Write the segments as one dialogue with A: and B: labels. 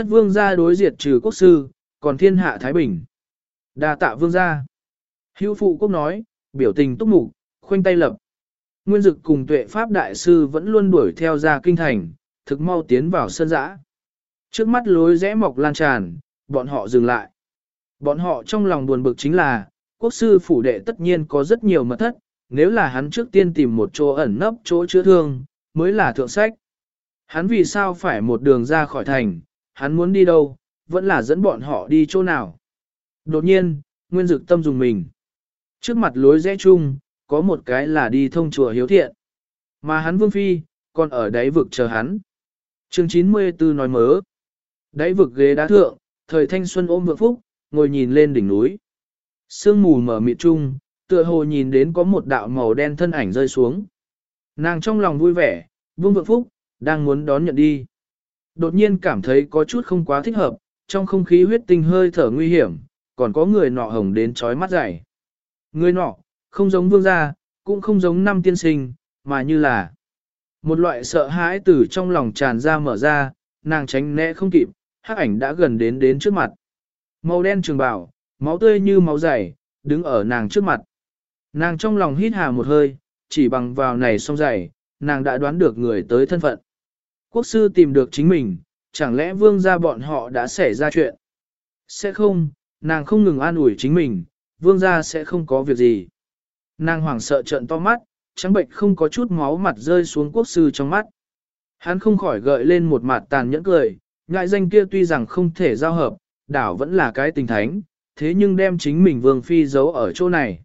A: Thất vương gia đối diệt trừ quốc sư, còn thiên hạ Thái Bình. đa tạ vương gia. Hữu phụ quốc nói, biểu tình túc mục, khoanh tay lập. Nguyên dực cùng tuệ pháp đại sư vẫn luôn đuổi theo ra kinh thành, thực mau tiến vào sân giã. Trước mắt lối rẽ mọc lan tràn, bọn họ dừng lại. Bọn họ trong lòng buồn bực chính là, quốc sư phủ đệ tất nhiên có rất nhiều mật thất, nếu là hắn trước tiên tìm một chỗ ẩn nấp chỗ chữa thương, mới là thượng sách. Hắn vì sao phải một đường ra khỏi thành, hắn muốn đi đâu, vẫn là dẫn bọn họ đi chỗ nào. Đột nhiên, Nguyên Dực tâm dùng mình. Trước mặt lối rẽ chung, có một cái là đi thông chùa hiếu thiện. Mà hắn vương phi, còn ở đáy vực chờ hắn. chương 94 nói mớ. Đáy vực ghế đá thượng, thời thanh xuân ôm vượng phúc, ngồi nhìn lên đỉnh núi. Sương mù mở mịt chung, tựa hồ nhìn đến có một đạo màu đen thân ảnh rơi xuống. Nàng trong lòng vui vẻ, vương vượng phúc, đang muốn đón nhận đi. Đột nhiên cảm thấy có chút không quá thích hợp, trong không khí huyết tinh hơi thở nguy hiểm, còn có người nọ hồng đến trói mắt dày. Người nọ, không giống vương gia, cũng không giống năm tiên sinh, mà như là một loại sợ hãi từ trong lòng tràn ra mở ra, nàng tránh né không kịp, hắc ảnh đã gần đến đến trước mặt. Màu đen trường bào, máu tươi như máu dày, đứng ở nàng trước mặt. Nàng trong lòng hít hà một hơi, chỉ bằng vào này xong dày, nàng đã đoán được người tới thân phận. Quốc sư tìm được chính mình, chẳng lẽ vương gia bọn họ đã xảy ra chuyện? Sẽ không, nàng không ngừng an ủi chính mình, vương gia sẽ không có việc gì. Nàng hoảng sợ trợn to mắt, trắng bệnh không có chút máu mặt rơi xuống quốc sư trong mắt. Hắn không khỏi gợi lên một mặt tàn nhẫn cười, ngại danh kia tuy rằng không thể giao hợp, đảo vẫn là cái tình thánh, thế nhưng đem chính mình vương phi giấu ở chỗ này.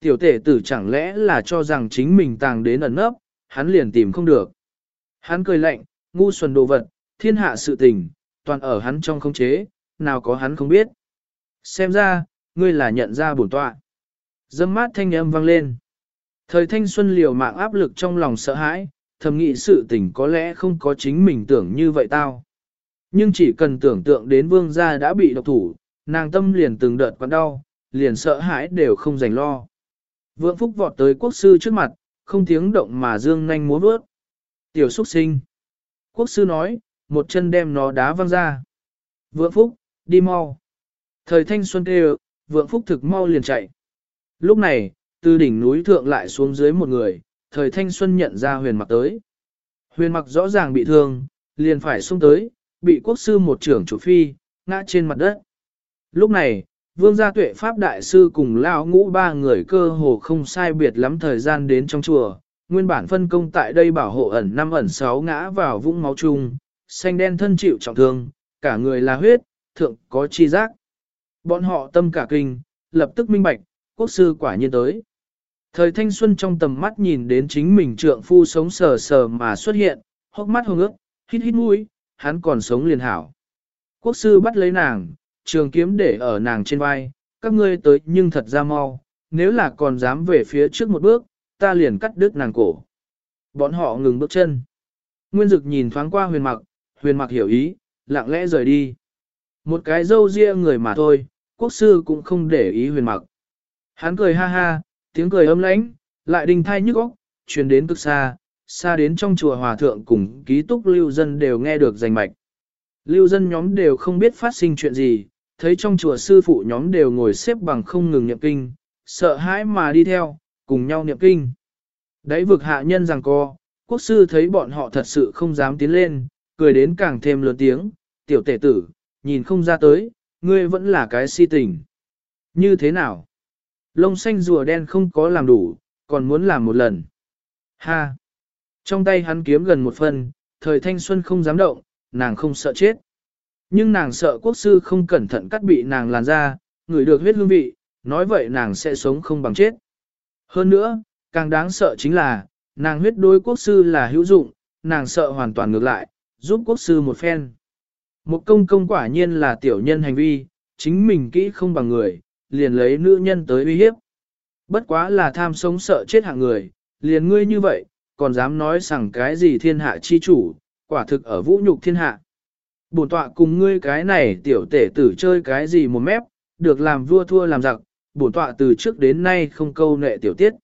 A: Tiểu tể tử chẳng lẽ là cho rằng chính mình tàng đến ẩn nấp, hắn liền tìm không được. Hắn cười lạnh, ngu xuẩn đồ vật, thiên hạ sự tình, toàn ở hắn trong không chế, nào có hắn không biết. Xem ra, ngươi là nhận ra bổn tọa. Dâm mát thanh âm vang lên. Thời thanh xuân liều mạng áp lực trong lòng sợ hãi, thầm nghĩ sự tình có lẽ không có chính mình tưởng như vậy tao. Nhưng chỉ cần tưởng tượng đến vương gia đã bị độc thủ, nàng tâm liền từng đợt quặn đau, liền sợ hãi đều không dành lo. Vượng Phúc vọt tới quốc sư trước mặt, không tiếng động mà dương nhanh múa bước. Tiểu xuất sinh. Quốc sư nói, một chân đem nó đá văng ra. Vượng Phúc, đi mau. Thời thanh xuân kêu, Vượng Phúc thực mau liền chạy. Lúc này, từ đỉnh núi thượng lại xuống dưới một người, thời thanh xuân nhận ra huyền mặc tới. Huyền mặc rõ ràng bị thương, liền phải xuống tới, bị quốc sư một trưởng chủ phi, ngã trên mặt đất. Lúc này, vương gia tuệ pháp đại sư cùng lao ngũ ba người cơ hồ không sai biệt lắm thời gian đến trong chùa, nguyên bản phân công tại đây bảo hộ ẩn năm ẩn sáu ngã vào vũng máu chung, xanh đen thân chịu trọng thương, cả người là huyết, thượng có chi giác. Bọn họ tâm cả kinh, lập tức minh bạch, quốc sư quả nhiên tới. Thời thanh xuân trong tầm mắt nhìn đến chính mình trượng phu sống sờ sờ mà xuất hiện, hốc mắt hồng ước, hít hít mũi, hắn còn sống liền hảo. Quốc sư bắt lấy nàng, trường kiếm để ở nàng trên vai, các ngươi tới nhưng thật ra mau, nếu là còn dám về phía trước một bước, ta liền cắt đứt nàng cổ. Bọn họ ngừng bước chân. Nguyên Dực nhìn thoáng qua huyền mặc, huyền mặc hiểu ý, lặng lẽ rời đi. Một cái dâu ria người mà thôi, quốc sư cũng không để ý huyền mặc. Hắn cười ha ha, tiếng cười ấm lãnh, lại đình thai nhức óc, truyền đến cực xa, xa đến trong chùa hòa thượng cùng ký túc lưu dân đều nghe được rành mạch. Lưu dân nhóm đều không biết phát sinh chuyện gì, thấy trong chùa sư phụ nhóm đều ngồi xếp bằng không ngừng nhậm kinh, sợ hãi mà đi theo, cùng nhau niệm kinh. Đấy vực hạ nhân rằng co, quốc sư thấy bọn họ thật sự không dám tiến lên, cười đến càng thêm lớn tiếng, tiểu tể tử, nhìn không ra tới, ngươi vẫn là cái si tình. Như thế nào? Lông xanh rùa đen không có làm đủ, còn muốn làm một lần. Ha! Trong tay hắn kiếm gần một phần, thời thanh xuân không dám động, nàng không sợ chết. Nhưng nàng sợ quốc sư không cẩn thận cắt bị nàng làn ra, người được huyết hương vị, nói vậy nàng sẽ sống không bằng chết. Hơn nữa, càng đáng sợ chính là, nàng huyết đối quốc sư là hữu dụng, nàng sợ hoàn toàn ngược lại, giúp quốc sư một phen. Một công công quả nhiên là tiểu nhân hành vi, chính mình kỹ không bằng người, liền lấy nữ nhân tới uy hiếp. Bất quá là tham sống sợ chết hạng người, liền ngươi như vậy, còn dám nói rằng cái gì thiên hạ chi chủ, quả thực ở vũ nhục thiên hạ. Bổn tọa cùng ngươi cái này tiểu tể tử chơi cái gì một mép, được làm vua thua làm giặc, bổn tọa từ trước đến nay không câu nệ tiểu tiết.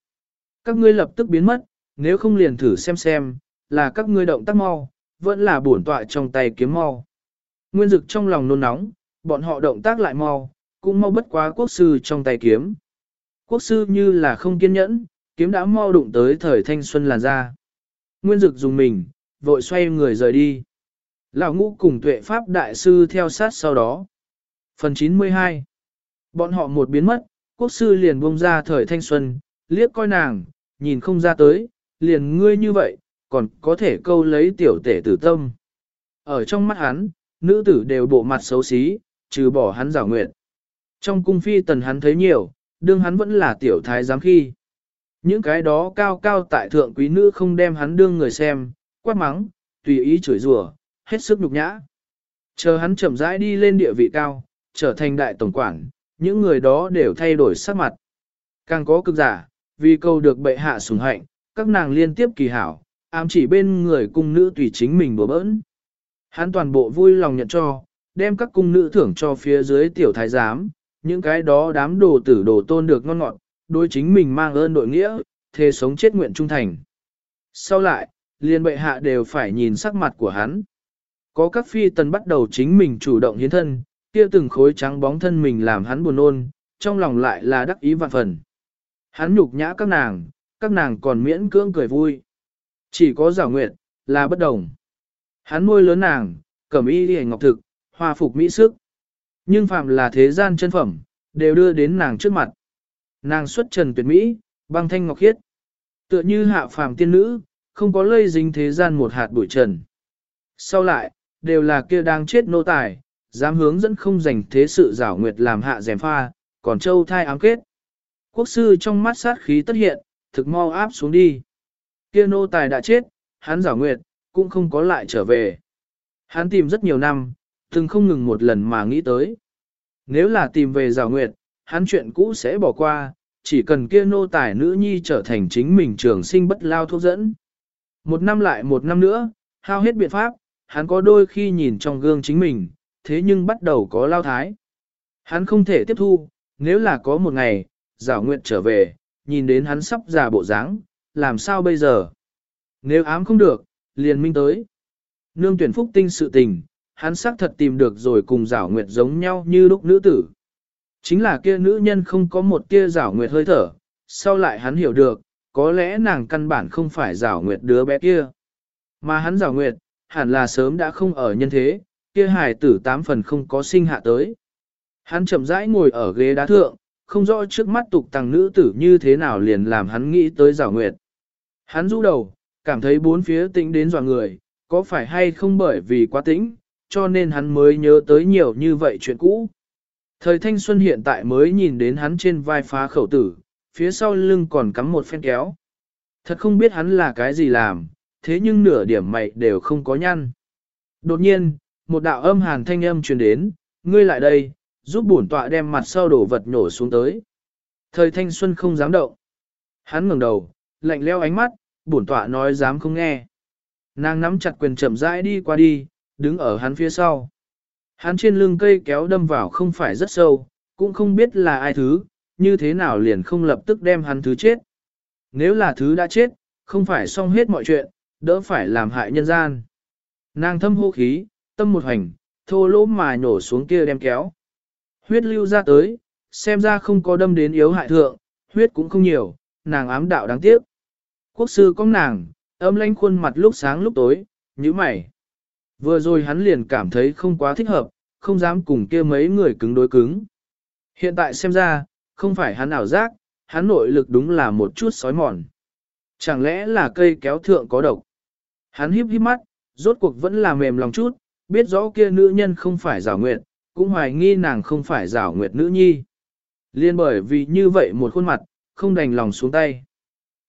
A: Các ngươi lập tức biến mất, nếu không liền thử xem xem, là các ngươi động tác mau, vẫn là bổn tọa trong tay kiếm mau. Nguyên dực trong lòng nôn nóng, bọn họ động tác lại mau, cũng mau bất quá quốc sư trong tay kiếm. Quốc sư như là không kiên nhẫn, kiếm đã mau đụng tới thời thanh xuân làn ra. Nguyên dực dùng mình, vội xoay người rời đi. Lão ngũ cùng tuệ pháp đại sư theo sát sau đó. Phần 92 Bọn họ một biến mất, quốc sư liền buông ra thời thanh xuân, liếc coi nàng, nhìn không ra tới, liền ngươi như vậy, còn có thể câu lấy tiểu tể tử tâm. Ở trong mắt hắn, nữ tử đều bộ mặt xấu xí, trừ bỏ hắn giả nguyện. Trong cung phi tần hắn thấy nhiều, đương hắn vẫn là tiểu thái giám khi. Những cái đó cao cao tại thượng quý nữ không đem hắn đương người xem, quát mắng, tùy ý chửi rủa, hết sức nhục nhã. Chờ hắn chậm rãi đi lên địa vị cao, trở thành đại tổng quản, những người đó đều thay đổi sắc mặt. Càng có cực giả, vì câu được bệ hạ sủng hạnh, các nàng liên tiếp kỳ hảo, ám chỉ bên người cung nữ tùy chính mình bừa bỡn. Hắn toàn bộ vui lòng nhận cho, đem các cung nữ thưởng cho phía dưới tiểu thái giám, những cái đó đám đồ tử đồ tôn được ngon ngọt, đối chính mình mang ơn đội nghĩa, thề sống chết nguyện trung thành. Sau lại, liên bệ hạ đều phải nhìn sắc mặt của hắn. Có các phi tần bắt đầu chính mình chủ động hiến thân, kia từng khối trắng bóng thân mình làm hắn buồn ôn, trong lòng lại là đắc ý vạn phần. Hắn nhục nhã các nàng, các nàng còn miễn cưỡng cười vui. Chỉ có giả nguyện, là bất đồng. Hắn nuôi lớn nàng, cẩm y hề ngọc thực, hoa phục mỹ sức. Nhưng phạm là thế gian chân phẩm, đều đưa đến nàng trước mặt. Nàng xuất trần tuyệt mỹ, băng thanh ngọc khiết. Tựa như hạ phàm tiên nữ, không có lây dính thế gian một hạt bụi trần. Sau lại, đều là kia đang chết nô tài, dám hướng dẫn không dành thế sự giảo nguyệt làm hạ dèm pha, còn châu thai ám kết. Quốc sư trong mắt sát khí tất hiện, thực mau áp xuống đi. Kia nô tài đã chết, hắn giảo nguyệt, cũng không có lại trở về. Hắn tìm rất nhiều năm, từng không ngừng một lần mà nghĩ tới. Nếu là tìm về giảo nguyệt, hắn chuyện cũ sẽ bỏ qua, chỉ cần kia nô tài nữ nhi trở thành chính mình trường sinh bất lao thuốc dẫn. Một năm lại một năm nữa, hao hết biện pháp, hắn có đôi khi nhìn trong gương chính mình, thế nhưng bắt đầu có lao thái. Hắn không thể tiếp thu, nếu là có một ngày, giảo nguyện trở về, nhìn đến hắn sắp già bộ dáng, làm sao bây giờ? Nếu ám không được, liền minh tới. Nương tuyển phúc tinh sự tình, hắn xác thật tìm được rồi cùng giảo nguyệt giống nhau như lúc nữ tử. Chính là kia nữ nhân không có một tia giảo nguyệt hơi thở, sau lại hắn hiểu được, có lẽ nàng căn bản không phải giảo nguyệt đứa bé kia. Mà hắn giảo nguyệt, hẳn là sớm đã không ở nhân thế, kia hài tử tám phần không có sinh hạ tới. Hắn chậm rãi ngồi ở ghế đá thượng, không rõ trước mắt tục tăng nữ tử như thế nào liền làm hắn nghĩ tới giảo nguyệt. Hắn rũ đầu, cảm thấy bốn phía tĩnh đến dọa người, có phải hay không bởi vì quá tĩnh, cho nên hắn mới nhớ tới nhiều như vậy chuyện cũ. Thời thanh xuân hiện tại mới nhìn đến hắn trên vai phá khẩu tử, phía sau lưng còn cắm một phen kéo. Thật không biết hắn là cái gì làm, thế nhưng nửa điểm mày đều không có nhăn. Đột nhiên, một đạo âm hàn thanh âm truyền đến, ngươi lại đây, giúp bổn tọa đem mặt sau đổ vật nhổ xuống tới. Thời thanh xuân không dám động. Hắn ngẩng đầu, lạnh leo ánh mắt, bổn tọa nói dám không nghe. Nàng nắm chặt quyền chậm rãi đi qua đi, đứng ở hắn phía sau. Hắn trên lưng cây kéo đâm vào không phải rất sâu, cũng không biết là ai thứ, như thế nào liền không lập tức đem hắn thứ chết. Nếu là thứ đã chết, không phải xong hết mọi chuyện, đỡ phải làm hại nhân gian. Nàng thâm hô khí, tâm một hành, thô lỗ mà nổ xuống kia đem kéo. Huyết lưu ra tới, xem ra không có đâm đến yếu hại thượng, huyết cũng không nhiều, nàng ám đạo đáng tiếc. Quốc sư có nàng, âm lanh khuôn mặt lúc sáng lúc tối, như mày. Vừa rồi hắn liền cảm thấy không quá thích hợp, không dám cùng kia mấy người cứng đối cứng. Hiện tại xem ra, không phải hắn ảo giác, hắn nội lực đúng là một chút sói mòn. Chẳng lẽ là cây kéo thượng có độc? Hắn híp híp mắt, rốt cuộc vẫn là mềm lòng chút, biết rõ kia nữ nhân không phải giảo nguyệt, cũng hoài nghi nàng không phải giảo nguyệt nữ nhi. Liên bởi vì như vậy một khuôn mặt, không đành lòng xuống tay.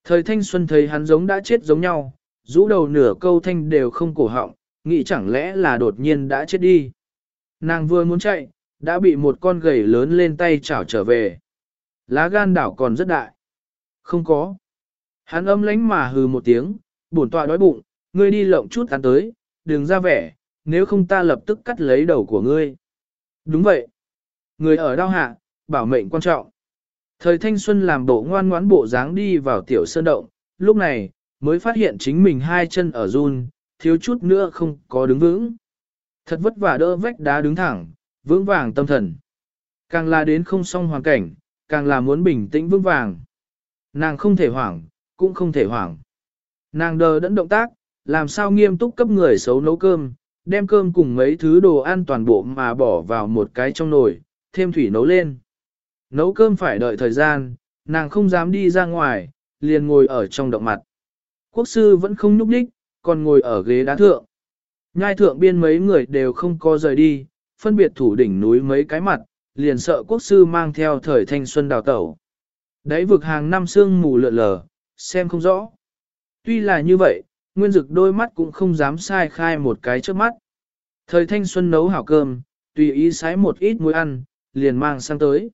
A: Thời thanh xuân thấy hắn giống đã chết giống nhau, rũ đầu nửa câu thanh đều không cổ họng, nghĩ chẳng lẽ là đột nhiên đã chết đi. Nàng vừa muốn chạy, đã bị một con gầy lớn lên tay chảo trở về. Lá gan đảo còn rất đại. Không có. Hắn âm lánh mà hừ một tiếng, bổn tọa đói bụng, ngươi đi lộng chút ăn tới, đừng ra vẻ, nếu không ta lập tức cắt lấy đầu của ngươi. Đúng vậy. Người ở đau hạ, bảo mệnh quan trọng. Thời thanh xuân làm bộ ngoan ngoãn bộ dáng đi vào tiểu sơn động, lúc này, mới phát hiện chính mình hai chân ở run, thiếu chút nữa không có đứng vững. Thật vất vả đỡ vách đá đứng thẳng, vững vàng tâm thần. Càng là đến không xong hoàn cảnh, càng là muốn bình tĩnh vững vàng. Nàng không thể hoảng, cũng không thể hoảng. Nàng đờ đẫn động tác, làm sao nghiêm túc cấp người xấu nấu cơm, đem cơm cùng mấy thứ đồ ăn toàn bộ mà bỏ vào một cái trong nồi, thêm thủy nấu lên. Nấu cơm phải đợi thời gian, nàng không dám đi ra ngoài, liền ngồi ở trong động mặt. Quốc sư vẫn không nhúc nhích, còn ngồi ở ghế đá thượng. Nhai thượng biên mấy người đều không có rời đi, phân biệt thủ đỉnh núi mấy cái mặt, liền sợ quốc sư mang theo thời thanh xuân đào tẩu. Đấy vực hàng năm sương mù lượn lờ, xem không rõ. Tuy là như vậy, nguyên dực đôi mắt cũng không dám sai khai một cái trước mắt. Thời thanh xuân nấu hảo cơm, tùy ý sái một ít muối ăn, liền mang sang tới.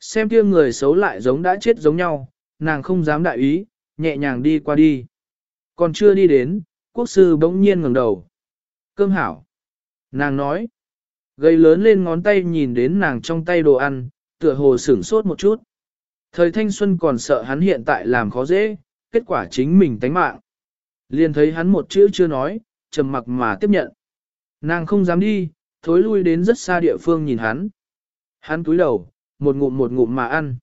A: Xem kia người xấu lại giống đã chết giống nhau, nàng không dám đại ý, nhẹ nhàng đi qua đi. Còn chưa đi đến, quốc sư bỗng nhiên ngẩng đầu. Cơm hảo. Nàng nói. Gây lớn lên ngón tay nhìn đến nàng trong tay đồ ăn, tựa hồ sửng sốt một chút. Thời thanh xuân còn sợ hắn hiện tại làm khó dễ, kết quả chính mình tánh mạng. Liền thấy hắn một chữ chưa nói, trầm mặc mà tiếp nhận. Nàng không dám đi, thối lui đến rất xa địa phương nhìn hắn. Hắn cúi đầu, một ngụm một ngụm mà ăn.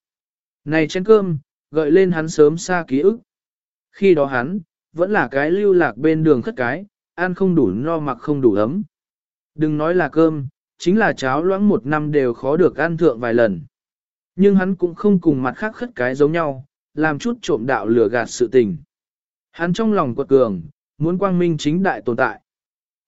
A: Này chén cơm, gợi lên hắn sớm xa ký ức. Khi đó hắn, vẫn là cái lưu lạc bên đường khất cái, ăn không đủ no mặc không đủ ấm. Đừng nói là cơm, chính là cháo loãng một năm đều khó được ăn thượng vài lần. Nhưng hắn cũng không cùng mặt khác khất cái giống nhau, làm chút trộm đạo lừa gạt sự tình. Hắn trong lòng quật cường, muốn quang minh chính đại tồn tại.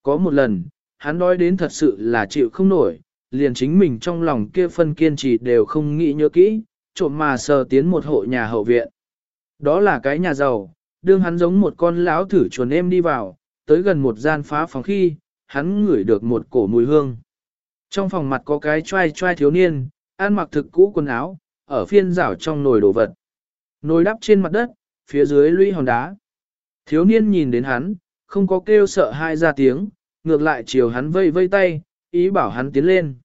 A: Có một lần, hắn đói đến thật sự là chịu không nổi, liền chính mình trong lòng kia phân kiên trì đều không nghĩ nhớ kỹ, trộm mà sờ tiến một hộ nhà hậu viện. Đó là cái nhà giàu, đương hắn giống một con lão thử chuồn em đi vào, tới gần một gian phá phòng khi, hắn ngửi được một cổ mùi hương. Trong phòng mặt có cái trai trai thiếu niên, ăn mặc thực cũ quần áo, ở phiên rảo trong nồi đồ vật. Nồi đắp trên mặt đất, phía dưới lũy hòn đá. Thiếu niên nhìn đến hắn, không có kêu sợ hai ra tiếng, ngược lại chiều hắn vây vây tay, ý bảo hắn tiến lên.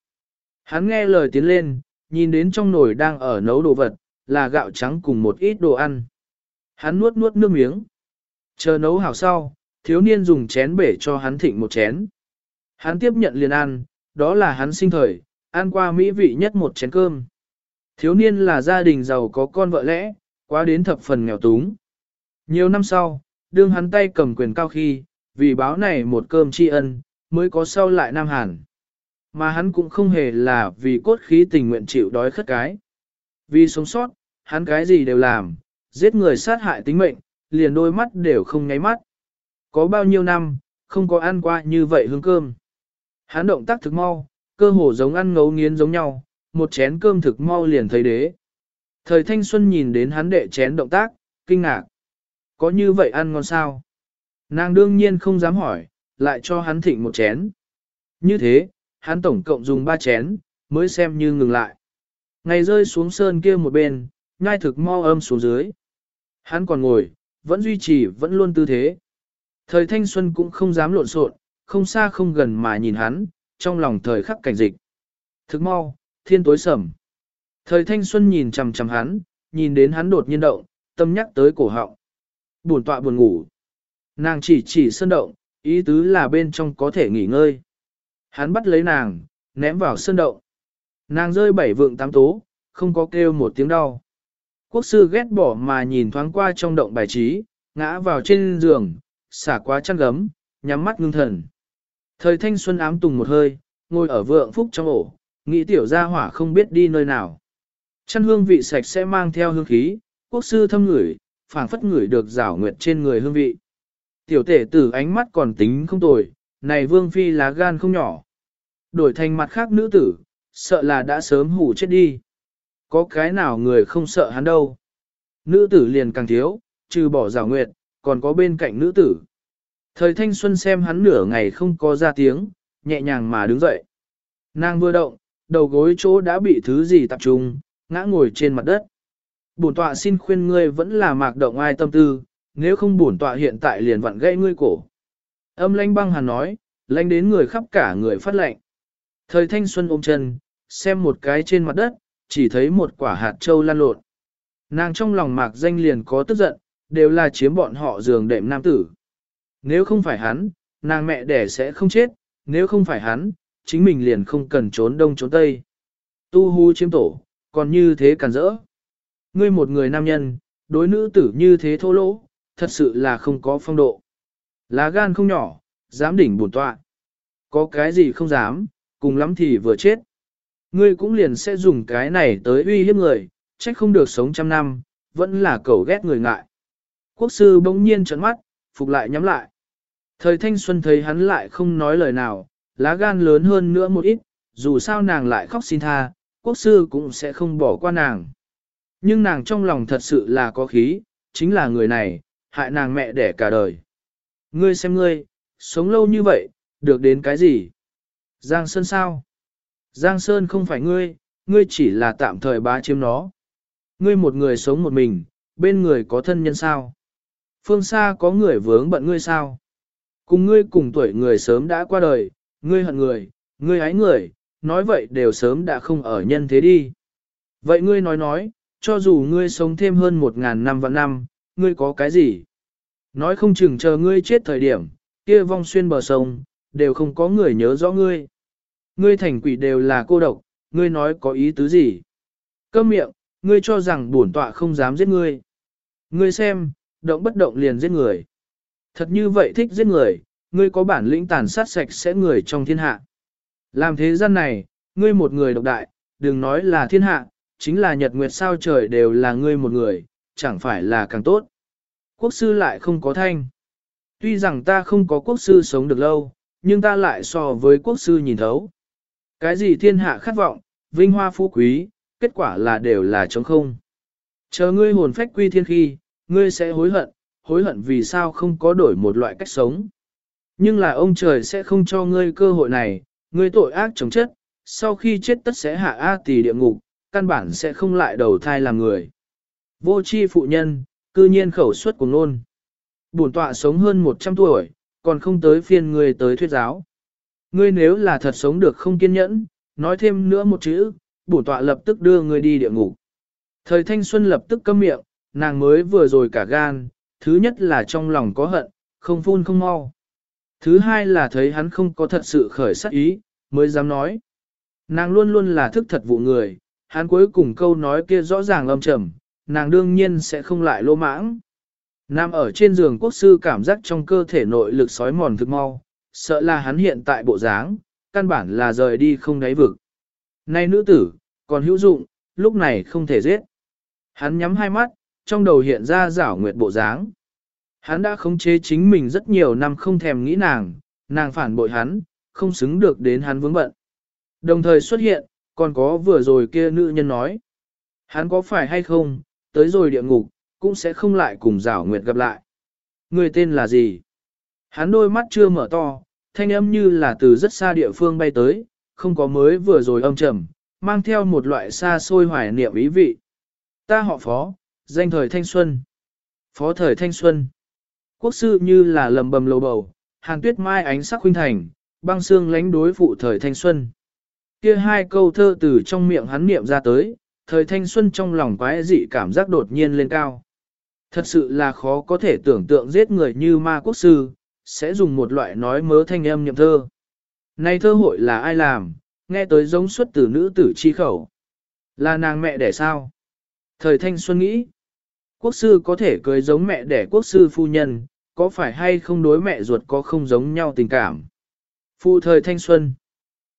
A: Hắn nghe lời tiến lên, nhìn đến trong nồi đang ở nấu đồ vật, là gạo trắng cùng một ít đồ ăn. Hắn nuốt nuốt nước miếng. Chờ nấu hảo sau, thiếu niên dùng chén bể cho hắn thịnh một chén. Hắn tiếp nhận liền ăn, đó là hắn sinh thời, ăn qua mỹ vị nhất một chén cơm. Thiếu niên là gia đình giàu có con vợ lẽ, quá đến thập phần nghèo túng. Nhiều năm sau, đương hắn tay cầm quyền cao khi, vì báo này một cơm tri ân, mới có sau lại Nam Hàn. Mà hắn cũng không hề là vì cốt khí tình nguyện chịu đói khất cái. Vì sống sót, hắn cái gì đều làm, giết người sát hại tính mệnh, liền đôi mắt đều không nháy mắt. Có bao nhiêu năm, không có ăn qua như vậy hương cơm. Hắn động tác thực mau, cơ hồ giống ăn ngấu nghiến giống nhau, một chén cơm thực mau liền thấy đế. Thời thanh xuân nhìn đến hắn đệ chén động tác, kinh ngạc. Có như vậy ăn ngon sao? Nàng đương nhiên không dám hỏi, lại cho hắn thịnh một chén. Như thế, hắn tổng cộng dùng ba chén, mới xem như ngừng lại. Ngày rơi xuống sơn kia một bên, ngai thực mo âm xuống dưới. Hắn còn ngồi, vẫn duy trì vẫn luôn tư thế. Thời thanh xuân cũng không dám lộn xộn, không xa không gần mà nhìn hắn, trong lòng thời khắc cảnh dịch. Thực mau, thiên tối sầm. Thời thanh xuân nhìn chằm chằm hắn, nhìn đến hắn đột nhiên động, tâm nhắc tới cổ họng. Buồn tọa buồn ngủ. Nàng chỉ chỉ sơn động, ý tứ là bên trong có thể nghỉ ngơi. Hắn bắt lấy nàng, ném vào sơn động. Nàng rơi bảy vượng tám tố, không có kêu một tiếng đau. Quốc sư ghét bỏ mà nhìn thoáng qua trong động bài trí, ngã vào trên giường, xả quá chăn gấm, nhắm mắt ngưng thần. Thời thanh xuân ám tùng một hơi, ngồi ở vượng phúc trong ổ, nghĩ tiểu gia hỏa không biết đi nơi nào. Chăn hương vị sạch sẽ mang theo hương khí, quốc sư thâm ngửi, phảng phất ngửi được rảo nguyệt trên người hương vị. Tiểu tể tử ánh mắt còn tính không tồi, này vương phi lá gan không nhỏ. Đổi thành mặt khác nữ tử, sợ là đã sớm hủ chết đi. Có cái nào người không sợ hắn đâu. Nữ tử liền càng thiếu, trừ bỏ rảo nguyệt, còn có bên cạnh nữ tử. Thời thanh xuân xem hắn nửa ngày không có ra tiếng, nhẹ nhàng mà đứng dậy. Nàng vừa động, đầu gối chỗ đã bị thứ gì tập trung, ngã ngồi trên mặt đất. Bổn tọa xin khuyên ngươi vẫn là mạc động ai tâm tư, nếu không bổn tọa hiện tại liền vặn gãy ngươi cổ. Âm lanh băng hàn nói, lanh đến người khắp cả người phát lệnh. Thời thanh xuân ôm chân, xem một cái trên mặt đất, chỉ thấy một quả hạt châu lan lộn. Nàng trong lòng mạc danh liền có tức giận, đều là chiếm bọn họ giường đệm nam tử. Nếu không phải hắn, nàng mẹ đẻ sẽ không chết, nếu không phải hắn, chính mình liền không cần trốn đông trốn tây. Tu hú chiếm tổ, còn như thế cản rỡ. Ngươi một người nam nhân, đối nữ tử như thế thô lỗ, thật sự là không có phong độ. Lá gan không nhỏ, dám đỉnh bổn tọa. Có cái gì không dám, cùng lắm thì vừa chết. Ngươi cũng liền sẽ dùng cái này tới uy hiếp người, trách không được sống trăm năm, vẫn là cầu ghét người ngại. Quốc sư bỗng nhiên trấn mắt, phục lại nhắm lại. Thời thanh xuân thấy hắn lại không nói lời nào, lá gan lớn hơn nữa một ít, dù sao nàng lại khóc xin tha, quốc sư cũng sẽ không bỏ qua nàng. Nhưng nàng trong lòng thật sự là có khí, chính là người này, hại nàng mẹ đẻ cả đời. Ngươi xem ngươi, sống lâu như vậy, được đến cái gì? Giang Sơn sao? Giang Sơn không phải ngươi, ngươi chỉ là tạm thời bá chiếm nó. Ngươi một người sống một mình, bên người có thân nhân sao? Phương xa có người vướng bận ngươi sao? Cùng ngươi cùng tuổi người sớm đã qua đời, ngươi hận người, ngươi hái người, nói vậy đều sớm đã không ở nhân thế đi. Vậy ngươi nói nói, cho dù ngươi sống thêm hơn một ngàn năm vạn năm, ngươi có cái gì? Nói không chừng chờ ngươi chết thời điểm, kia vong xuyên bờ sông, đều không có người nhớ rõ ngươi. Ngươi thành quỷ đều là cô độc, ngươi nói có ý tứ gì? Câm miệng, ngươi cho rằng bổn tọa không dám giết ngươi. Ngươi xem, động bất động liền giết người. Thật như vậy thích giết người, ngươi có bản lĩnh tàn sát sạch sẽ người trong thiên hạ. Làm thế gian này, ngươi một người độc đại, đừng nói là thiên hạ, chính là nhật nguyệt sao trời đều là ngươi một người, chẳng phải là càng tốt. Quốc sư lại không có thanh. Tuy rằng ta không có quốc sư sống được lâu, nhưng ta lại so với quốc sư nhìn thấu. Cái gì thiên hạ khát vọng, vinh hoa phú quý, kết quả là đều là trống không. Chờ ngươi hồn phách quy thiên khi, ngươi sẽ hối hận, hối hận vì sao không có đổi một loại cách sống. Nhưng là ông trời sẽ không cho ngươi cơ hội này, ngươi tội ác chống chết, sau khi chết tất sẽ hạ A tỷ địa ngục, căn bản sẽ không lại đầu thai làm người. Vô chi phụ nhân, cư nhiên khẩu suất của nôn. Bổn tọa sống hơn 100 tuổi, còn không tới phiên ngươi tới thuyết giáo. Ngươi nếu là thật sống được không kiên nhẫn, nói thêm nữa một chữ, bổn tọa lập tức đưa ngươi đi địa ngục. Thời thanh xuân lập tức câm miệng, nàng mới vừa rồi cả gan, thứ nhất là trong lòng có hận, không phun không mau. Thứ hai là thấy hắn không có thật sự khởi sắc ý, mới dám nói. Nàng luôn luôn là thức thật vụ người, hắn cuối cùng câu nói kia rõ ràng âm trầm, nàng đương nhiên sẽ không lại lô mãng. Nam ở trên giường quốc sư cảm giác trong cơ thể nội lực sói mòn thực mau, sợ là hắn hiện tại bộ dáng, căn bản là rời đi không đáy vực. Nay nữ tử, còn hữu dụng, lúc này không thể giết. Hắn nhắm hai mắt, trong đầu hiện ra rảo nguyệt bộ dáng. Hắn đã khống chế chính mình rất nhiều năm không thèm nghĩ nàng, nàng phản bội hắn, không xứng được đến hắn vướng bận. Đồng thời xuất hiện, còn có vừa rồi kia nữ nhân nói. Hắn có phải hay không, tới rồi địa ngục, cũng sẽ không lại cùng rảo nguyệt gặp lại. Người tên là gì? Hắn đôi mắt chưa mở to, thanh âm như là từ rất xa địa phương bay tới, không có mới vừa rồi âm trầm, mang theo một loại xa xôi hoài niệm ý vị. Ta họ phó, danh thời thanh xuân. Phó thời thanh xuân. Quốc sư như là lầm bầm lầu bầu, hàng tuyết mai ánh sắc huynh thành, băng xương lánh đối phụ thời thanh xuân. Kia hai câu thơ từ trong miệng hắn niệm ra tới, thời thanh xuân trong lòng quái dị cảm giác đột nhiên lên cao. Thật sự là khó có thể tưởng tượng giết người như ma quốc sư, sẽ dùng một loại nói mớ thanh âm niệm thơ. Này thơ hội là ai làm, nghe tới giống xuất từ nữ tử chi khẩu. Là nàng mẹ đẻ sao? Thời thanh xuân nghĩ, quốc sư có thể cưới giống mẹ đẻ quốc sư phu nhân, có phải hay không đối mẹ ruột có không giống nhau tình cảm? Phụ thời thanh xuân,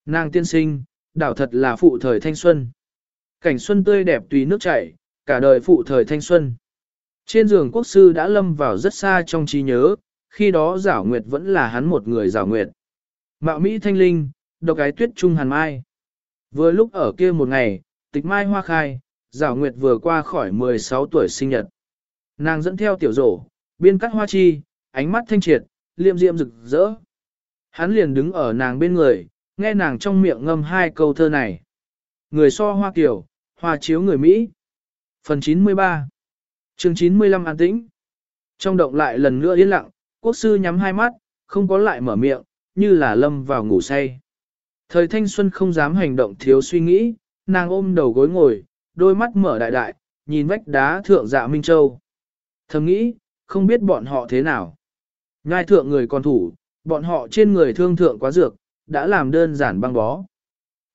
A: nàng tiên sinh, đảo thật là phụ thời thanh xuân. Cảnh xuân tươi đẹp tùy nước chảy, cả đời phụ thời thanh xuân. Trên giường quốc sư đã lâm vào rất xa trong trí nhớ, khi đó giảo nguyệt vẫn là hắn một người giảo nguyệt. Mạo Mỹ thanh linh, độc ái tuyết trung hàn mai. Vừa lúc ở kia một ngày, tịch mai hoa khai, giảo nguyệt vừa qua khỏi 16 tuổi sinh nhật. Nàng dẫn theo tiểu rổ, biên cắt hoa chi, ánh mắt thanh triệt, liêm diệm rực rỡ. Hắn liền đứng ở nàng bên người, nghe nàng trong miệng ngâm hai câu thơ này. Người so hoa kiểu, hoa chiếu người Mỹ. Phần 93 chương 95 an tĩnh. Trong động lại lần nữa yên lặng, quốc sư nhắm hai mắt, không có lại mở miệng, như là lâm vào ngủ say. Thời thanh xuân không dám hành động thiếu suy nghĩ, nàng ôm đầu gối ngồi, đôi mắt mở đại đại, nhìn vách đá thượng dạ Minh Châu. Thầm nghĩ, không biết bọn họ thế nào. Ngai thượng người còn thủ, bọn họ trên người thương thượng quá dược, đã làm đơn giản băng bó.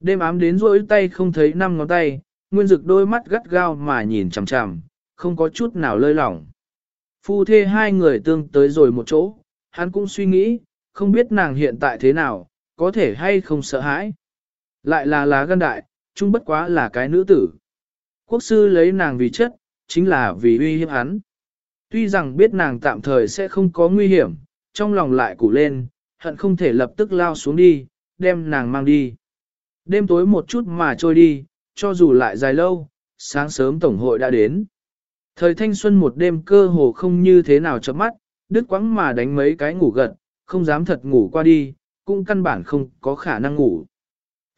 A: Đêm ám đến rỗi tay không thấy năm ngón tay, nguyên dực đôi mắt gắt gao mà nhìn chằm chằm, không có chút nào lơi lỏng. Phu thê hai người tương tới rồi một chỗ, hắn cũng suy nghĩ, không biết nàng hiện tại thế nào, có thể hay không sợ hãi. Lại là lá gan đại, chung bất quá là cái nữ tử. Quốc sư lấy nàng vì chất, chính là vì uy hiếp hắn. Tuy rằng biết nàng tạm thời sẽ không có nguy hiểm, trong lòng lại củ lên, hận không thể lập tức lao xuống đi, đem nàng mang đi. Đêm tối một chút mà trôi đi, cho dù lại dài lâu, sáng sớm tổng hội đã đến. Thời thanh xuân một đêm cơ hồ không như thế nào chấm mắt, đứt quãng mà đánh mấy cái ngủ gật, không dám thật ngủ qua đi, cũng căn bản không có khả năng ngủ.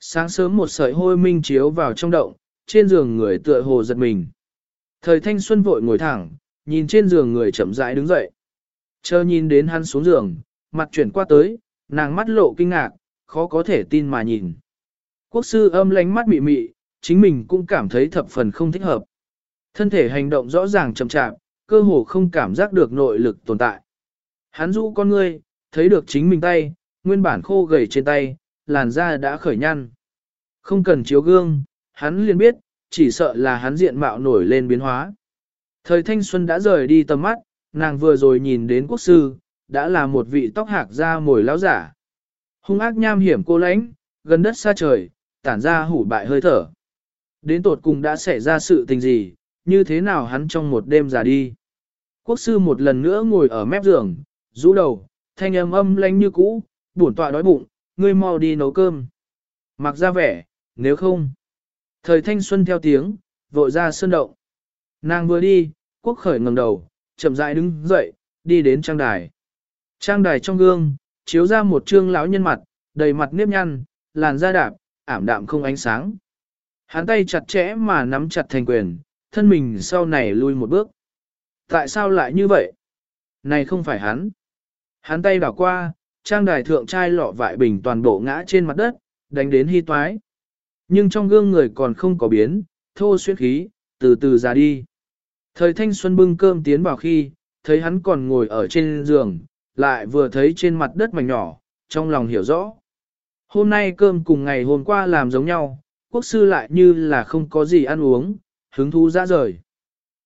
A: Sáng sớm một sợi hôi minh chiếu vào trong động, trên giường người tựa hồ giật mình. Thời thanh xuân vội ngồi thẳng, nhìn trên giường người chậm rãi đứng dậy. Chờ nhìn đến hắn xuống giường, mặt chuyển qua tới, nàng mắt lộ kinh ngạc, khó có thể tin mà nhìn. Quốc sư âm lánh mắt mị mị, chính mình cũng cảm thấy thập phần không thích hợp. Thân thể hành động rõ ràng chậm chạp, cơ hồ không cảm giác được nội lực tồn tại. Hắn rũ con ngươi, thấy được chính mình tay, nguyên bản khô gầy trên tay, làn da đã khởi nhăn. Không cần chiếu gương, hắn liền biết, chỉ sợ là hắn diện mạo nổi lên biến hóa. Thời thanh xuân đã rời đi tầm mắt, nàng vừa rồi nhìn đến quốc sư, đã là một vị tóc hạc da mồi lão giả. Hung ác nham hiểm cô lãnh, gần đất xa trời, tản ra hủ bại hơi thở. Đến tột cùng đã xảy ra sự tình gì, như thế nào hắn trong một đêm già đi. Quốc sư một lần nữa ngồi ở mép giường, rũ đầu, thanh âm âm lanh như cũ, buồn tọa đói bụng, ngươi mau đi nấu cơm. Mặc ra vẻ, nếu không. Thời thanh xuân theo tiếng, vội ra sơn động. Nàng vừa đi, quốc khởi ngẩng đầu, chậm rãi đứng dậy, đi đến trang đài. Trang đài trong gương, chiếu ra một trương lão nhân mặt, đầy mặt nếp nhăn, làn da đạp, ảm đạm không ánh sáng. Hắn tay chặt chẽ mà nắm chặt thành quyền, thân mình sau này lui một bước. Tại sao lại như vậy? Này không phải hắn. Hắn tay đảo qua, trang đài thượng trai lọ vại bình toàn bộ ngã trên mặt đất, đánh đến hy toái. Nhưng trong gương người còn không có biến, thô xuyên khí, từ từ ra đi. Thời thanh xuân bưng cơm tiến vào khi, thấy hắn còn ngồi ở trên giường, lại vừa thấy trên mặt đất mảnh nhỏ, trong lòng hiểu rõ. Hôm nay cơm cùng ngày hôm qua làm giống nhau, quốc sư lại như là không có gì ăn uống, hứng thú ra rời.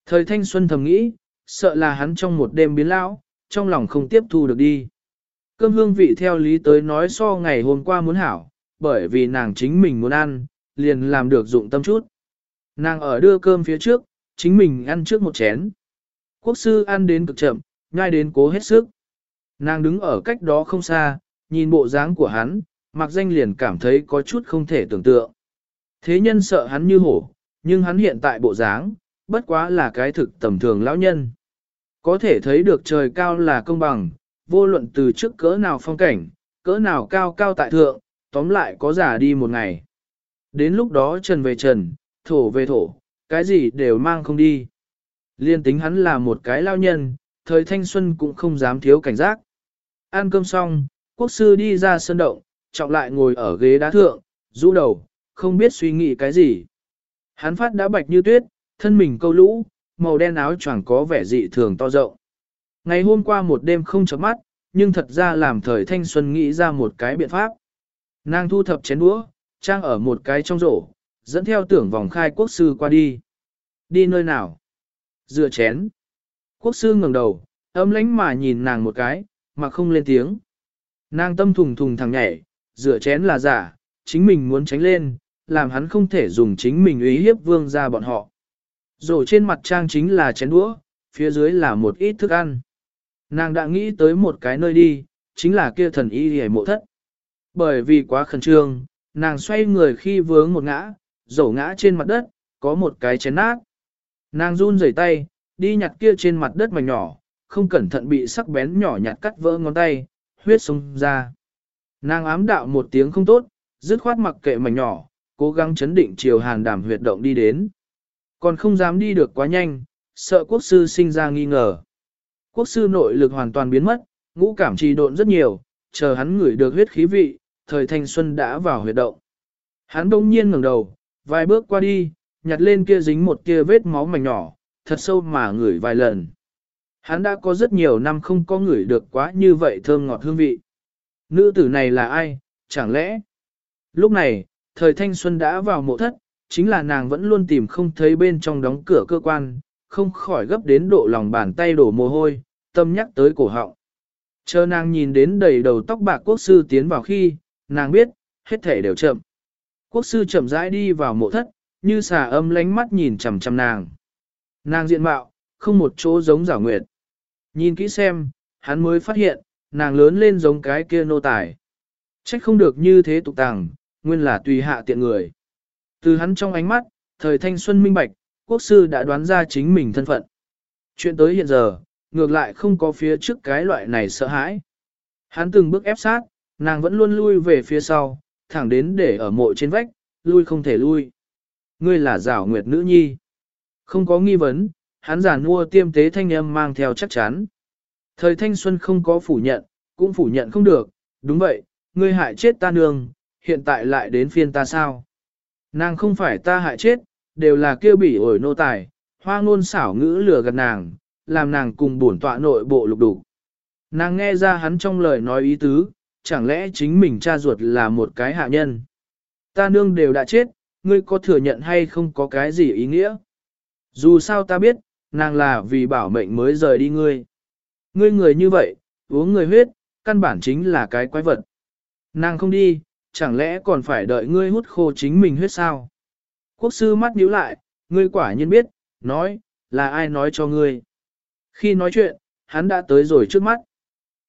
A: Thời thanh xuân thầm nghĩ, sợ là hắn trong một đêm biến lão, trong lòng không tiếp thu được đi. Cơm hương vị theo lý tới nói so ngày hôm qua muốn hảo, bởi vì nàng chính mình muốn ăn, liền làm được dụng tâm chút. Nàng ở đưa cơm phía trước, chính mình ăn trước một chén. Quốc sư ăn đến cực chậm, ngay đến cố hết sức. Nàng đứng ở cách đó không xa, nhìn bộ dáng của hắn, mặc danh liền cảm thấy có chút không thể tưởng tượng. Thế nhân sợ hắn như hổ, nhưng hắn hiện tại bộ dáng, bất quá là cái thực tầm thường lão nhân. Có thể thấy được trời cao là công bằng, vô luận từ trước cỡ nào phong cảnh, cỡ nào cao cao tại thượng, tóm lại có giả đi một ngày. Đến lúc đó trần về trần, thổ về thổ, cái gì đều mang không đi. Liên tính hắn là một cái lao nhân, thời thanh xuân cũng không dám thiếu cảnh giác. Ăn cơm xong, quốc sư đi ra sân động, trọng lại ngồi ở ghế đá thượng, rũ đầu, không biết suy nghĩ cái gì. Hắn phát đã bạch như tuyết, thân mình câu lũ, màu đen áo choàng có vẻ dị thường to rộng. Ngày hôm qua một đêm không chấm mắt, nhưng thật ra làm thời thanh xuân nghĩ ra một cái biện pháp. Nàng thu thập chén đũa, trang ở một cái trong rổ, dẫn theo tưởng vòng khai quốc sư qua đi. Đi nơi nào? Dựa chén. Quốc sư ngẩng đầu, ấm lánh mà nhìn nàng một cái, mà không lên tiếng. Nàng tâm thùng thùng thằng nhảy, rửa chén là giả, chính mình muốn tránh lên, làm hắn không thể dùng chính mình ý hiếp vương ra bọn họ. Rổ trên mặt trang chính là chén đũa, phía dưới là một ít thức ăn. Nàng đã nghĩ tới một cái nơi đi, chính là kia thần y hề mộ thất. Bởi vì quá khẩn trương, nàng xoay người khi vướng một ngã, rổ ngã trên mặt đất, có một cái chén nát. Nàng run rẩy tay, đi nhặt kia trên mặt đất mảnh nhỏ, không cẩn thận bị sắc bén nhỏ nhặt cắt vỡ ngón tay, huyết sông ra. Nàng ám đạo một tiếng không tốt, dứt khoát mặc kệ mảnh nhỏ, cố gắng chấn định chiều hàn đảm huyệt động đi đến. Còn không dám đi được quá nhanh, sợ quốc sư sinh ra nghi ngờ. Quốc sư nội lực hoàn toàn biến mất, ngũ cảm trì độn rất nhiều, chờ hắn ngửi được huyết khí vị, thời thanh xuân đã vào huyệt động. Hắn đông nhiên ngẩng đầu, vài bước qua đi, nhặt lên kia dính một kia vết máu mảnh nhỏ, thật sâu mà ngửi vài lần. Hắn đã có rất nhiều năm không có ngửi được quá như vậy thơm ngọt hương vị. Nữ tử này là ai, chẳng lẽ? Lúc này, thời thanh xuân đã vào mộ thất, chính là nàng vẫn luôn tìm không thấy bên trong đóng cửa cơ quan, không khỏi gấp đến độ lòng bàn tay đổ mồ hôi, tâm nhắc tới cổ họng. Chờ nàng nhìn đến đầy đầu tóc bạc quốc sư tiến vào khi, nàng biết, hết thể đều chậm. Quốc sư chậm rãi đi vào mộ thất, như xà âm lánh mắt nhìn chằm chằm nàng. Nàng diện mạo, không một chỗ giống giả nguyệt. Nhìn kỹ xem, hắn mới phát hiện, nàng lớn lên giống cái kia nô tài. Trách không được như thế tục tàng, nguyên là tùy hạ tiện người. Từ hắn trong ánh mắt, thời thanh xuân minh bạch, quốc sư đã đoán ra chính mình thân phận. Chuyện tới hiện giờ, ngược lại không có phía trước cái loại này sợ hãi. Hắn từng bước ép sát, nàng vẫn luôn lui về phía sau, thẳng đến để ở mộ trên vách, lui không thể lui. Ngươi là giảo nguyệt nữ nhi. Không có nghi vấn, hắn giả mua tiêm tế thanh âm mang theo chắc chắn. Thời thanh xuân không có phủ nhận, cũng phủ nhận không được, đúng vậy, ngươi hại chết ta nương, hiện tại lại đến phiên ta sao? Nàng không phải ta hại chết, đều là kêu bỉ ổi nô tài, hoa ngôn xảo ngữ lừa gạt nàng, làm nàng cùng bổn tọa nội bộ lục đủ. Nàng nghe ra hắn trong lời nói ý tứ, chẳng lẽ chính mình cha ruột là một cái hạ nhân. Ta nương đều đã chết, ngươi có thừa nhận hay không có cái gì ý nghĩa? Dù sao ta biết, nàng là vì bảo mệnh mới rời đi ngươi. Ngươi người như vậy, uống người huyết, căn bản chính là cái quái vật. Nàng không đi, chẳng lẽ còn phải đợi ngươi hút khô chính mình huyết sao? Quốc sư mắt nhíu lại, ngươi quả nhiên biết, nói, là ai nói cho ngươi. Khi nói chuyện, hắn đã tới rồi trước mắt.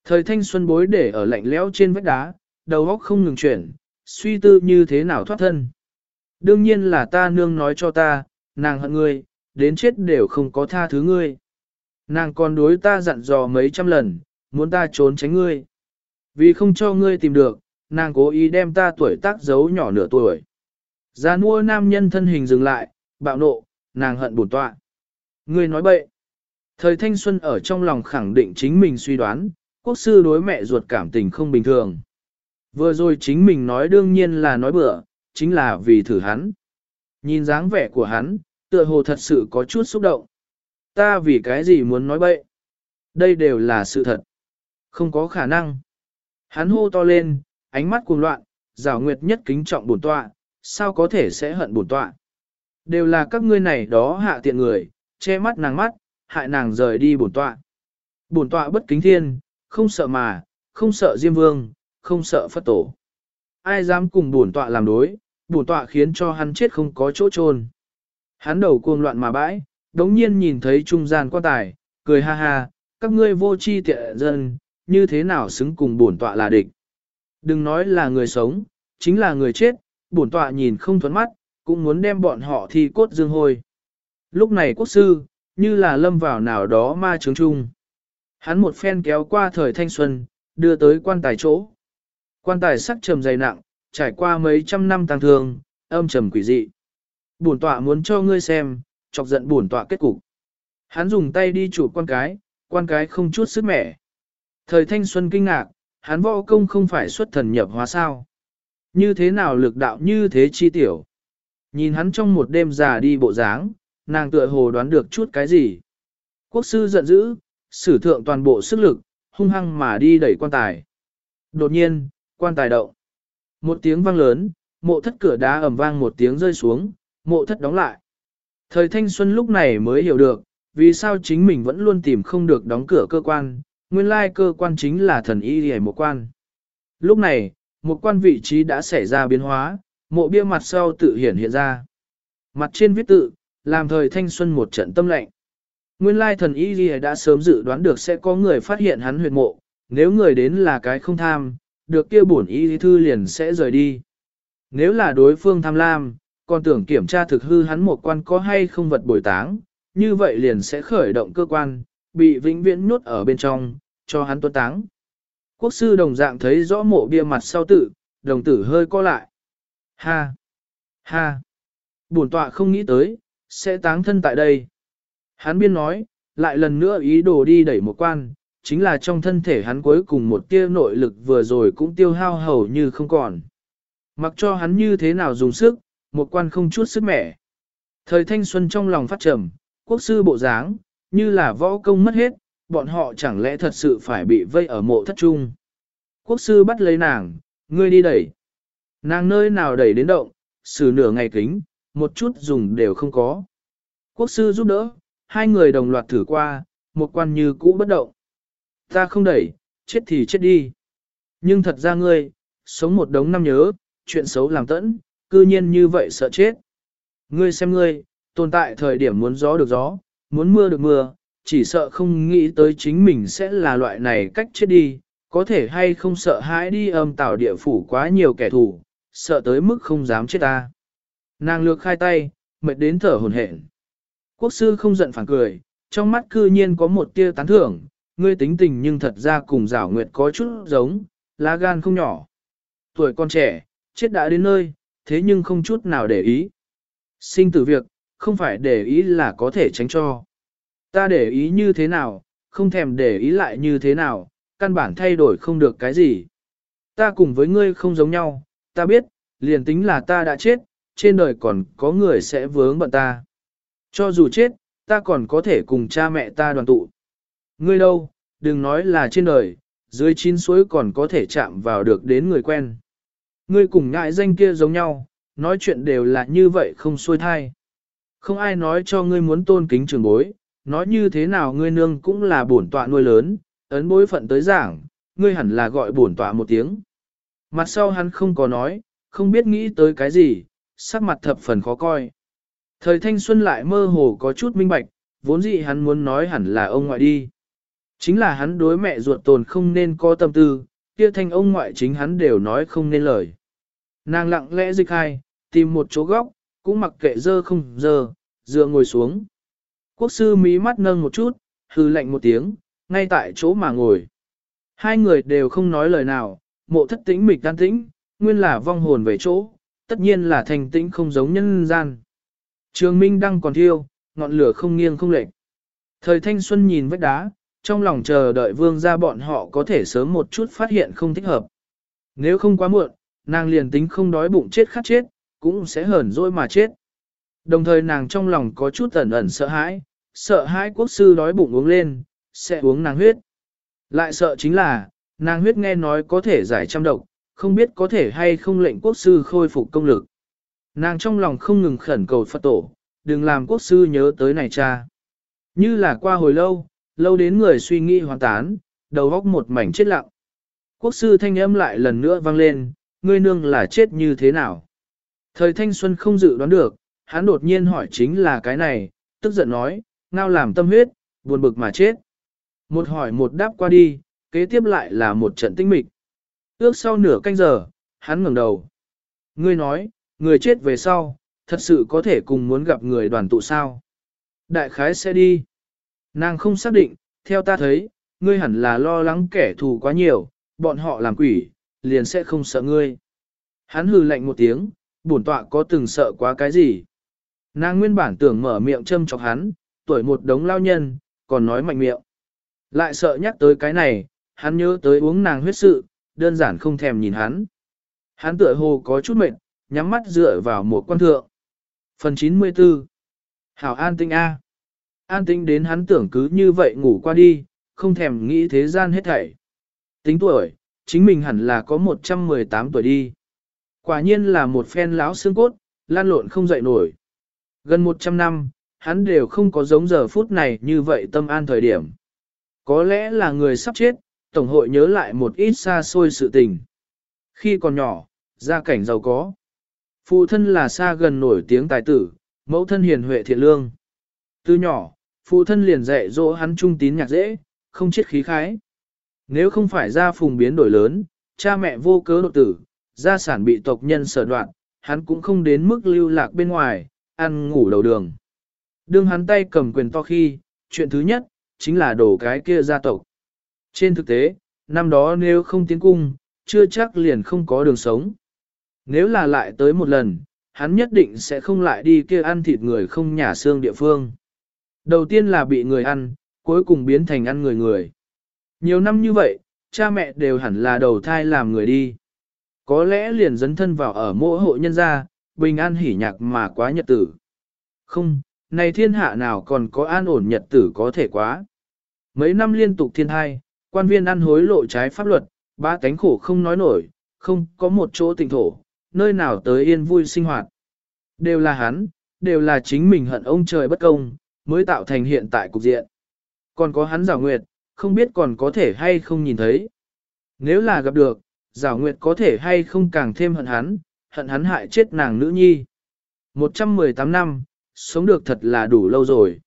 A: Thời thanh xuân bối để ở lạnh lẽo trên vách đá, đầu óc không ngừng chuyển, suy tư như thế nào thoát thân. Đương nhiên là ta nương nói cho ta, nàng hận ngươi, đến chết đều không có tha thứ ngươi. Nàng còn đối ta dặn dò mấy trăm lần, muốn ta trốn tránh ngươi. Vì không cho ngươi tìm được, nàng cố ý đem ta tuổi tác giấu nhỏ nửa tuổi. Gia nua nam nhân thân hình dừng lại, bạo nộ, nàng hận bổn tọa. Ngươi nói bậy. Thời thanh xuân ở trong lòng khẳng định chính mình suy đoán, quốc sư đối mẹ ruột cảm tình không bình thường. Vừa rồi chính mình nói đương nhiên là nói bừa, chính là vì thử hắn. Nhìn dáng vẻ của hắn, tựa hồ thật sự có chút xúc động. Ta vì cái gì muốn nói bậy? Đây đều là sự thật. Không có khả năng. Hắn hô to lên, ánh mắt cuồng loạn, rào nguyệt nhất kính trọng bổn tọa, sao có thể sẽ hận bổn tọa? Đều là các ngươi này đó hạ tiện người, che mắt nàng mắt, hại nàng rời đi bổn tọa. Bổn tọa bất kính thiên, không sợ mà, không sợ Diêm Vương, không sợ Phất Tổ. Ai dám cùng bổn tọa làm đối, bổn tọa khiến cho hắn chết không có chỗ chôn. Hắn đầu cuồng loạn mà bãi, đống nhiên nhìn thấy trung gian quan tài, cười ha ha, các ngươi vô chi tiện dân, như thế nào xứng cùng bổn tọa là địch. Đừng nói là người sống, chính là người chết, bổn tọa nhìn không thuẫn mắt, cũng muốn đem bọn họ thi cốt dương hôi. Lúc này quốc sư, như là lâm vào nào đó ma trướng chung. Hắn một phen kéo qua thời thanh xuân, đưa tới quan tài chỗ. Quan tài sắc trầm dày nặng, trải qua mấy trăm năm tăng thương, âm trầm quỷ dị. Bổn tọa muốn cho ngươi xem, chọc giận bổn tọa kết cục. Hắn dùng tay đi chụp quan cái, quan cái không chút sức mẻ. Thời thanh xuân kinh ngạc, hắn võ công không phải xuất thần nhập hóa sao. Như thế nào lực đạo như thế chi tiểu. Nhìn hắn trong một đêm già đi bộ dáng, nàng tựa hồ đoán được chút cái gì. Quốc sư giận dữ, sử thượng toàn bộ sức lực, hung hăng mà đi đẩy quan tài. Đột nhiên, quan tài động. Một tiếng vang lớn, mộ thất cửa đá ầm vang một tiếng rơi xuống, mộ thất đóng lại. Thời thanh xuân lúc này mới hiểu được, vì sao chính mình vẫn luôn tìm không được đóng cửa cơ quan, nguyên lai cơ quan chính là thần y hề một quan. Lúc này, một quan vị trí đã xảy ra biến hóa, mộ bia mặt sau tự hiển hiện ra. Mặt trên viết tự, làm thời thanh xuân một trận tâm lệnh. Nguyên lai thần y ghi đã sớm dự đoán được sẽ có người phát hiện hắn huyệt mộ, nếu người đến là cái không tham, được kia bổn y thư liền sẽ rời đi. Nếu là đối phương tham lam, còn tưởng kiểm tra thực hư hắn một quan có hay không vật bồi táng, như vậy liền sẽ khởi động cơ quan, bị vĩnh viễn nhốt ở bên trong, cho hắn tuân táng. Quốc sư đồng dạng thấy rõ mộ bia mặt sau tự, đồng tử hơi co lại. Ha! Ha! Bổn tọa không nghĩ tới, sẽ táng thân tại đây. Hắn biên nói, lại lần nữa ý đồ đi đẩy một quan, chính là trong thân thể hắn cuối cùng một tia nội lực vừa rồi cũng tiêu hao hầu như không còn. Mặc cho hắn như thế nào dùng sức, một quan không chút sức mẻ. Thời thanh xuân trong lòng phát trầm, quốc sư bộ dáng, như là võ công mất hết, bọn họ chẳng lẽ thật sự phải bị vây ở mộ thất trung. Quốc sư bắt lấy nàng, Ngươi đi đẩy. Nàng nơi nào đẩy đến động, xử nửa ngày kính, một chút dùng đều không có. Quốc sư giúp đỡ, hai người đồng loạt thử qua, một quan như cũ bất động. Ta không đẩy, chết thì chết đi. Nhưng thật ra ngươi, sống một đống năm nhớ, chuyện xấu làm tẫn, cư nhiên như vậy sợ chết. Ngươi xem ngươi, tồn tại thời điểm muốn gió được gió, muốn mưa được mưa, chỉ sợ không nghĩ tới chính mình sẽ là loại này cách chết đi, có thể hay không sợ hãi đi âm tạo địa phủ quá nhiều kẻ thù, sợ tới mức không dám chết ta. Nàng lược khai tay, mệt đến thở hồn hển. Quốc sư không giận phản cười, trong mắt cư nhiên có một tia tán thưởng, ngươi tính tình nhưng thật ra cùng giảo nguyệt có chút giống, lá gan không nhỏ. Tuổi con trẻ, chết đã đến nơi, thế nhưng không chút nào để ý. Sinh tử việc, không phải để ý là có thể tránh cho. Ta để ý như thế nào, không thèm để ý lại như thế nào, căn bản thay đổi không được cái gì. Ta cùng với ngươi không giống nhau, ta biết, liền tính là ta đã chết, trên đời còn có người sẽ vướng bận ta. Cho dù chết, ta còn có thể cùng cha mẹ ta đoàn tụ. Ngươi đâu, đừng nói là trên đời, dưới chín suối còn có thể chạm vào được đến người quen. Ngươi cùng ngại danh kia giống nhau, nói chuyện đều là như vậy không xuôi thai. Không ai nói cho ngươi muốn tôn kính trường bối, nói như thế nào ngươi nương cũng là bổn tọa nuôi lớn, ấn bối phận tới giảng, ngươi hẳn là gọi bổn tọa một tiếng. Mặt sau hắn không có nói, không biết nghĩ tới cái gì, sắc mặt thập phần khó coi. Thời thanh xuân lại mơ hồ có chút minh bạch, vốn dĩ hắn muốn nói hẳn là ông ngoại đi. Chính là hắn đối mẹ ruột tồn không nên có tâm tư, kia thanh ông ngoại chính hắn đều nói không nên lời. Nàng lặng lẽ dịch hai, tìm một chỗ góc, cũng mặc kệ dơ không dơ, dựa ngồi xuống. Quốc sư mí mắt nâng một chút, hư lạnh một tiếng, ngay tại chỗ mà ngồi. Hai người đều không nói lời nào, mộ thất tĩnh mịch tan tĩnh, nguyên là vong hồn về chỗ, tất nhiên là thành tĩnh không giống nhân gian. Trường Minh đang còn thiêu, ngọn lửa không nghiêng không lệch. Thời thanh xuân nhìn vách đá, trong lòng chờ đợi vương ra bọn họ có thể sớm một chút phát hiện không thích hợp. Nếu không quá muộn, nàng liền tính không đói bụng chết khát chết, cũng sẽ hờn dỗi mà chết. Đồng thời nàng trong lòng có chút ẩn ẩn sợ hãi, sợ hãi quốc sư đói bụng uống lên, sẽ uống nàng huyết. Lại sợ chính là, nàng huyết nghe nói có thể giải trăm độc, không biết có thể hay không lệnh quốc sư khôi phục công lực. Nàng trong lòng không ngừng khẩn cầu Phật tổ, đừng làm quốc sư nhớ tới này cha. Như là qua hồi lâu, lâu đến người suy nghĩ hoàn tán, đầu góc một mảnh chết lặng. Quốc sư thanh âm lại lần nữa vang lên, ngươi nương là chết như thế nào? Thời thanh xuân không dự đoán được, hắn đột nhiên hỏi chính là cái này, tức giận nói, ngao làm tâm huyết, buồn bực mà chết. Một hỏi một đáp qua đi, kế tiếp lại là một trận tinh mịch. Ước sau nửa canh giờ, hắn ngẩng đầu. Ngươi nói, người chết về sau, thật sự có thể cùng muốn gặp người đoàn tụ sao. Đại khái sẽ đi. Nàng không xác định, theo ta thấy, ngươi hẳn là lo lắng kẻ thù quá nhiều, bọn họ làm quỷ, liền sẽ không sợ ngươi. Hắn hừ lạnh một tiếng, bổn tọa có từng sợ quá cái gì. Nàng nguyên bản tưởng mở miệng châm chọc hắn, tuổi một đống lao nhân, còn nói mạnh miệng. Lại sợ nhắc tới cái này, hắn nhớ tới uống nàng huyết sự, đơn giản không thèm nhìn hắn. Hắn tựa hồ có chút mệt, nhắm mắt dựa vào một quan thượng. Phần 94 Hảo an tinh A An tinh đến hắn tưởng cứ như vậy ngủ qua đi, không thèm nghĩ thế gian hết thảy. Tính tuổi, chính mình hẳn là có 118 tuổi đi. Quả nhiên là một phen lão xương cốt, lan lộn không dậy nổi. Gần 100 năm, hắn đều không có giống giờ phút này như vậy tâm an thời điểm. Có lẽ là người sắp chết, Tổng hội nhớ lại một ít xa xôi sự tình. Khi còn nhỏ, gia cảnh giàu có. Phụ thân là xa gần nổi tiếng tài tử, mẫu thân hiền huệ thiện lương. Từ nhỏ, phụ thân liền dạy dỗ hắn trung tín nhạc dễ, không chết khí khái. Nếu không phải ra phùng biến đổi lớn, cha mẹ vô cớ đột tử, gia sản bị tộc nhân sở đoạn, hắn cũng không đến mức lưu lạc bên ngoài, ăn ngủ đầu đường. Đương hắn tay cầm quyền to khi, chuyện thứ nhất, chính là đổ cái kia gia tộc. Trên thực tế, năm đó nếu không tiến cung, chưa chắc liền không có đường sống. Nếu là lại tới một lần, hắn nhất định sẽ không lại đi kia ăn thịt người không nhà xương địa phương. Đầu tiên là bị người ăn, cuối cùng biến thành ăn người người. Nhiều năm như vậy, cha mẹ đều hẳn là đầu thai làm người đi. Có lẽ liền dấn thân vào ở mỗi hộ nhân gia, bình an hỉ nhạc mà quá nhật tử. Không, này thiên hạ nào còn có an ổn nhật tử có thể quá. Mấy năm liên tục thiên hai, quan viên ăn hối lộ trái pháp luật, ba cánh khổ không nói nổi, không có một chỗ tỉnh thổ, nơi nào tới yên vui sinh hoạt. Đều là hắn, đều là chính mình hận ông trời bất công, mới tạo thành hiện tại cục diện. Còn có hắn giảo nguyệt, không biết còn có thể hay không nhìn thấy. Nếu là gặp được, giảo nguyệt có thể hay không càng thêm hận hắn, hận hắn hại chết nàng nữ nhi. 118 năm, sống được thật là đủ lâu rồi.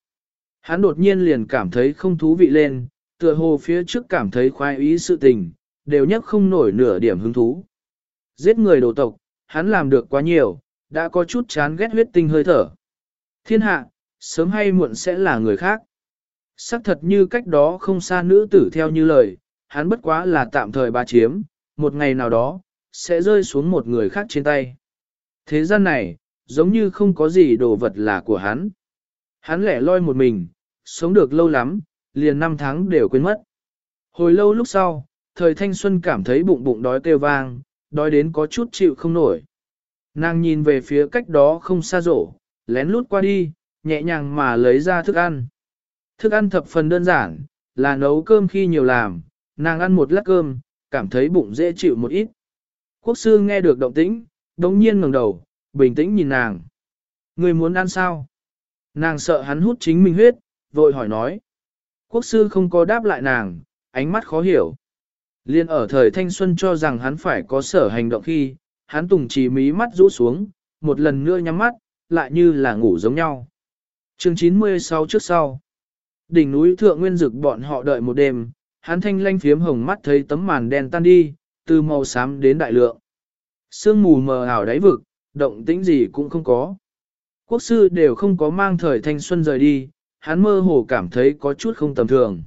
A: Hắn đột nhiên liền cảm thấy không thú vị lên, tựa hồ phía trước cảm thấy khoái ý sự tình, đều nhất không nổi nửa điểm hứng thú. Giết người đồ tộc, hắn làm được quá nhiều, đã có chút chán ghét huyết tinh hơi thở. Thiên hạ, sớm hay muộn sẽ là người khác. Sắc thật như cách đó không xa nữ tử theo như lời, hắn bất quá là tạm thời ba chiếm, một ngày nào đó, sẽ rơi xuống một người khác trên tay. Thế gian này, giống như không có gì đồ vật là của hắn. Hắn lẻ loi một mình, sống được lâu lắm, liền năm tháng đều quên mất. Hồi lâu lúc sau, thời thanh xuân cảm thấy bụng bụng đói kêu vang, đói đến có chút chịu không nổi. Nàng nhìn về phía cách đó không xa rổ, lén lút qua đi, nhẹ nhàng mà lấy ra thức ăn. Thức ăn thập phần đơn giản, là nấu cơm khi nhiều làm, nàng ăn một lát cơm, cảm thấy bụng dễ chịu một ít. Quốc sư nghe được động tĩnh, đống nhiên ngẩng đầu, bình tĩnh nhìn nàng. Người muốn ăn sao? Nàng sợ hắn hút chính mình huyết, vội hỏi nói. Quốc sư không có đáp lại nàng, ánh mắt khó hiểu. Liên ở thời thanh xuân cho rằng hắn phải có sở hành động khi, hắn tùng chỉ mí mắt rũ xuống, một lần nữa nhắm mắt, lại như là ngủ giống nhau. chương 96 trước sau. Đỉnh núi thượng nguyên dực bọn họ đợi một đêm, hắn thanh lanh phiếm hồng mắt thấy tấm màn đen tan đi, từ màu xám đến đại lượng. Sương mù mờ ảo đáy vực, động tĩnh gì cũng không có. Quốc sư đều không có mang thời thanh xuân rời đi, hắn mơ hồ cảm thấy có chút không tầm thường.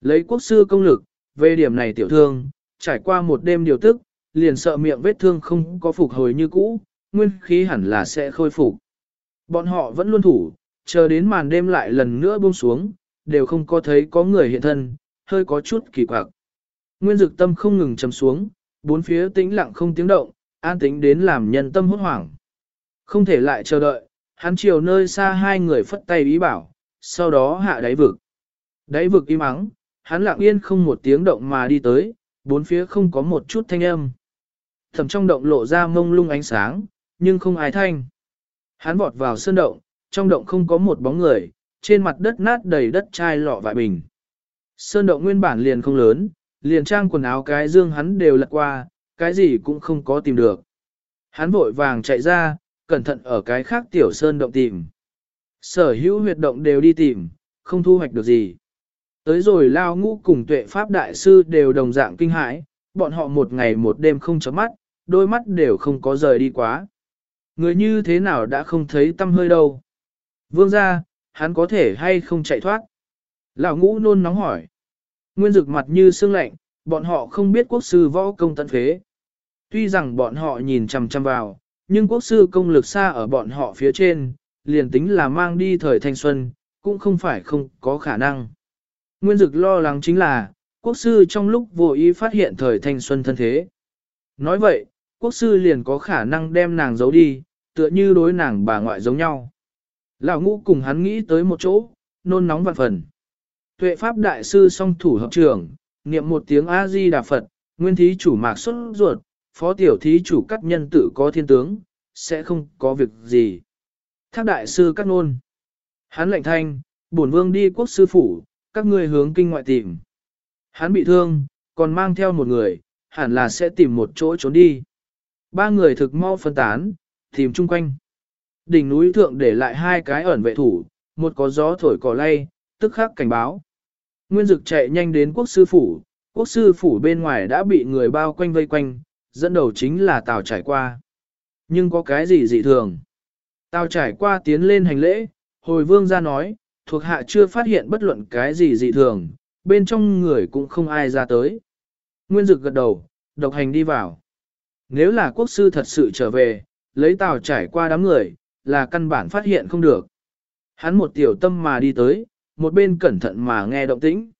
A: Lấy quốc sư công lực, về điểm này tiểu thương, trải qua một đêm điều tức, liền sợ miệng vết thương không có phục hồi như cũ, nguyên khí hẳn là sẽ khôi phục. Bọn họ vẫn luôn thủ, chờ đến màn đêm lại lần nữa buông xuống, đều không có thấy có người hiện thân, hơi có chút kỳ quặc. Nguyên dực tâm không ngừng chầm xuống, bốn phía tĩnh lặng không tiếng động, an tĩnh đến làm nhân tâm hốt hoảng. Không thể lại chờ đợi, hắn chiều nơi xa hai người phất tay ý bảo, sau đó hạ đáy vực. Đáy vực im ắng, hắn lặng yên không một tiếng động mà đi tới, bốn phía không có một chút thanh âm. Thầm trong động lộ ra mông lung ánh sáng, nhưng không ai thanh. Hắn vọt vào sơn động, trong động không có một bóng người, trên mặt đất nát đầy đất chai lọ vại bình. Sơn động nguyên bản liền không lớn, liền trang quần áo cái dương hắn đều lật qua, cái gì cũng không có tìm được. Hắn vội vàng chạy ra, cẩn thận ở cái khác tiểu sơn động tìm. Sở hữu huyệt động đều đi tìm, không thu hoạch được gì. Tới rồi lao ngũ cùng tuệ pháp đại sư đều đồng dạng kinh hãi, bọn họ một ngày một đêm không chấm mắt, đôi mắt đều không có rời đi quá. Người như thế nào đã không thấy tâm hơi đâu. Vương ra, hắn có thể hay không chạy thoát. Lão ngũ nôn nóng hỏi. Nguyên dực mặt như sương lạnh, bọn họ không biết quốc sư võ công tận phế. Tuy rằng bọn họ nhìn chằm chằm vào, nhưng quốc sư công lực xa ở bọn họ phía trên, liền tính là mang đi thời thanh xuân, cũng không phải không có khả năng. Nguyên dực lo lắng chính là, quốc sư trong lúc vô ý phát hiện thời thanh xuân thân thế. Nói vậy, quốc sư liền có khả năng đem nàng giấu đi, tựa như đối nàng bà ngoại giống nhau. Lão ngũ cùng hắn nghĩ tới một chỗ, nôn nóng vạn phần. Tuệ Pháp Đại sư song thủ hợp trưởng, niệm một tiếng A-di Đà Phật, nguyên thí chủ mạc xuất ruột, phó tiểu thí chủ cắt nhân tự có thiên tướng, sẽ không có việc gì. Thác đại sư cắt nôn. Hắn lệnh thanh, bổn vương đi quốc sư phủ, các ngươi hướng kinh ngoại tìm. Hắn bị thương, còn mang theo một người, hẳn là sẽ tìm một chỗ trốn đi. Ba người thực mau phân tán, tìm chung quanh. Đỉnh núi thượng để lại hai cái ẩn vệ thủ, một có gió thổi cỏ lay, tức khắc cảnh báo. Nguyên dực chạy nhanh đến quốc sư phủ, quốc sư phủ bên ngoài đã bị người bao quanh vây quanh, dẫn đầu chính là Tào trải qua. Nhưng có cái gì dị thường? Tào trải qua tiến lên hành lễ, hồi vương ra nói, thuộc hạ chưa phát hiện bất luận cái gì dị thường, bên trong người cũng không ai ra tới. Nguyên dực gật đầu, độc hành đi vào. Nếu là quốc sư thật sự trở về, lấy Tào trải qua đám người, là căn bản phát hiện không được. Hắn một tiểu tâm mà đi tới, một bên cẩn thận mà nghe động tĩnh.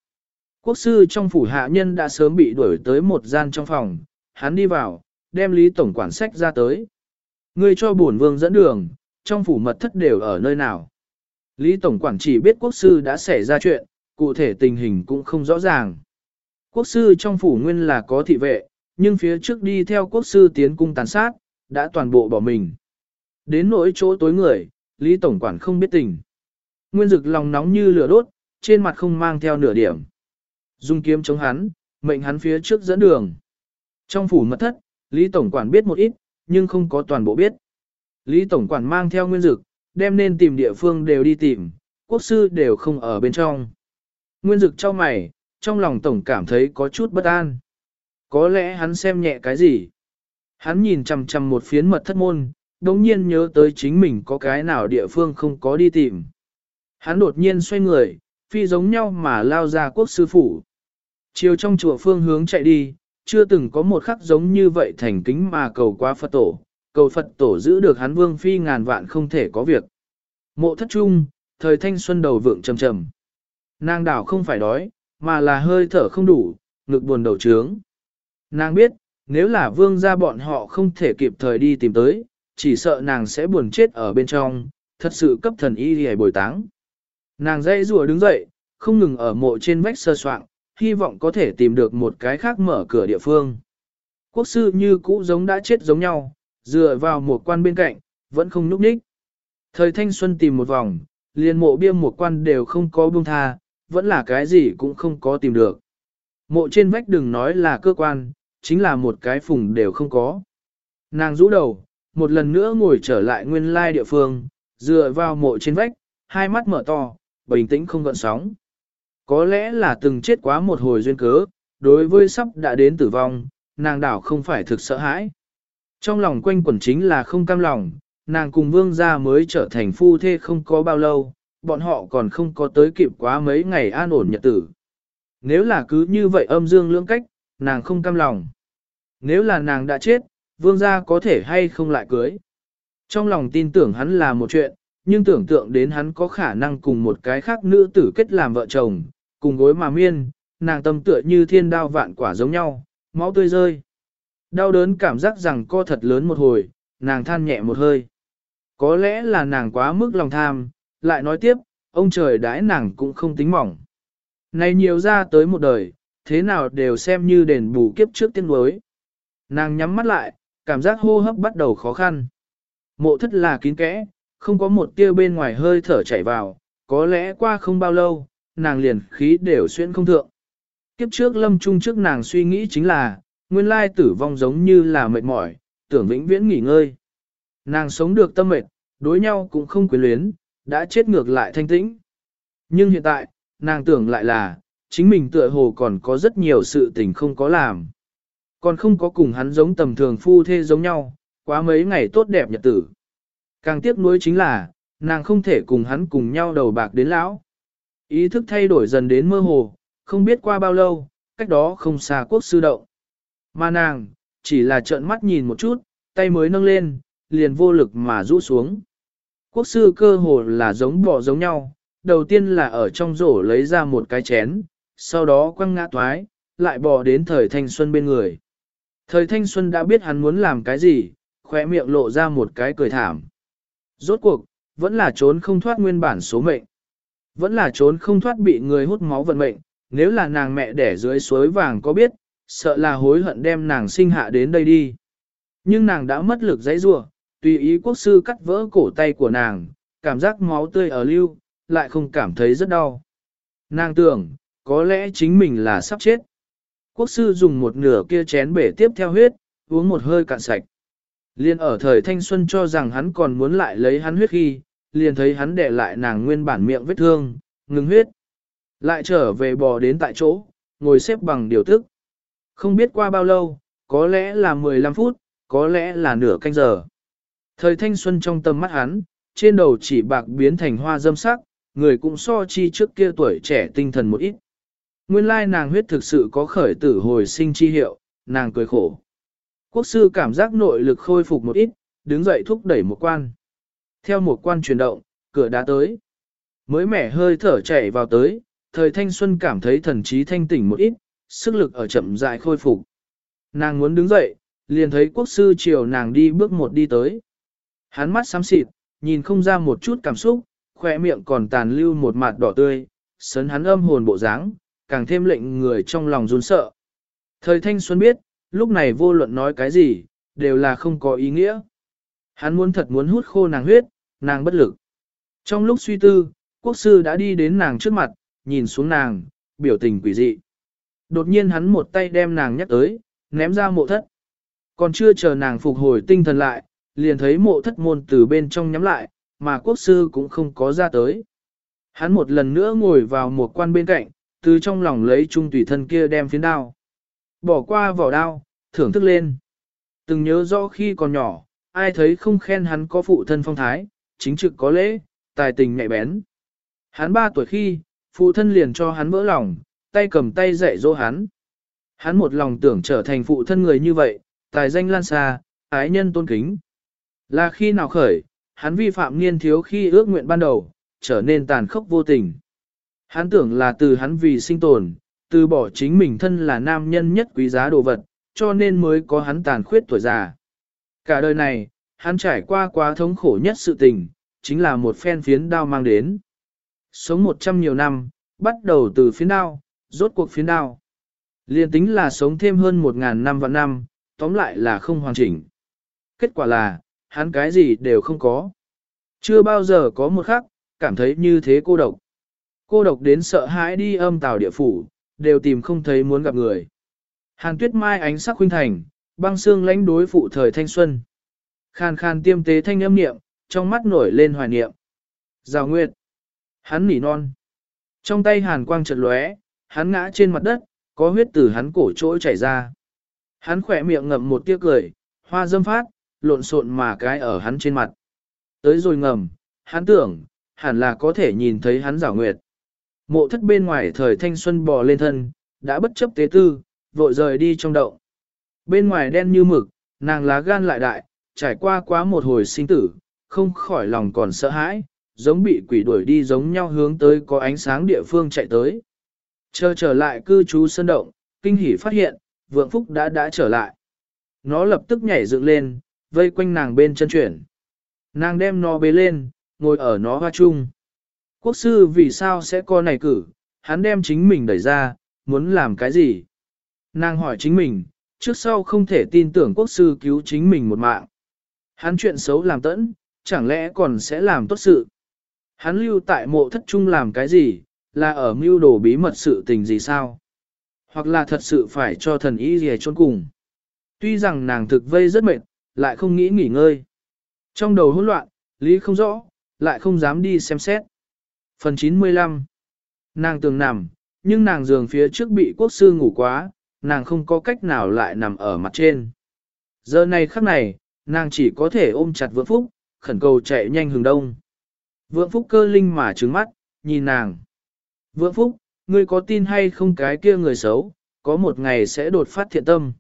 A: Quốc sư trong phủ hạ nhân đã sớm bị đuổi tới một gian trong phòng, hắn đi vào, đem lý tổng quản sách ra tới. Ngươi cho bổn vương dẫn đường, trong phủ mật thất đều ở nơi nào. Lý tổng quản chỉ biết quốc sư đã xảy ra chuyện, cụ thể tình hình cũng không rõ ràng. Quốc sư trong phủ nguyên là có thị vệ, Nhưng phía trước đi theo quốc sư tiến cung tàn sát, đã toàn bộ bỏ mình. Đến nỗi chỗ tối người, Lý Tổng Quản không biết tình. Nguyên dực lòng nóng như lửa đốt, trên mặt không mang theo nửa điểm. Dung kiếm chống hắn, mệnh hắn phía trước dẫn đường. Trong phủ mật thất, Lý Tổng Quản biết một ít, nhưng không có toàn bộ biết. Lý Tổng Quản mang theo nguyên dực, đem nên tìm địa phương đều đi tìm, quốc sư đều không ở bên trong. Nguyên dực cho mày, trong lòng Tổng cảm thấy có chút bất an. Có lẽ hắn xem nhẹ cái gì. Hắn nhìn chằm chằm một phiến mật thất môn, đồng nhiên nhớ tới chính mình có cái nào địa phương không có đi tìm. Hắn đột nhiên xoay người, phi giống nhau mà lao ra quốc sư phủ. Chiều trong chùa phương hướng chạy đi, chưa từng có một khắc giống như vậy thành kính mà cầu qua Phật tổ, cầu Phật tổ giữ được hắn vương phi ngàn vạn không thể có việc. Mộ thất trung, thời thanh xuân đầu vượng trầm trầm. Nàng đảo không phải đói, mà là hơi thở không đủ, ngực buồn đầu trướng. Nàng biết, nếu là vương gia bọn họ không thể kịp thời đi tìm tới, chỉ sợ nàng sẽ buồn chết ở bên trong, thật sự cấp thần y hề bồi táng. Nàng dây rùa đứng dậy, không ngừng ở mộ trên vách sơ soạn, hy vọng có thể tìm được một cái khác mở cửa địa phương. Quốc sư như cũ giống đã chết giống nhau, dựa vào một quan bên cạnh, vẫn không núp ních. Thời thanh xuân tìm một vòng, liền mộ bia một quan đều không có buông tha, vẫn là cái gì cũng không có tìm được. Mộ trên vách đừng nói là cơ quan, chính là một cái phùng đều không có. Nàng rũ đầu, một lần nữa ngồi trở lại nguyên lai địa phương, dựa vào mộ trên vách, hai mắt mở to, bình tĩnh không gợn sóng. Có lẽ là từng chết quá một hồi duyên cớ, đối với sắp đã đến tử vong, nàng đảo không phải thực sợ hãi. Trong lòng quanh quẩn chính là không cam lòng, nàng cùng vương gia mới trở thành phu thê không có bao lâu, bọn họ còn không có tới kịp quá mấy ngày an ổn nhật tử. Nếu là cứ như vậy âm dương lưỡng cách, nàng không cam lòng. Nếu là nàng đã chết, vương gia có thể hay không lại cưới. Trong lòng tin tưởng hắn là một chuyện, nhưng tưởng tượng đến hắn có khả năng cùng một cái khác nữ tử kết làm vợ chồng, cùng gối mà miên, nàng tâm tựa như thiên đao vạn quả giống nhau, máu tươi rơi. Đau đớn cảm giác rằng co thật lớn một hồi, nàng than nhẹ một hơi. Có lẽ là nàng quá mức lòng tham, lại nói tiếp, ông trời đãi nàng cũng không tính mỏng. Này nhiều ra tới một đời, thế nào đều xem như đền bù kiếp trước tiên đối. Nàng nhắm mắt lại, cảm giác hô hấp bắt đầu khó khăn. Mộ thất là kín kẽ, không có một tia bên ngoài hơi thở chảy vào, có lẽ qua không bao lâu, nàng liền khí đều xuyên không thượng. Kiếp trước lâm trung trước nàng suy nghĩ chính là, nguyên lai tử vong giống như là mệt mỏi, tưởng vĩnh viễn nghỉ ngơi. Nàng sống được tâm mệt, đối nhau cũng không quyến luyến, đã chết ngược lại thanh tĩnh. Nhưng hiện tại, nàng tưởng lại là, chính mình tựa hồ còn có rất nhiều sự tình không có làm. Còn không có cùng hắn giống tầm thường phu thê giống nhau, quá mấy ngày tốt đẹp nhật tử. Càng tiếc nuối chính là, nàng không thể cùng hắn cùng nhau đầu bạc đến lão. Ý thức thay đổi dần đến mơ hồ, không biết qua bao lâu, cách đó không xa quốc sư động. Mà nàng, chỉ là trợn mắt nhìn một chút, tay mới nâng lên, liền vô lực mà rũ xuống. Quốc sư cơ hồ là giống bỏ giống nhau, đầu tiên là ở trong rổ lấy ra một cái chén, sau đó quăng ngã toái, lại bò đến thời thanh xuân bên người. Thời thanh xuân đã biết hắn muốn làm cái gì, khỏe miệng lộ ra một cái cười thảm. Rốt cuộc, vẫn là trốn không thoát nguyên bản số mệnh. Vẫn là trốn không thoát bị người hút máu vận mệnh, nếu là nàng mẹ đẻ dưới suối vàng có biết, sợ là hối hận đem nàng sinh hạ đến đây đi. Nhưng nàng đã mất lực giấy rua, tùy ý quốc sư cắt vỡ cổ tay của nàng, cảm giác máu tươi ở lưu, lại không cảm thấy rất đau. Nàng tưởng, có lẽ chính mình là sắp chết. Quốc sư dùng một nửa kia chén bể tiếp theo huyết, uống một hơi cạn sạch. Liên ở thời thanh xuân cho rằng hắn còn muốn lại lấy hắn huyết khi, liền thấy hắn để lại nàng nguyên bản miệng vết thương, ngừng huyết. Lại trở về bò đến tại chỗ, ngồi xếp bằng điều tức. Không biết qua bao lâu, có lẽ là 15 phút, có lẽ là nửa canh giờ. Thời thanh xuân trong tâm mắt hắn, trên đầu chỉ bạc biến thành hoa dâm sắc, người cũng so chi trước kia tuổi trẻ tinh thần một ít. Nguyên lai nàng huyết thực sự có khởi tử hồi sinh chi hiệu, nàng cười khổ. Quốc sư cảm giác nội lực khôi phục một ít, đứng dậy thúc đẩy một quan. Theo một quan chuyển động, cửa đã tới. Mới mẻ hơi thở chạy vào tới, thời thanh xuân cảm thấy thần trí thanh tỉnh một ít, sức lực ở chậm dại khôi phục. Nàng muốn đứng dậy, liền thấy quốc sư chiều nàng đi bước một đi tới. Hắn mắt xám xịt, nhìn không ra một chút cảm xúc, khỏe miệng còn tàn lưu một mặt đỏ tươi, sấn hắn âm hồn bộ dáng, càng thêm lệnh người trong lòng run sợ. Thời thanh xuân biết, lúc này vô luận nói cái gì, đều là không có ý nghĩa. Hắn muốn thật muốn hút khô nàng huyết, nàng bất lực. Trong lúc suy tư, quốc sư đã đi đến nàng trước mặt, nhìn xuống nàng, biểu tình quỷ dị. Đột nhiên hắn một tay đem nàng nhắc tới, ném ra mộ thất. Còn chưa chờ nàng phục hồi tinh thần lại, liền thấy mộ thất môn từ bên trong nhắm lại, mà quốc sư cũng không có ra tới. Hắn một lần nữa ngồi vào một quan bên cạnh, từ trong lòng lấy trung tùy thân kia đem phiến đao. Bỏ qua vỏ đao, thưởng thức lên. Từng nhớ rõ khi còn nhỏ, ai thấy không khen hắn có phụ thân phong thái, chính trực có lễ, tài tình nhạy bén. Hắn ba tuổi khi, phụ thân liền cho hắn vỡ lòng, tay cầm tay dạy dỗ hắn. Hắn một lòng tưởng trở thành phụ thân người như vậy, tài danh lan xa, ái nhân tôn kính. Là khi nào khởi, hắn vi phạm niên thiếu khi ước nguyện ban đầu, trở nên tàn khốc vô tình. Hắn tưởng là từ hắn vì sinh tồn, từ bỏ chính mình thân là nam nhân nhất quý giá đồ vật, cho nên mới có hắn tàn khuyết tuổi già. Cả đời này, hắn trải qua quá thống khổ nhất sự tình, chính là một phen phiến đao mang đến. Sống một trăm nhiều năm, bắt đầu từ phiến đao, rốt cuộc phiến đao. Liên tính là sống thêm hơn một ngàn năm và năm, tóm lại là không hoàn chỉnh. Kết quả là, hắn cái gì đều không có. Chưa bao giờ có một khắc, cảm thấy như thế cô độc. Cô độc đến sợ hãi đi âm tào địa phủ, đều tìm không thấy muốn gặp người. Hàn tuyết mai ánh sắc khuynh thành, băng xương lãnh đối phụ thời thanh xuân. Khàn khàn tiêm tế thanh âm niệm, trong mắt nổi lên hoài niệm. Giào nguyệt. Hắn nỉ non. Trong tay hàn quang chợt lóe, hắn ngã trên mặt đất, có huyết từ hắn cổ chỗ chảy ra. Hắn khỏe miệng ngậm một tia cười, hoa dâm phát, lộn xộn mà cái ở hắn trên mặt. Tới rồi ngầm, hắn tưởng, hẳn là có thể nhìn thấy hắn giảo nguyệt. Mộ thất bên ngoài thời thanh xuân bò lên thân, đã bất chấp tế tư, vội rời đi trong động. Bên ngoài đen như mực, nàng lá gan lại đại, trải qua quá một hồi sinh tử, không khỏi lòng còn sợ hãi, giống bị quỷ đuổi đi giống nhau hướng tới có ánh sáng địa phương chạy tới. Chờ trở lại cư trú sân động, kinh hỉ phát hiện, vượng phúc đã đã trở lại. Nó lập tức nhảy dựng lên, vây quanh nàng bên chân chuyển. Nàng đem nó bế lên, ngồi ở nó hoa chung. Quốc sư vì sao sẽ có này cử, hắn đem chính mình đẩy ra, muốn làm cái gì? Nàng hỏi chính mình, trước sau không thể tin tưởng quốc sư cứu chính mình một mạng. Hắn chuyện xấu làm tẫn, chẳng lẽ còn sẽ làm tốt sự? Hắn lưu tại mộ thất trung làm cái gì, là ở mưu đồ bí mật sự tình gì sao? Hoặc là thật sự phải cho thần ý gì trốn cùng? Tuy rằng nàng thực vây rất mệt, lại không nghĩ nghỉ ngơi. Trong đầu hỗn loạn, lý không rõ, lại không dám đi xem xét. Phần 95 Nàng tường nằm, nhưng nàng giường phía trước bị quốc sư ngủ quá, nàng không có cách nào lại nằm ở mặt trên. Giờ này khắc này, nàng chỉ có thể ôm chặt vượng phúc, khẩn cầu chạy nhanh hướng đông. Vượng phúc cơ linh mà trứng mắt, nhìn nàng. Vượng phúc, ngươi có tin hay không cái kia người xấu, có một ngày sẽ đột phát thiện tâm.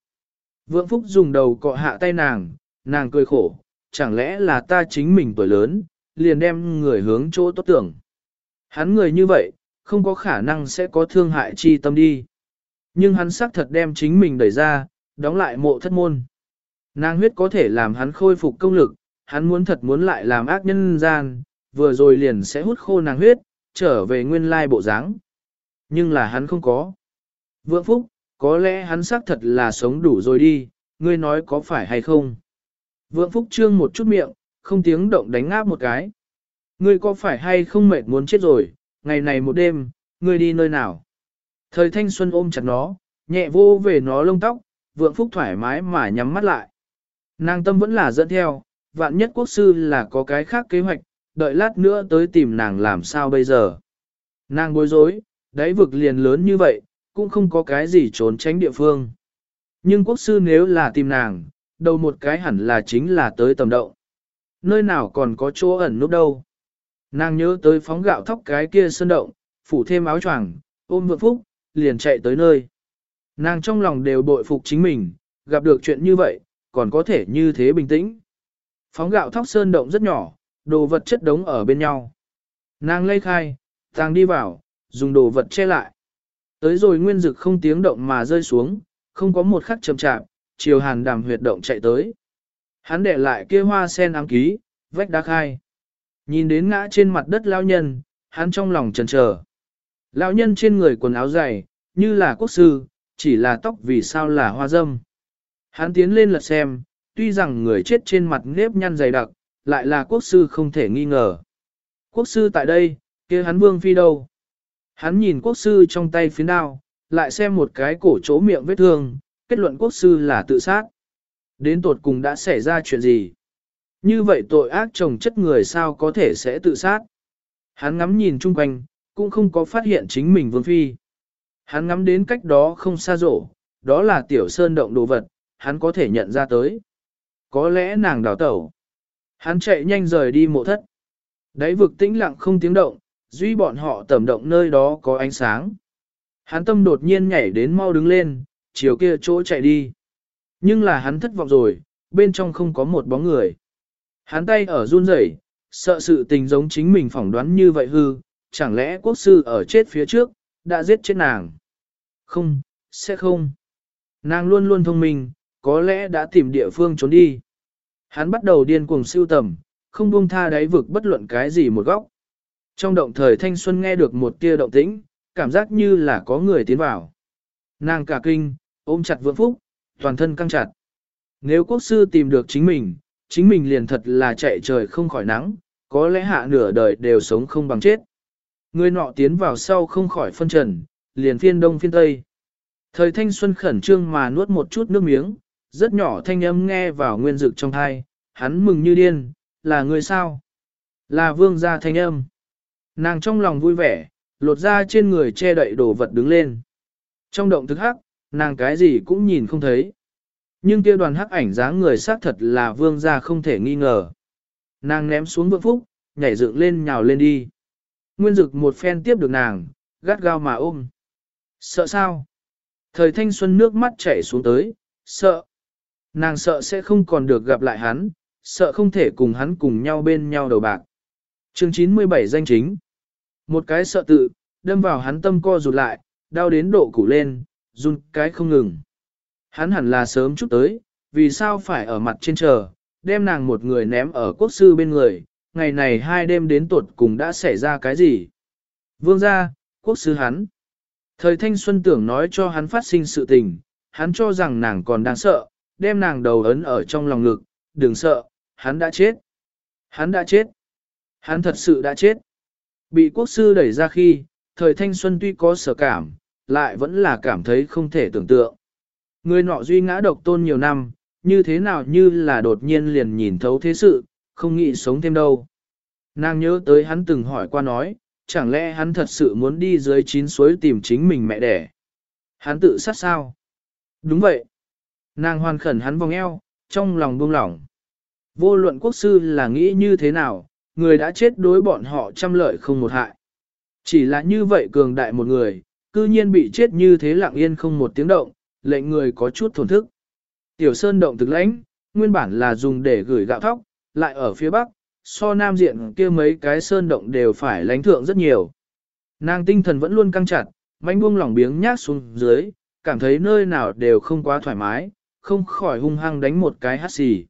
A: Vượng phúc dùng đầu cọ hạ tay nàng, nàng cười khổ, chẳng lẽ là ta chính mình tuổi lớn, liền đem người hướng chỗ tốt tưởng. Hắn người như vậy, không có khả năng sẽ có thương hại chi tâm đi. Nhưng hắn xác thật đem chính mình đẩy ra, đóng lại mộ thất môn. Nàng huyết có thể làm hắn khôi phục công lực, hắn muốn thật muốn lại làm ác nhân gian, vừa rồi liền sẽ hút khô nàng huyết, trở về nguyên lai bộ dáng. Nhưng là hắn không có. Vượng Phúc, có lẽ hắn xác thật là sống đủ rồi đi, ngươi nói có phải hay không? Vượng Phúc trương một chút miệng, không tiếng động đánh ngáp một cái. Ngươi có phải hay không mệt muốn chết rồi, ngày này một đêm, ngươi đi nơi nào? Thời thanh xuân ôm chặt nó, nhẹ vô về nó lông tóc, vượng phúc thoải mái mà nhắm mắt lại. Nàng tâm vẫn là dẫn theo, vạn nhất quốc sư là có cái khác kế hoạch, đợi lát nữa tới tìm nàng làm sao bây giờ. Nàng bối rối, đáy vực liền lớn như vậy, cũng không có cái gì trốn tránh địa phương. Nhưng quốc sư nếu là tìm nàng, đầu một cái hẳn là chính là tới tầm động. Nơi nào còn có chỗ ẩn núp đâu. Nàng nhớ tới phóng gạo thóc cái kia sơn động, phủ thêm áo choàng, ôm vượng phúc, liền chạy tới nơi. Nàng trong lòng đều bội phục chính mình, gặp được chuyện như vậy, còn có thể như thế bình tĩnh. Phóng gạo thóc sơn động rất nhỏ, đồ vật chất đống ở bên nhau. Nàng lây khai, tàng đi vào, dùng đồ vật che lại. Tới rồi nguyên dực không tiếng động mà rơi xuống, không có một khắc chậm chạp, chiều hàn đàm huyệt động chạy tới. Hắn để lại kia hoa sen ám ký, vách đá khai. Nhìn đến ngã trên mặt đất lao nhân, hắn trong lòng chần chờ. Lão nhân trên người quần áo dày, như là quốc sư, chỉ là tóc vì sao là hoa dâm. Hắn tiến lên lật xem, tuy rằng người chết trên mặt nếp nhăn dày đặc, lại là quốc sư không thể nghi ngờ. Quốc sư tại đây, kia hắn vương phi đâu? Hắn nhìn quốc sư trong tay phiến đao, lại xem một cái cổ chỗ miệng vết thương, kết luận quốc sư là tự sát. Đến tột cùng đã xảy ra chuyện gì? Như vậy tội ác chồng chất người sao có thể sẽ tự sát? Hắn ngắm nhìn chung quanh, cũng không có phát hiện chính mình vương phi. Hắn ngắm đến cách đó không xa rổ, đó là tiểu sơn động đồ vật, hắn có thể nhận ra tới. Có lẽ nàng đào tẩu. Hắn chạy nhanh rời đi mộ thất. Đáy vực tĩnh lặng không tiếng động, duy bọn họ tẩm động nơi đó có ánh sáng. Hắn tâm đột nhiên nhảy đến mau đứng lên, chiều kia chỗ chạy đi. Nhưng là hắn thất vọng rồi, bên trong không có một bóng người. Hắn tay ở run rẩy, sợ sự tình giống chính mình phỏng đoán như vậy hư, chẳng lẽ quốc sư ở chết phía trước, đã giết chết nàng. Không, sẽ không. Nàng luôn luôn thông minh, có lẽ đã tìm địa phương trốn đi. Hắn bắt đầu điên cuồng siêu tầm, không buông tha đáy vực bất luận cái gì một góc. Trong động thời thanh xuân nghe được một tia động tĩnh, cảm giác như là có người tiến vào. Nàng cả kinh, ôm chặt vượng phúc, toàn thân căng chặt. Nếu quốc sư tìm được chính mình, chính mình liền thật là chạy trời không khỏi nắng, có lẽ hạ nửa đời đều sống không bằng chết. Người nọ tiến vào sau không khỏi phân trần, liền phiên đông phiên tây. Thời thanh xuân khẩn trương mà nuốt một chút nước miếng, rất nhỏ thanh âm nghe vào nguyên dực trong thai, hắn mừng như điên, là người sao? Là vương gia thanh âm. Nàng trong lòng vui vẻ, lột ra trên người che đậy đồ vật đứng lên. Trong động thức hắc, nàng cái gì cũng nhìn không thấy. Nhưng kia đoàn hắc ảnh dáng người xác thật là vương gia không thể nghi ngờ. Nàng ném xuống vượng phúc, nhảy dựng lên nhào lên đi. Nguyên dực một phen tiếp được nàng, gắt gao mà ôm. Sợ sao? Thời thanh xuân nước mắt chảy xuống tới, sợ. Nàng sợ sẽ không còn được gặp lại hắn, sợ không thể cùng hắn cùng nhau bên nhau đầu bạc. Chương 97 danh chính. Một cái sợ tự, đâm vào hắn tâm co rụt lại, đau đến độ củ lên, run cái không ngừng. Hắn hẳn là sớm chút tới, vì sao phải ở mặt trên chờ, đem nàng một người ném ở quốc sư bên người, ngày này hai đêm đến tuột cùng đã xảy ra cái gì. Vương gia, quốc sư hắn. Thời thanh xuân tưởng nói cho hắn phát sinh sự tình, hắn cho rằng nàng còn đang sợ, đem nàng đầu ấn ở trong lòng ngực, đừng sợ, hắn đã chết. Hắn đã chết. Hắn thật sự đã chết. Bị quốc sư đẩy ra khi, thời thanh xuân tuy có sở cảm, lại vẫn là cảm thấy không thể tưởng tượng. Người nọ duy ngã độc tôn nhiều năm, như thế nào như là đột nhiên liền nhìn thấu thế sự, không nghĩ sống thêm đâu. Nàng nhớ tới hắn từng hỏi qua nói, chẳng lẽ hắn thật sự muốn đi dưới chín suối tìm chính mình mẹ đẻ. Hắn tự sát sao? Đúng vậy. Nàng hoàn khẩn hắn vòng eo, trong lòng buông lỏng. Vô luận quốc sư là nghĩ như thế nào, người đã chết đối bọn họ trăm lợi không một hại. Chỉ là như vậy cường đại một người, cư nhiên bị chết như thế lặng yên không một tiếng động, lệnh người có chút thổn thức. Tiểu sơn động thực lãnh, nguyên bản là dùng để gửi gạo thóc, lại ở phía bắc, so nam diện kia mấy cái sơn động đều phải lánh thượng rất nhiều. Nàng tinh thần vẫn luôn căng chặt, manh buông lỏng biếng nhát xuống dưới, cảm thấy nơi nào đều không quá thoải mái, không khỏi hung hăng đánh một cái hắt xì.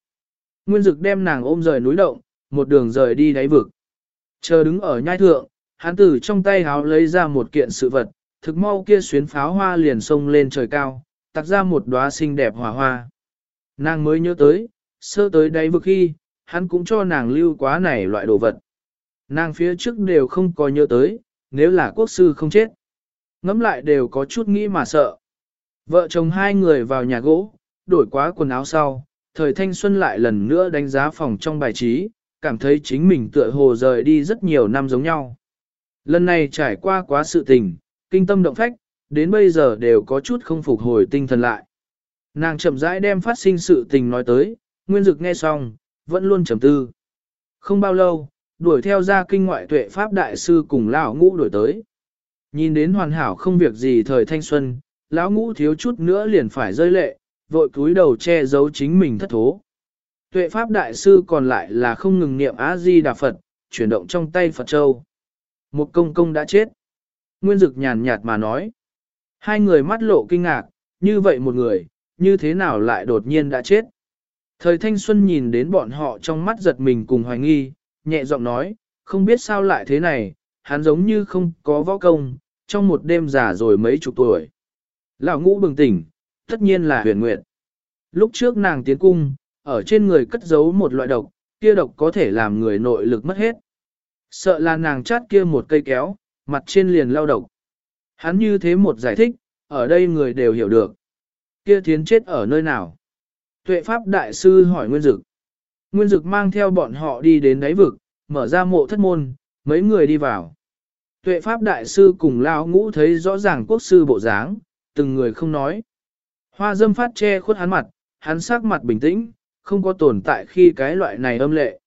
A: Nguyên dực đem nàng ôm rời núi động, một đường rời đi đáy vực. Chờ đứng ở nhai thượng, hắn tử trong tay háo lấy ra một kiện sự vật, thực mau kia xuyến pháo hoa liền sông lên trời cao, tặc ra một đóa xinh đẹp hòa hoa. Nàng mới nhớ tới, sơ tới đây vực khi, hắn cũng cho nàng lưu quá này loại đồ vật. Nàng phía trước đều không có nhớ tới, nếu là quốc sư không chết. Ngắm lại đều có chút nghĩ mà sợ. Vợ chồng hai người vào nhà gỗ, đổi quá quần áo sau, thời thanh xuân lại lần nữa đánh giá phòng trong bài trí, cảm thấy chính mình tựa hồ rời đi rất nhiều năm giống nhau. Lần này trải qua quá sự tình, kinh tâm động phách, đến bây giờ đều có chút không phục hồi tinh thần lại. Nàng chậm rãi đem phát sinh sự tình nói tới, Nguyên Dực nghe xong, vẫn luôn trầm tư. Không bao lâu, đuổi theo ra kinh ngoại tuệ Pháp Đại Sư cùng Lão Ngũ đuổi tới. Nhìn đến hoàn hảo không việc gì thời thanh xuân, Lão Ngũ thiếu chút nữa liền phải rơi lệ, vội cúi đầu che giấu chính mình thất thố. Tuệ Pháp Đại Sư còn lại là không ngừng niệm A-di-đà Phật, chuyển động trong tay Phật Châu. Một công công đã chết. Nguyên Dực nhàn nhạt mà nói. Hai người mắt lộ kinh ngạc, như vậy một người, như thế nào lại đột nhiên đã chết. Thời thanh xuân nhìn đến bọn họ trong mắt giật mình cùng hoài nghi, nhẹ giọng nói, không biết sao lại thế này, hắn giống như không có võ công, trong một đêm già rồi mấy chục tuổi. Lão ngũ bừng tỉnh, tất nhiên là huyền nguyệt. Lúc trước nàng tiến cung, ở trên người cất giấu một loại độc, kia độc có thể làm người nội lực mất hết. Sợ là nàng chát kia một cây kéo, mặt trên liền lao độc. Hắn như thế một giải thích, ở đây người đều hiểu được. Kia thiến chết ở nơi nào? Tuệ Pháp Đại Sư hỏi Nguyên Dực. Nguyên Dực mang theo bọn họ đi đến đáy vực, mở ra mộ thất môn, mấy người đi vào. Tuệ Pháp Đại Sư cùng Lao Ngũ thấy rõ ràng quốc sư bộ dáng, từng người không nói. Hoa dâm phát che khuất hắn mặt, hắn sắc mặt bình tĩnh, không có tồn tại khi cái loại này âm lệ.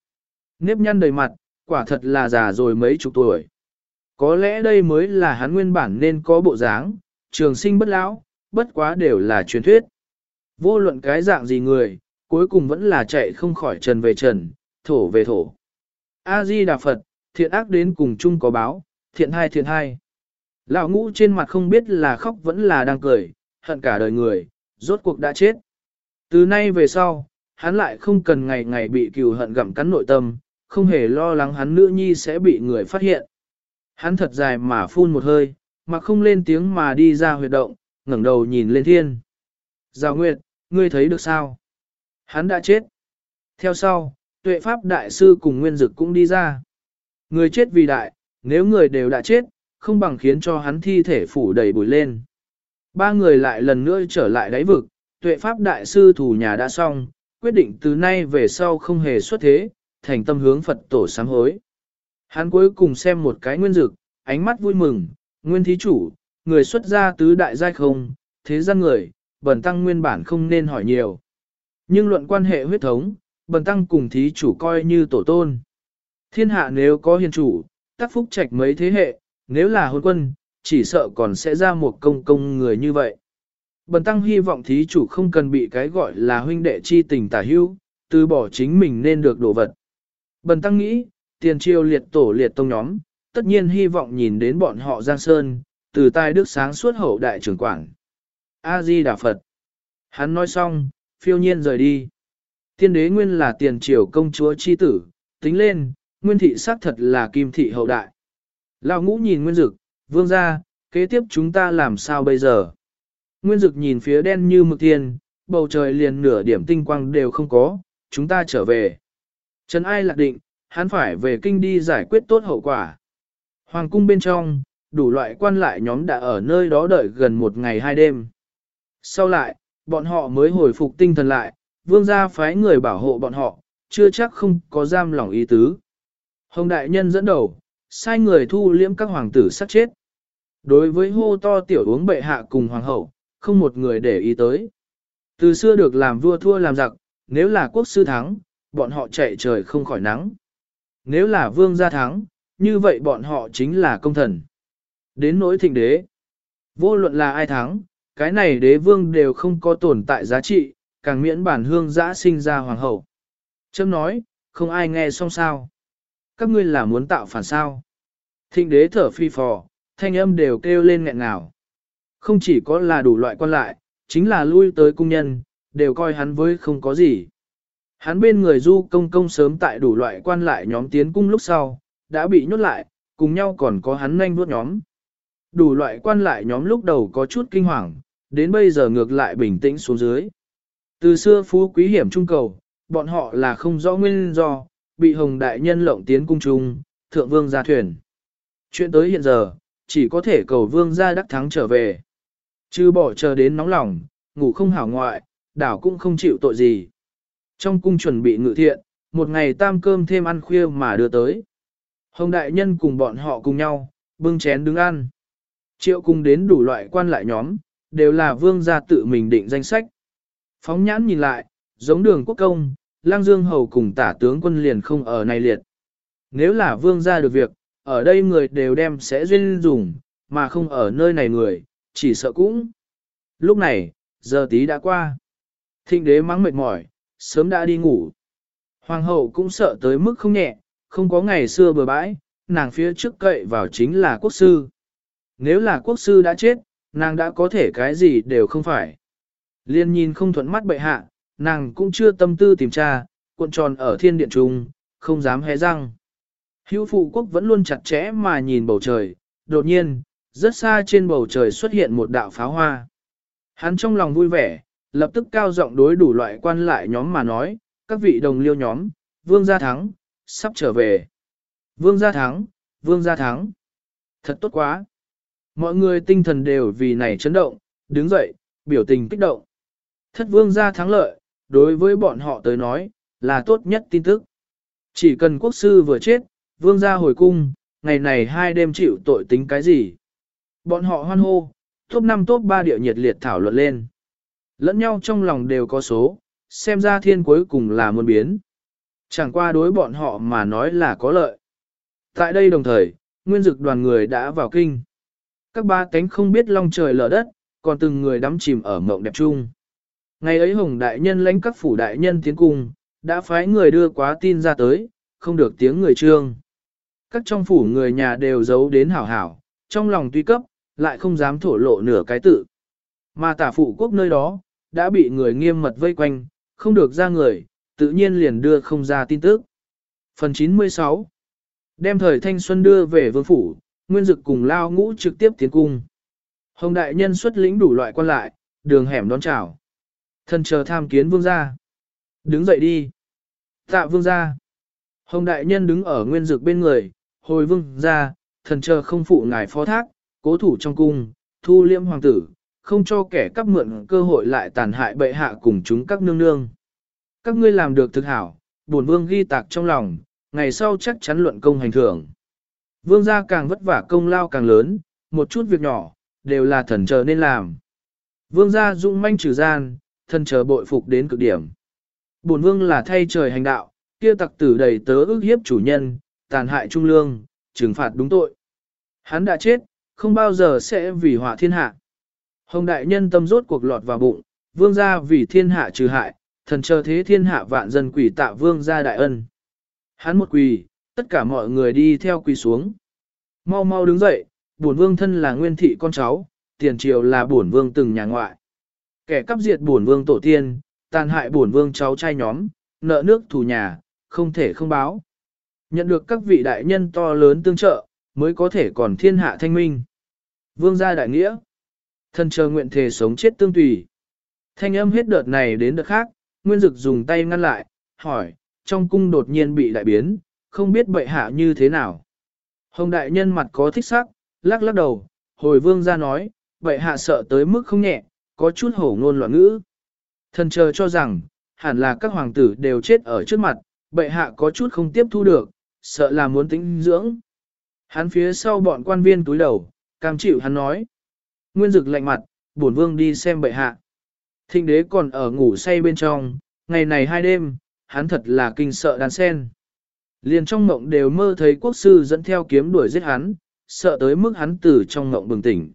A: Nếp nhăn đầy mặt, quả thật là già rồi mấy chục tuổi. Có lẽ đây mới là hắn nguyên bản nên có bộ dáng, trường sinh bất lão, bất quá đều là truyền thuyết. Vô luận cái dạng gì người, cuối cùng vẫn là chạy không khỏi trần về trần, thổ về thổ. A-di Đà Phật, thiện ác đến cùng chung có báo, thiện hai thiện hai. Lão ngũ trên mặt không biết là khóc vẫn là đang cười, hận cả đời người, rốt cuộc đã chết. Từ nay về sau, hắn lại không cần ngày ngày bị cừu hận gặm cắn nội tâm, không hề lo lắng hắn nữ nhi sẽ bị người phát hiện. Hắn thật dài mà phun một hơi, mà không lên tiếng mà đi ra huyệt động, ngẩng đầu nhìn lên thiên. Giao Nguyệt, ngươi thấy được sao? Hắn đã chết. Theo sau, tuệ pháp đại sư cùng nguyên dực cũng đi ra. Người chết vì đại, nếu người đều đã chết, không bằng khiến cho hắn thi thể phủ đầy bụi lên. Ba người lại lần nữa trở lại đáy vực, tuệ pháp đại sư thủ nhà đã xong, quyết định từ nay về sau không hề xuất thế, thành tâm hướng Phật tổ sám hối. Hắn cuối cùng xem một cái nguyên dực, ánh mắt vui mừng, nguyên thí chủ, người xuất gia tứ đại giai không, thế gian người, bần tăng nguyên bản không nên hỏi nhiều. Nhưng luận quan hệ huyết thống, bần tăng cùng thí chủ coi như tổ tôn. Thiên hạ nếu có hiền chủ, tác phúc trạch mấy thế hệ, nếu là hôn quân, chỉ sợ còn sẽ ra một công công người như vậy. Bần tăng hy vọng thí chủ không cần bị cái gọi là huynh đệ chi tình tả hữu, từ bỏ chính mình nên được đổ vật. Bần tăng nghĩ, tiền triều liệt tổ liệt tông nhóm, tất nhiên hy vọng nhìn đến bọn họ Giang Sơn, từ tai đức sáng suốt hậu đại trưởng quảng. A-di Đà Phật. Hắn nói xong, phiêu nhiên rời đi. Tiên đế nguyên là tiền triều công chúa chi tử, tính lên, nguyên thị xác thật là kim thị hậu đại. Lão ngũ nhìn nguyên dực, vương ra, kế tiếp chúng ta làm sao bây giờ? Nguyên dực nhìn phía đen như mực thiên, bầu trời liền nửa điểm tinh quang đều không có, chúng ta trở về. Trần ai lạc định, hắn phải về kinh đi giải quyết tốt hậu quả. Hoàng cung bên trong, đủ loại quan lại nhóm đã ở nơi đó đợi gần một ngày hai đêm. Sau lại, bọn họ mới hồi phục tinh thần lại, vương gia phái người bảo hộ bọn họ, chưa chắc không có giam lòng ý tứ. Hồng đại nhân dẫn đầu, sai người thu liễm các hoàng tử sát chết. Đối với hô to tiểu uống bệ hạ cùng hoàng hậu, không một người để ý tới. Từ xưa được làm vua thua làm giặc, nếu là quốc sư thắng, bọn họ chạy trời không khỏi nắng. Nếu là vương gia thắng, như vậy bọn họ chính là công thần. Đến nỗi thịnh đế, vô luận là ai thắng, cái này đế vương đều không có tồn tại giá trị, càng miễn bản hương giã sinh ra hoàng hậu. Châm nói, không ai nghe xong sao. Các ngươi là muốn tạo phản sao. Thịnh đế thở phi phò, thanh âm đều kêu lên nghẹn ngào. Không chỉ có là đủ loại quan lại, chính là lui tới cung nhân, đều coi hắn với không có gì. Hắn bên người du công công sớm tại đủ loại quan lại nhóm tiến cung lúc sau, đã bị nhốt lại, cùng nhau còn có hắn nhanh vuốt nhóm. Đủ loại quan lại nhóm lúc đầu có chút kinh hoàng, đến bây giờ ngược lại bình tĩnh xuống dưới. Từ xưa phú quý hiểm trung cầu, bọn họ là không rõ nguyên do, bị hồng đại nhân lộng tiến cung trung, thượng vương ra thuyền. Chuyện tới hiện giờ, chỉ có thể cầu vương ra đắc thắng trở về. Chứ bỏ chờ đến nóng lòng, ngủ không hảo ngoại, đảo cũng không chịu tội gì. Trong cung chuẩn bị ngự thiện, một ngày tam cơm thêm ăn khuya mà đưa tới. Hồng đại nhân cùng bọn họ cùng nhau, bưng chén đứng ăn. Triệu cùng đến đủ loại quan lại nhóm, đều là vương gia tự mình định danh sách. Phóng nhãn nhìn lại, giống đường quốc công, lang dương hầu cùng tả tướng quân liền không ở này liệt. Nếu là vương gia được việc, ở đây người đều đem sẽ duyên dùng, mà không ở nơi này người, chỉ sợ cũng. Lúc này, giờ tí đã qua. Thịnh đế mắng mệt mỏi, sớm đã đi ngủ. Hoàng hậu cũng sợ tới mức không nhẹ, không có ngày xưa bừa bãi, nàng phía trước cậy vào chính là quốc sư. Nếu là quốc sư đã chết, nàng đã có thể cái gì đều không phải. Liên nhìn không thuận mắt bệ hạ, nàng cũng chưa tâm tư tìm tra, cuộn tròn ở thiên điện trung, không dám hé răng. Hữu phụ quốc vẫn luôn chặt chẽ mà nhìn bầu trời, đột nhiên, rất xa trên bầu trời xuất hiện một đạo pháo hoa. Hắn trong lòng vui vẻ, lập tức cao giọng đối đủ loại quan lại nhóm mà nói, các vị đồng liêu nhóm, vương gia thắng, sắp trở về. Vương gia thắng, vương gia thắng. Thật tốt quá. Mọi người tinh thần đều vì này chấn động, đứng dậy, biểu tình kích động. Thất vương gia thắng lợi, đối với bọn họ tới nói, là tốt nhất tin tức. Chỉ cần quốc sư vừa chết, vương gia hồi cung, ngày này hai đêm chịu tội tính cái gì. Bọn họ hoan hô, top 5 top 3 điệu nhiệt liệt thảo luận lên. Lẫn nhau trong lòng đều có số, xem ra thiên cuối cùng là muôn biến. Chẳng qua đối bọn họ mà nói là có lợi. Tại đây đồng thời, nguyên dực đoàn người đã vào kinh. Các ba cánh không biết long trời lở đất, còn từng người đắm chìm ở mộng đẹp chung. Ngày ấy Hồng Đại Nhân lãnh các phủ đại nhân tiến cung, đã phái người đưa quá tin ra tới, không được tiếng người trương. Các trong phủ người nhà đều giấu đến hảo hảo, trong lòng tuy cấp, lại không dám thổ lộ nửa cái tự. Mà tả phụ quốc nơi đó, đã bị người nghiêm mật vây quanh, không được ra người, tự nhiên liền đưa không ra tin tức. Phần 96 Đem thời thanh xuân đưa về vương phủ, nguyên dực cùng lao ngũ trực tiếp tiến cung. Hồng đại nhân xuất lĩnh đủ loại quan lại, đường hẻm đón chào. Thần chờ tham kiến vương gia. Đứng dậy đi. Tạ vương gia. Hồng đại nhân đứng ở nguyên dực bên người, hồi vương gia, thần chờ không phụ ngài phó thác, cố thủ trong cung, thu liêm hoàng tử, không cho kẻ cắp mượn cơ hội lại tàn hại bệ hạ cùng chúng các nương nương. Các ngươi làm được thực hảo, bổn vương ghi tạc trong lòng, ngày sau chắc chắn luận công hành thưởng. Vương gia càng vất vả công lao càng lớn, một chút việc nhỏ, đều là thần chờ nên làm. Vương gia dung manh trừ gian, thần chờ bội phục đến cực điểm. Bổn vương là thay trời hành đạo, kia tặc tử đầy tớ ước hiếp chủ nhân, tàn hại trung lương, trừng phạt đúng tội. Hắn đã chết, không bao giờ sẽ vì họa thiên hạ. Hồng đại nhân tâm rốt cuộc lọt vào bụng, vương gia vì thiên hạ trừ hại, thần chờ thế thiên hạ vạn dân quỷ tạ vương gia đại ân. Hắn một quỳ, tất cả mọi người đi theo quỳ xuống. Mau mau đứng dậy, bổn vương thân là nguyên thị con cháu, tiền triều là bổn vương từng nhà ngoại. Kẻ cắp diệt bổn vương tổ tiên, tàn hại bổn vương cháu trai nhóm, nợ nước thù nhà, không thể không báo. Nhận được các vị đại nhân to lớn tương trợ, mới có thể còn thiên hạ thanh minh. Vương gia đại nghĩa. Thân chờ nguyện thể sống chết tương tùy. Thanh âm hết đợt này đến đợt khác, Nguyên Dực dùng tay ngăn lại, hỏi, trong cung đột nhiên bị đại biến, không biết bệ hạ như thế nào. Hồng đại nhân mặt có thích sắc, lắc lắc đầu, hồi vương ra nói, bệ hạ sợ tới mức không nhẹ, có chút hổ ngôn loạn ngữ. Thần chờ cho rằng, hẳn là các hoàng tử đều chết ở trước mặt, bệ hạ có chút không tiếp thu được, sợ là muốn tính dưỡng. Hắn phía sau bọn quan viên túi đầu, cam chịu hắn nói. Nguyên dực lạnh mặt, bổn vương đi xem bệ hạ. Thịnh đế còn ở ngủ say bên trong, ngày này hai đêm, hắn thật là kinh sợ đàn sen. Liền trong mộng đều mơ thấy quốc sư dẫn theo kiếm đuổi giết hắn, sợ tới mức hắn từ trong mộng bừng tỉnh.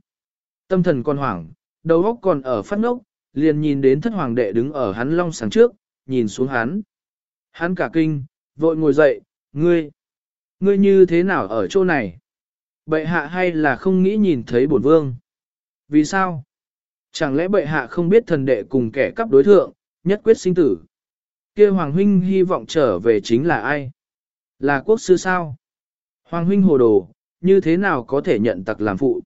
A: Tâm thần còn hoảng, đầu óc còn ở phát ngốc, liền nhìn đến thất hoàng đệ đứng ở hắn long sáng trước, nhìn xuống hắn. Hắn cả kinh, vội ngồi dậy, ngươi, ngươi như thế nào ở chỗ này? Bệ hạ hay là không nghĩ nhìn thấy bổn vương? Vì sao? Chẳng lẽ bệ hạ không biết thần đệ cùng kẻ cắp đối thượng, nhất quyết sinh tử? kia Hoàng Huynh hy vọng trở về chính là ai? Là quốc sư sao? Hoàng Huynh hồ đồ, như thế nào có thể nhận tặc làm phụ?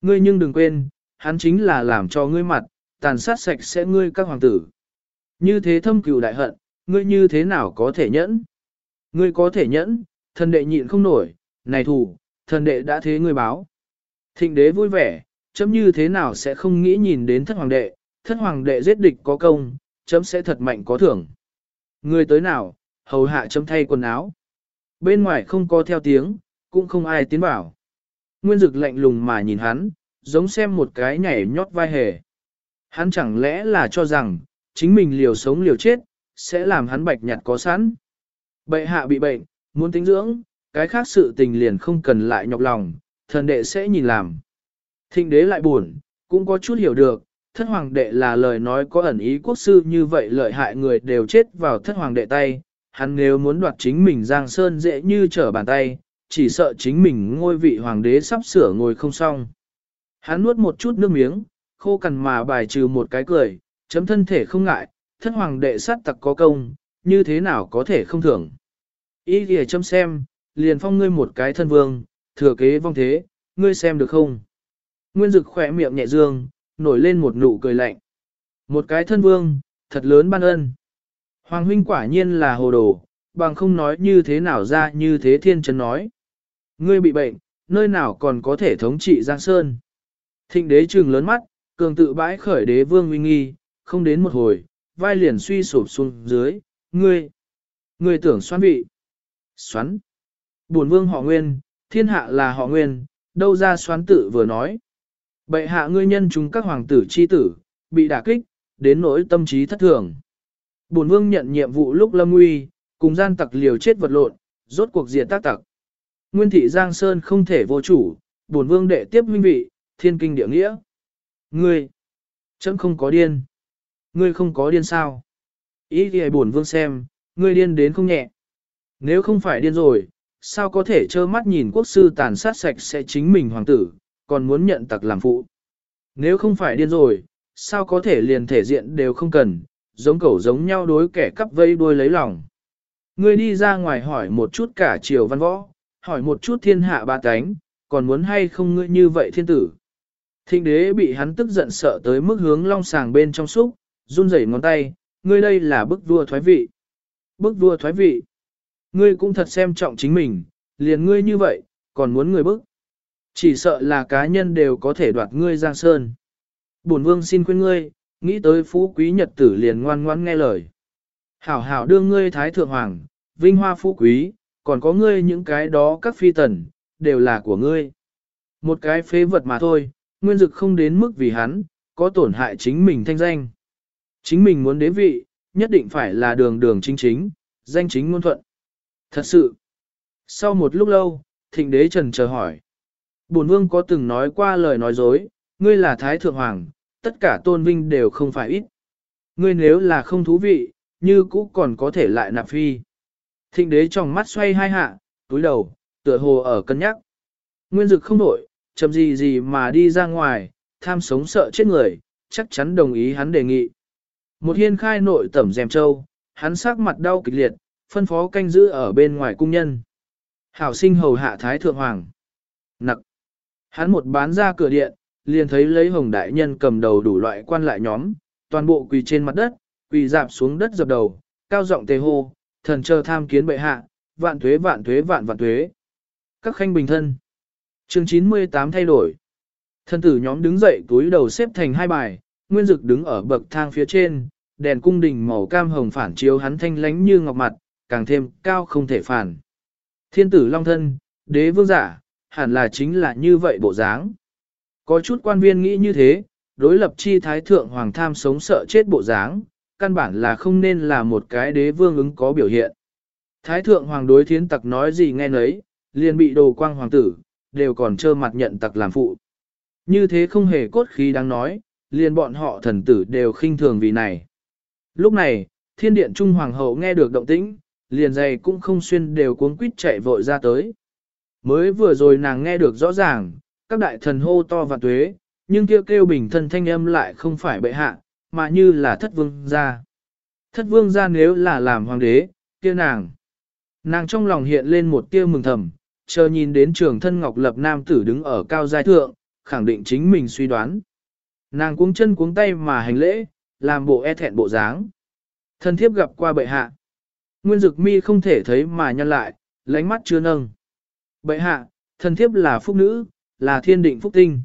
A: Ngươi nhưng đừng quên, hắn chính là làm cho ngươi mặt, tàn sát sạch sẽ ngươi các hoàng tử. Như thế thâm cừu đại hận, ngươi như thế nào có thể nhẫn? Ngươi có thể nhẫn, thần đệ nhịn không nổi, này thủ, thần đệ đã thế ngươi báo. Thịnh đế vui vẻ, chấm như thế nào sẽ không nghĩ nhìn đến thất hoàng đệ, thất hoàng đệ giết địch có công, chấm sẽ thật mạnh có thưởng. Người tới nào, hầu hạ chấm thay quần áo. Bên ngoài không có theo tiếng, cũng không ai tiến bảo Nguyên dực lạnh lùng mà nhìn hắn, giống xem một cái nhảy nhót vai hề. Hắn chẳng lẽ là cho rằng, chính mình liều sống liều chết, sẽ làm hắn bạch nhặt có sẵn. Bệ hạ bị bệnh, muốn tính dưỡng, cái khác sự tình liền không cần lại nhọc lòng, thần đệ sẽ nhìn làm. Thịnh đế lại buồn, cũng có chút hiểu được, thất hoàng đệ là lời nói có ẩn ý quốc sư như vậy lợi hại người đều chết vào thất hoàng đệ tay, hắn nếu muốn đoạt chính mình Giang Sơn dễ như trở bàn tay, chỉ sợ chính mình ngôi vị hoàng đế sắp sửa ngồi không xong. Hắn nuốt một chút nước miếng, khô cằn mà bài trừ một cái cười, chấm thân thể không ngại, thất hoàng đệ sát tặc có công, như thế nào có thể không thưởng. Ý kìa chấm xem, liền phong ngươi một cái thân vương, thừa kế vong thế, ngươi xem được không? Nguyên dực khỏe miệng nhẹ dương, nổi lên một nụ cười lạnh. Một cái thân vương, thật lớn ban ân. Hoàng huynh quả nhiên là hồ đồ, bằng không nói như thế nào ra như thế thiên chấn nói. Ngươi bị bệnh, nơi nào còn có thể thống trị Giang Sơn. Thịnh đế trừng lớn mắt, cường tự bãi khởi đế vương uy nghi, không đến một hồi, vai liền suy sụp xuống dưới, ngươi, ngươi tưởng xoắn vị. Xoắn. Bổn vương họ nguyên, thiên hạ là họ nguyên, đâu ra xoắn tự vừa nói. Bệ hạ ngươi nhân chúng các hoàng tử chi tử, bị đả kích, đến nỗi tâm trí thất thường. Bổn vương nhận nhiệm vụ lúc lâm nguy, cùng gian tặc liều chết vật lộn, rốt cuộc diệt tác tặc. Nguyên thị Giang Sơn không thể vô chủ, bổn vương đệ tiếp huynh vị, thiên kinh địa nghĩa. Ngươi, chấm không có điên. Ngươi không có điên sao? Ý thì bổn vương xem, ngươi điên đến không nhẹ. Nếu không phải điên rồi, sao có thể trơ mắt nhìn quốc sư tàn sát sạch sẽ chính mình hoàng tử, còn muốn nhận tặc làm phụ. Nếu không phải điên rồi, sao có thể liền thể diện đều không cần, giống cẩu giống nhau đối kẻ cắp vây đuôi lấy lòng. Ngươi đi ra ngoài hỏi một chút cả triều văn võ, hỏi một chút thiên hạ ba cánh, còn muốn hay không ngươi như vậy thiên tử. Thịnh đế bị hắn tức giận sợ tới mức hướng long sàng bên trong xúc, run rẩy ngón tay, ngươi đây là bức vua thoái vị. Bức vua thoái vị. Ngươi cũng thật xem trọng chính mình, liền ngươi như vậy, còn muốn người bức. Chỉ sợ là cá nhân đều có thể đoạt ngươi giang sơn. Bổn vương xin khuyên ngươi, nghĩ tới phú quý nhật tử liền ngoan ngoãn nghe lời. Hảo hảo đưa ngươi thái thượng hoàng, vinh hoa phú quý, còn có ngươi những cái đó các phi tần, đều là của ngươi. Một cái phế vật mà thôi, nguyên dực không đến mức vì hắn, có tổn hại chính mình thanh danh. Chính mình muốn đế vị, nhất định phải là đường đường chính chính, danh chính ngôn thuận. Thật sự, sau một lúc lâu, thịnh đế trần chờ hỏi. Bổn vương có từng nói qua lời nói dối, ngươi là thái thượng hoàng, tất cả tôn vinh đều không phải ít. Ngươi nếu là không thú vị, như cũ còn có thể lại nạp phi. Thịnh đế trong mắt xoay hai hạ, túi đầu, tựa hồ ở cân nhắc. Nguyên dực không đổi, chậm gì gì mà đi ra ngoài, tham sống sợ chết người, chắc chắn đồng ý hắn đề nghị. Một hiên khai nội tẩm dèm châu, hắn sắc mặt đau kịch liệt, phân phó canh giữ ở bên ngoài cung nhân. Hảo sinh hầu hạ thái thượng hoàng. Nặc. Hắn một bán ra cửa điện, liền thấy lấy hồng đại nhân cầm đầu đủ loại quan lại nhóm, toàn bộ quỳ trên mặt đất, quỳ dạp xuống đất dập đầu, cao giọng tề hô, thần chờ tham kiến bệ hạ, vạn thuế vạn thuế vạn vạn thuế. Các khanh bình thân. Chương 98 thay đổi. Thân tử nhóm đứng dậy túi đầu xếp thành hai bài, nguyên dực đứng ở bậc thang phía trên, đèn cung đình màu cam hồng phản chiếu hắn thanh lánh như ngọc mặt, càng thêm cao không thể phản. Thiên tử long thân, đế vương giả, hẳn là chính là như vậy bộ dáng. Có chút quan viên nghĩ như thế, đối lập chi thái thượng hoàng tham sống sợ chết bộ dáng, căn bản là không nên là một cái đế vương ứng có biểu hiện. Thái thượng hoàng đối thiến tặc nói gì nghe nấy, liền bị đồ quang hoàng tử, đều còn trơ mặt nhận tặc làm phụ. Như thế không hề cốt khí đáng nói, liền bọn họ thần tử đều khinh thường vì này. Lúc này, thiên điện trung hoàng hậu nghe được động tĩnh, liền dày cũng không xuyên đều cuống quýt chạy vội ra tới. Mới vừa rồi nàng nghe được rõ ràng, các đại thần hô to và tuế, nhưng kêu kêu bình thân thanh âm lại không phải bệ hạ, mà như là thất vương gia. Thất vương gia nếu là làm hoàng đế, kia nàng. Nàng trong lòng hiện lên một tia mừng thầm, chờ nhìn đến trường thân ngọc lập nam tử đứng ở cao giai thượng, khẳng định chính mình suy đoán. Nàng cuống chân cuống tay mà hành lễ, làm bộ e thẹn bộ dáng. Thân thiếp gặp qua bệ hạ. Nguyên dực mi không thể thấy mà nhăn lại, lánh mắt chưa nâng. Bệ hạ, thần thiếp là phúc nữ, là thiên định phúc tinh.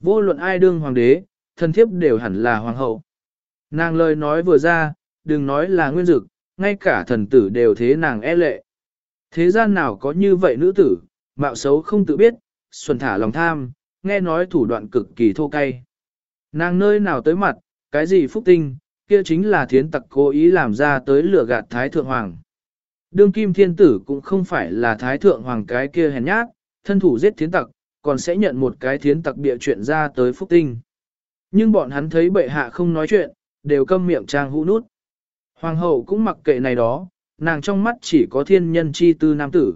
A: Vô luận ai đương hoàng đế, thần thiếp đều hẳn là hoàng hậu. Nàng lời nói vừa ra, đừng nói là nguyên dực, ngay cả thần tử đều thế nàng e lệ. Thế gian nào có như vậy nữ tử, mạo xấu không tự biết, xuân thả lòng tham, nghe nói thủ đoạn cực kỳ thô cay. Nàng nơi nào tới mặt, cái gì phúc tinh, kia chính là thiến tặc cố ý làm ra tới lửa gạt thái thượng hoàng. Đương kim thiên tử cũng không phải là thái thượng hoàng cái kia hèn nhát, thân thủ giết thiến tặc, còn sẽ nhận một cái thiến tặc bịa chuyện ra tới phúc tinh. Nhưng bọn hắn thấy bệ hạ không nói chuyện, đều câm miệng trang hũ nút. Hoàng hậu cũng mặc kệ này đó, nàng trong mắt chỉ có thiên nhân chi tư nam tử.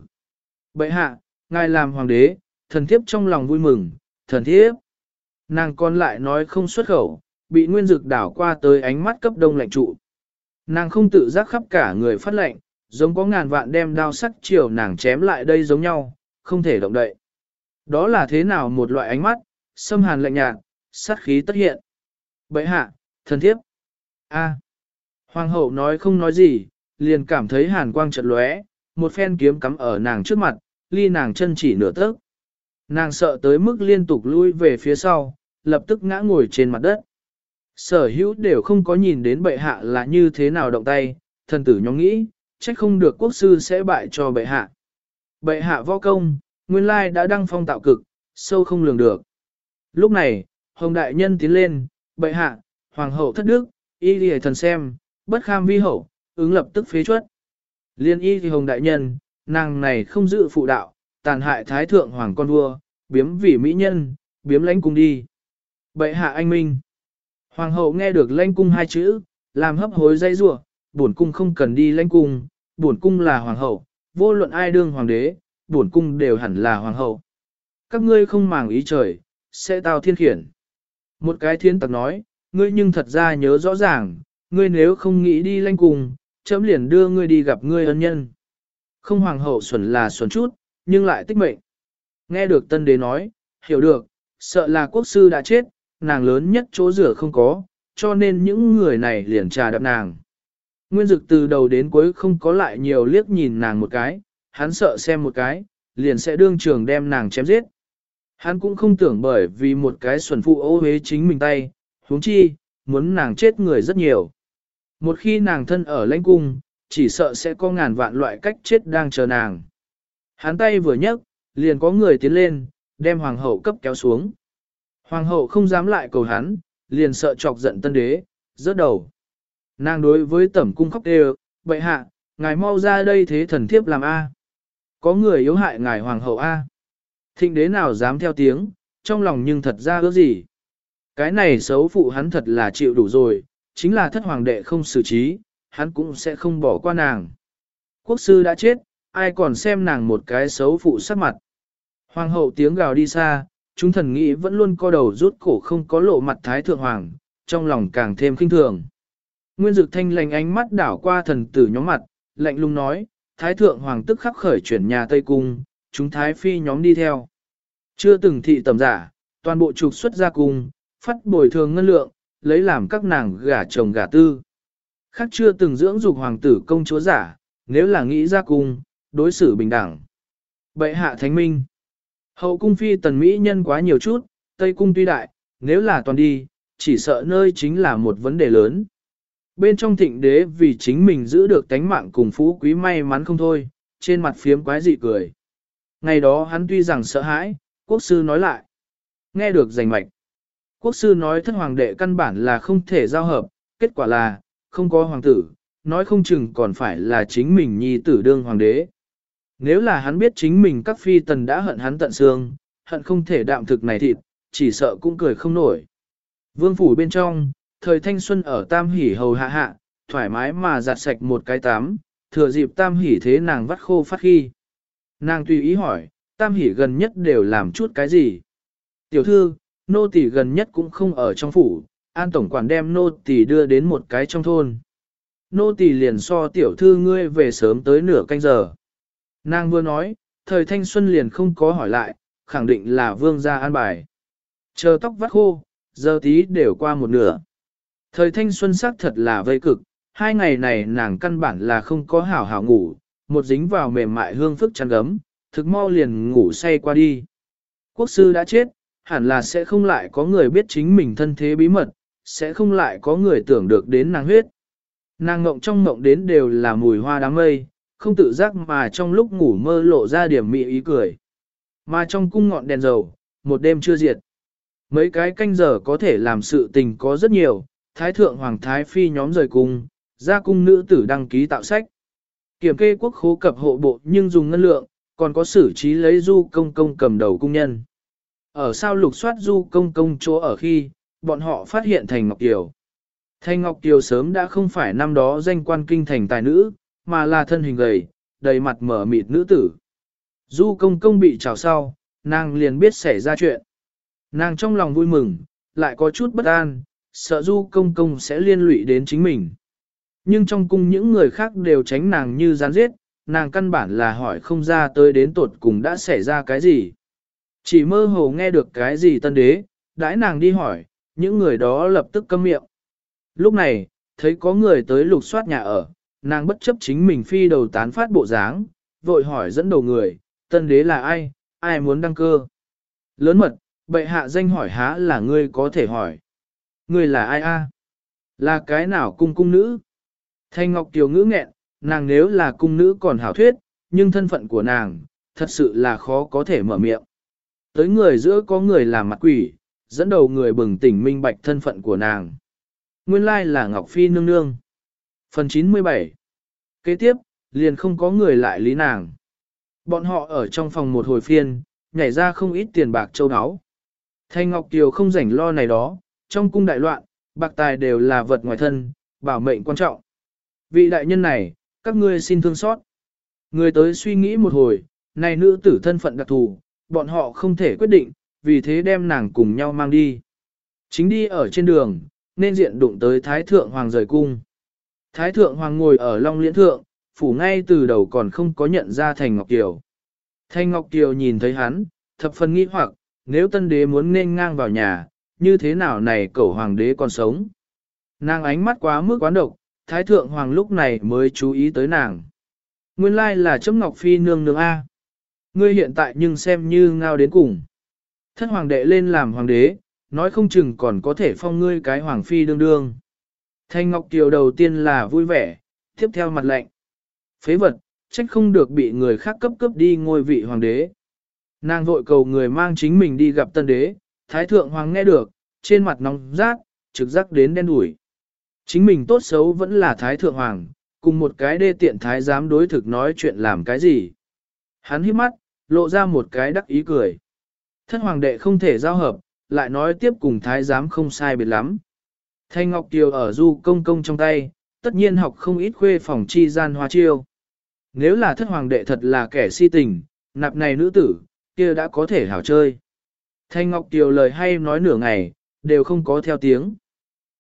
A: Bệ hạ, ngài làm hoàng đế, thần thiếp trong lòng vui mừng, thần thiếp. Nàng còn lại nói không xuất khẩu, bị nguyên dực đảo qua tới ánh mắt cấp đông lạnh trụ. Nàng không tự giác khắp cả người phát lệnh, giống có ngàn vạn đem đao sắc chiều nàng chém lại đây giống nhau, không thể động đậy. Đó là thế nào một loại ánh mắt, xâm hàn lạnh nhạt, sát khí tất hiện. Bậy hạ, Thần thiếp. A. Hoàng hậu nói không nói gì, liền cảm thấy hàn quang chợt lóe, một phen kiếm cắm ở nàng trước mặt, ly nàng chân chỉ nửa tấc. Nàng sợ tới mức liên tục lui về phía sau, lập tức ngã ngồi trên mặt đất. Sở hữu đều không có nhìn đến bệ hạ là như thế nào động tay, thần tử nhóm nghĩ, trách không được quốc sư sẽ bại cho bệ hạ. Bệ hạ võ công, nguyên lai đã đăng phong tạo cực, sâu không lường được. Lúc này, Hồng Đại Nhân tiến lên, bệ hạ, Hoàng hậu thất đức, y thì thần xem, bất kham vi hậu, ứng lập tức phế chuất. Liên y thì Hồng Đại Nhân, nàng này không giữ phụ đạo, tàn hại thái thượng hoàng con vua, biếm vì mỹ nhân, biếm lãnh cung đi. Bệ hạ anh minh. Hoàng hậu nghe được lãnh cung hai chữ, làm hấp hối dây rủa bổn cung không cần đi lãnh cung, bổn cung là hoàng hậu, vô luận ai đương hoàng đế, bổn cung đều hẳn là hoàng hậu. Các ngươi không màng ý trời, sẽ tao thiên khiển. Một cái thiên tặc nói, ngươi nhưng thật ra nhớ rõ ràng, ngươi nếu không nghĩ đi lãnh cung, chấm liền đưa ngươi đi gặp ngươi ân nhân. Không hoàng hậu xuẩn là xuẩn chút, nhưng lại tích mệnh. Nghe được tân đế nói, hiểu được, sợ là quốc sư đã chết, nàng lớn nhất chỗ rửa không có, cho nên những người này liền trà đập nàng. Nguyên dực từ đầu đến cuối không có lại nhiều liếc nhìn nàng một cái, hắn sợ xem một cái, liền sẽ đương trường đem nàng chém giết. Hắn cũng không tưởng bởi vì một cái xuẩn phụ ô hế chính mình tay, huống chi, muốn nàng chết người rất nhiều. Một khi nàng thân ở lãnh cung, chỉ sợ sẽ có ngàn vạn loại cách chết đang chờ nàng. Hắn tay vừa nhấc, liền có người tiến lên, đem hoàng hậu cấp kéo xuống. Hoàng hậu không dám lại cầu hắn, liền sợ chọc giận tân đế, rớt đầu. Nàng đối với tẩm cung khóc đều, bệ hạ, ngài mau ra đây thế thần thiếp làm A. Có người yếu hại ngài hoàng hậu A. Thịnh đế nào dám theo tiếng, trong lòng nhưng thật ra ước gì. Cái này xấu phụ hắn thật là chịu đủ rồi, chính là thất hoàng đệ không xử trí, hắn cũng sẽ không bỏ qua nàng. Quốc sư đã chết, ai còn xem nàng một cái xấu phụ sắc mặt. Hoàng hậu tiếng gào đi xa, chúng thần nghĩ vẫn luôn co đầu rút cổ không có lộ mặt thái thượng hoàng, trong lòng càng thêm kinh thường. Nguyên dực thanh lành ánh mắt đảo qua thần tử nhóm mặt, lạnh lùng nói, thái thượng hoàng tức khắc khởi chuyển nhà Tây Cung, chúng thái phi nhóm đi theo. Chưa từng thị tầm giả, toàn bộ trục xuất ra cung, phát bồi thường ngân lượng, lấy làm các nàng gả chồng gả tư. Khác chưa từng dưỡng dục hoàng tử công chúa giả, nếu là nghĩ ra cung, đối xử bình đẳng. Bệ hạ thánh minh. Hậu cung phi tần Mỹ nhân quá nhiều chút, Tây cung tuy đại, nếu là toàn đi, chỉ sợ nơi chính là một vấn đề lớn. Bên trong thịnh đế vì chính mình giữ được tánh mạng cùng phú quý may mắn không thôi, trên mặt phiếm quái dị cười. Ngày đó hắn tuy rằng sợ hãi, quốc sư nói lại. Nghe được rành mạch. Quốc sư nói thất hoàng đệ căn bản là không thể giao hợp, kết quả là, không có hoàng tử, nói không chừng còn phải là chính mình nhi tử đương hoàng đế. Nếu là hắn biết chính mình các phi tần đã hận hắn tận xương, hận không thể đạm thực này thịt, chỉ sợ cũng cười không nổi. Vương phủ bên trong, thời thanh xuân ở tam hỉ hầu hạ hạ, thoải mái mà giặt sạch một cái tắm, thừa dịp tam hỉ thế nàng vắt khô phát khi. Nàng tùy ý hỏi, tam hỉ gần nhất đều làm chút cái gì? Tiểu thư, nô tỳ gần nhất cũng không ở trong phủ, an tổng quản đem nô tỳ đưa đến một cái trong thôn. Nô tỳ liền so tiểu thư ngươi về sớm tới nửa canh giờ. Nàng vừa nói, thời thanh xuân liền không có hỏi lại, khẳng định là vương gia an bài. Chờ tóc vắt khô, giờ tí đều qua một nửa. Thời thanh xuân sắc thật là vây cực, hai ngày này nàng căn bản là không có hảo hảo ngủ, một dính vào mềm mại hương phức chăn gấm, thực mau liền ngủ say qua đi. Quốc sư đã chết, hẳn là sẽ không lại có người biết chính mình thân thế bí mật, sẽ không lại có người tưởng được đến nàng huyết. Nàng ngộng trong ngộng đến đều là mùi hoa đám mây, không tự giác mà trong lúc ngủ mơ lộ ra điểm mị ý cười. Mà trong cung ngọn đèn dầu, một đêm chưa diệt. Mấy cái canh giờ có thể làm sự tình có rất nhiều, thái thượng hoàng thái phi nhóm rời cung, ra cung nữ tử đăng ký tạo sách. Kiểm kê quốc khố cập hộ bộ nhưng dùng ngân lượng, còn có xử trí lấy du công công cầm đầu cung nhân. Ở sao lục soát du công công chỗ ở khi, bọn họ phát hiện Thành Ngọc Kiều. Thành Ngọc Kiều sớm đã không phải năm đó danh quan kinh thành tài nữ, mà là thân hình gầy, đầy mặt mở mịt nữ tử. Du công công bị trào sau, nàng liền biết xảy ra chuyện. Nàng trong lòng vui mừng, lại có chút bất an, sợ du công công sẽ liên lụy đến chính mình. Nhưng trong cung những người khác đều tránh nàng như gián giết, nàng căn bản là hỏi không ra tới đến tột cùng đã xảy ra cái gì. Chỉ mơ hồ nghe được cái gì tân đế, đãi nàng đi hỏi, những người đó lập tức câm miệng. Lúc này, thấy có người tới lục soát nhà ở, nàng bất chấp chính mình phi đầu tán phát bộ dáng, vội hỏi dẫn đầu người, tân đế là ai, ai muốn đăng cơ. Lớn mật, bệ hạ danh hỏi há là ngươi có thể hỏi. Ngươi là ai a? Là cái nào cung cung nữ? Thanh Ngọc Kiều ngữ nghẹn, nàng nếu là cung nữ còn hảo thuyết, nhưng thân phận của nàng, thật sự là khó có thể mở miệng. Tới người giữa có người làm mặt quỷ, dẫn đầu người bừng tỉnh minh bạch thân phận của nàng. Nguyên lai là Ngọc Phi nương nương. Phần 97 Kế tiếp, liền không có người lại lý nàng. Bọn họ ở trong phòng một hồi phiên, nhảy ra không ít tiền bạc châu áo. Thanh Ngọc Kiều không rảnh lo này đó, trong cung đại loạn, bạc tài đều là vật ngoài thân, bảo mệnh quan trọng. Vị đại nhân này, các ngươi xin thương xót. Người tới suy nghĩ một hồi, này nữ tử thân phận đặc thù, bọn họ không thể quyết định, vì thế đem nàng cùng nhau mang đi. Chính đi ở trên đường, nên diện đụng tới Thái Thượng Hoàng rời cung. Thái Thượng Hoàng ngồi ở Long Liễn Thượng, phủ ngay từ đầu còn không có nhận ra Thành Ngọc Kiều. Thành Ngọc Kiều nhìn thấy hắn, thập phần nghi hoặc, nếu tân đế muốn nên ngang vào nhà, như thế nào này cẩu hoàng đế còn sống. Nàng ánh mắt quá mức quán độc, Thái Thượng Hoàng lúc này mới chú ý tới nàng. Nguyên lai là chấm Ngọc Phi nương nương A. Ngươi hiện tại nhưng xem như ngao đến cùng. Thất hoàng đệ lên làm hoàng đế, nói không chừng còn có thể phong ngươi cái hoàng phi đương đương. Thanh Ngọc Kiều đầu tiên là vui vẻ, tiếp theo mặt lạnh. Phế vật, trách không được bị người khác cấp cấp đi ngôi vị hoàng đế. Nàng vội cầu người mang chính mình đi gặp tân đế, thái thượng hoàng nghe được, trên mặt nóng rát, trực giác đến đen đủi. Chính mình tốt xấu vẫn là thái thượng hoàng, cùng một cái đê tiện thái dám đối thực nói chuyện làm cái gì. Hắn hít mắt, lộ ra một cái đắc ý cười. Thất hoàng đệ không thể giao hợp, lại nói tiếp cùng thái giám không sai biệt lắm. Thanh Ngọc Kiều ở du công công trong tay, tất nhiên học không ít khuê phòng chi gian hoa chiêu. Nếu là thất hoàng đệ thật là kẻ si tình, nạp này nữ tử, kia đã có thể hảo chơi. Thanh Ngọc Kiều lời hay nói nửa ngày, đều không có theo tiếng.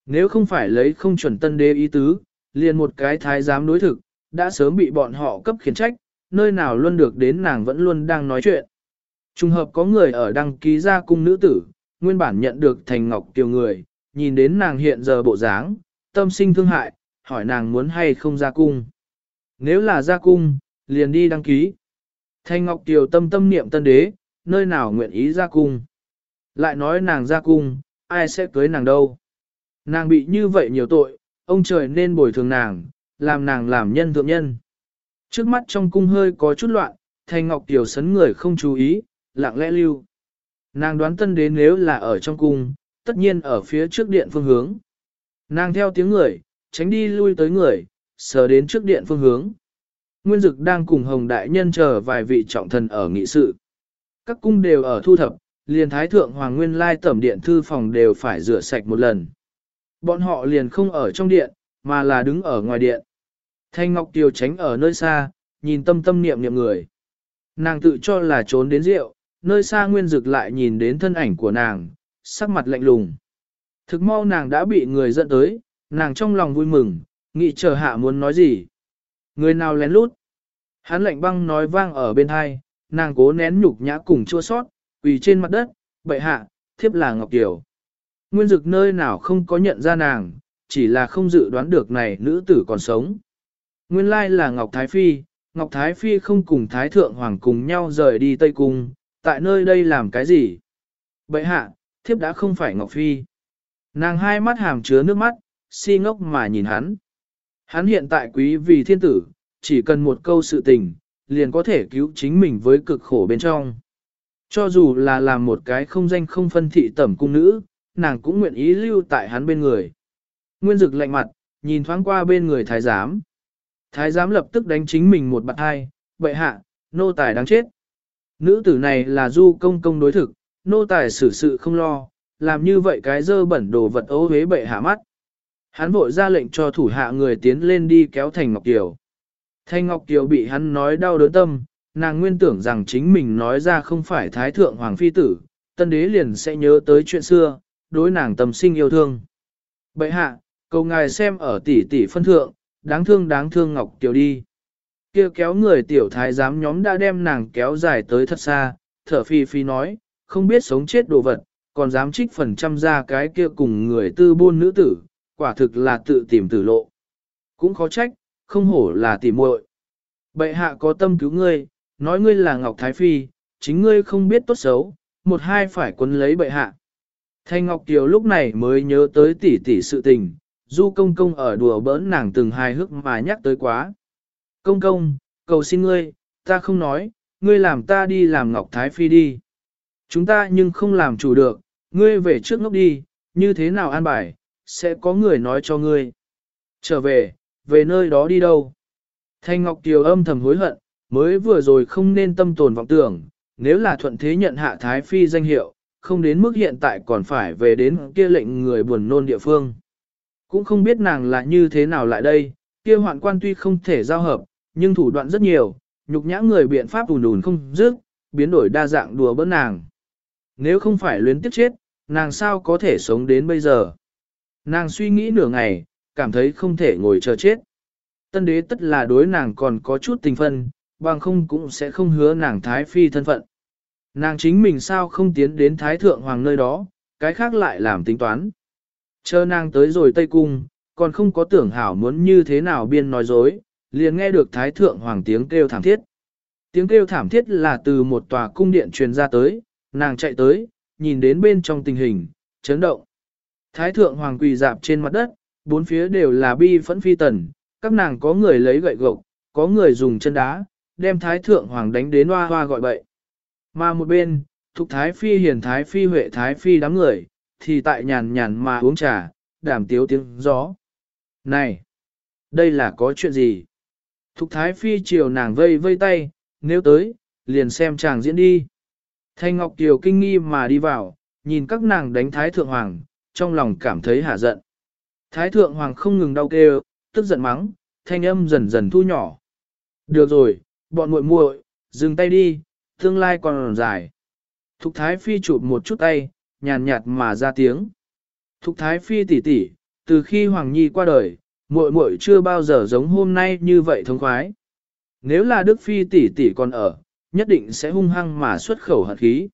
A: Nếu không phải lấy không chuẩn tân đế ý tứ, liền một cái thái giám đối thực, đã sớm bị bọn họ cấp khiển trách, nơi nào luôn được đến nàng vẫn luôn đang nói chuyện. Trùng hợp có người ở đăng ký ra cung nữ tử, nguyên bản nhận được thành ngọc Tiều người, nhìn đến nàng hiện giờ bộ dáng, tâm sinh thương hại, hỏi nàng muốn hay không ra cung. Nếu là ra cung, liền đi đăng ký. Thanh Ngọc Kiều tâm tâm niệm tân đế, nơi nào nguyện ý ra cung. Lại nói nàng ra cung, ai sẽ cưới nàng đâu. Nàng bị như vậy nhiều tội, ông trời nên bồi thường nàng, làm nàng làm nhân thượng nhân. Trước mắt trong cung hơi có chút loạn, thành Ngọc tiểu sấn người không chú ý, lặng lẽ lưu. Nàng đoán tân đế nếu là ở trong cung, tất nhiên ở phía trước điện phương hướng. Nàng theo tiếng người, tránh đi lui tới người, sờ đến trước điện phương hướng. Nguyên Dực đang cùng Hồng Đại Nhân chờ vài vị trọng thần ở nghị sự. Các cung đều ở thu thập, liền Thái Thượng Hoàng Nguyên Lai tẩm điện thư phòng đều phải rửa sạch một lần. Bọn họ liền không ở trong điện, mà là đứng ở ngoài điện. Thanh Ngọc Tiều tránh ở nơi xa, nhìn tâm tâm niệm niệm người. Nàng tự cho là trốn đến rượu, nơi xa Nguyên Dực lại nhìn đến thân ảnh của nàng, sắc mặt lạnh lùng. Thực mau nàng đã bị người dẫn tới, nàng trong lòng vui mừng, nghĩ chờ hạ muốn nói gì. Người nào lén lút. Hắn lạnh băng nói vang ở bên hai, nàng cố nén nhục nhã cùng chua sót, quỳ trên mặt đất, bệ hạ, thiếp là Ngọc Kiều. Nguyên dực nơi nào không có nhận ra nàng, chỉ là không dự đoán được này nữ tử còn sống. Nguyên lai là Ngọc Thái Phi, Ngọc Thái Phi không cùng Thái Thượng Hoàng cùng nhau rời đi Tây Cung, tại nơi đây làm cái gì? Bệ hạ, thiếp đã không phải Ngọc Phi. Nàng hai mắt hàm chứa nước mắt, si ngốc mà nhìn hắn. Hắn hiện tại quý vì thiên tử, chỉ cần một câu sự tình, liền có thể cứu chính mình với cực khổ bên trong. Cho dù là làm một cái không danh không phân thị tẩm cung nữ, nàng cũng nguyện ý lưu tại hắn bên người. Nguyên dực lạnh mặt, nhìn thoáng qua bên người thái giám. Thái giám lập tức đánh chính mình một bạn hai, bệ hạ, nô tài đáng chết. Nữ tử này là du công công đối thực, nô tài xử sự không lo, làm như vậy cái dơ bẩn đồ vật ấu hế bệ hạ mắt. Hắn vội ra lệnh cho thủ hạ người tiến lên đi kéo Thành Ngọc Kiều. Thành Ngọc Kiều bị hắn nói đau đớn tâm, nàng nguyên tưởng rằng chính mình nói ra không phải Thái Thượng Hoàng Phi Tử, tân đế liền sẽ nhớ tới chuyện xưa, đối nàng tâm sinh yêu thương. Bệ hạ, cầu ngài xem ở tỷ tỷ phân thượng, đáng thương đáng thương Ngọc tiểu đi. Kia kéo người tiểu thái giám nhóm đã đem nàng kéo dài tới thật xa, thở phi phi nói, không biết sống chết đồ vật, còn dám trích phần trăm ra cái kia cùng người tư buôn nữ tử, quả thực là tự tìm tử lộ. Cũng khó trách, không hổ là tỉ muội. Bệ hạ có tâm cứu ngươi, nói ngươi là Ngọc Thái Phi, chính ngươi không biết tốt xấu, một hai phải quấn lấy bệ hạ. Thanh Ngọc Kiều lúc này mới nhớ tới tỷ tỷ sự tình, du công công ở đùa bỡn nàng từng hài hước mà nhắc tới quá. Công công, cầu xin ngươi, ta không nói, ngươi làm ta đi làm Ngọc Thái Phi đi. Chúng ta nhưng không làm chủ được, ngươi về trước ngốc đi, như thế nào an bài, sẽ có người nói cho ngươi. Trở về, về nơi đó đi đâu. Thanh Ngọc Kiều âm thầm hối hận, mới vừa rồi không nên tâm tồn vọng tưởng, nếu là thuận thế nhận hạ Thái Phi danh hiệu, không đến mức hiện tại còn phải về đến kia lệnh người buồn nôn địa phương. Cũng không biết nàng là như thế nào lại đây, kia hoạn quan tuy không thể giao hợp, nhưng thủ đoạn rất nhiều, nhục nhã người biện pháp ùn ùn không dứt, biến đổi đa dạng đùa bỡn nàng. Nếu không phải luyến tiếc chết, nàng sao có thể sống đến bây giờ? Nàng suy nghĩ nửa ngày, cảm thấy không thể ngồi chờ chết. Tân đế tất là đối nàng còn có chút tình phân, bằng không cũng sẽ không hứa nàng thái phi thân phận. Nàng chính mình sao không tiến đến thái thượng hoàng nơi đó, cái khác lại làm tính toán. Chờ nàng tới rồi Tây Cung, còn không có tưởng hảo muốn như thế nào biên nói dối, liền nghe được thái thượng hoàng tiếng kêu thảm thiết. Tiếng kêu thảm thiết là từ một tòa cung điện truyền ra tới, nàng chạy tới, nhìn đến bên trong tình hình, chấn động. Thái thượng hoàng quỳ dạp trên mặt đất, bốn phía đều là bi phẫn phi tần, các nàng có người lấy gậy gộc, có người dùng chân đá, đem thái thượng hoàng đánh đến hoa hoa gọi bậy. Mà một bên, thục thái phi hiền thái phi huệ thái phi đám người, thì tại nhàn nhàn mà uống trà, đảm tiếu tiếng gió. Này! Đây là có chuyện gì? Thục thái phi chiều nàng vây vây tay, nếu tới, liền xem chàng diễn đi. Thanh Ngọc Kiều kinh nghi mà đi vào, nhìn các nàng đánh Thái Thượng Hoàng, trong lòng cảm thấy hả giận. Thái Thượng Hoàng không ngừng đau kêu, tức giận mắng, thanh âm dần dần thu nhỏ. Được rồi, bọn muội muội, dừng tay đi, tương lai còn dài. Thục Thái Phi chụp một chút tay, nhàn nhạt mà ra tiếng. Thục Thái Phi tỷ tỷ, từ khi Hoàng Nhi qua đời, muội muội chưa bao giờ giống hôm nay như vậy thông khoái. Nếu là Đức Phi tỷ tỷ còn ở, nhất định sẽ hung hăng mà xuất khẩu hận khí.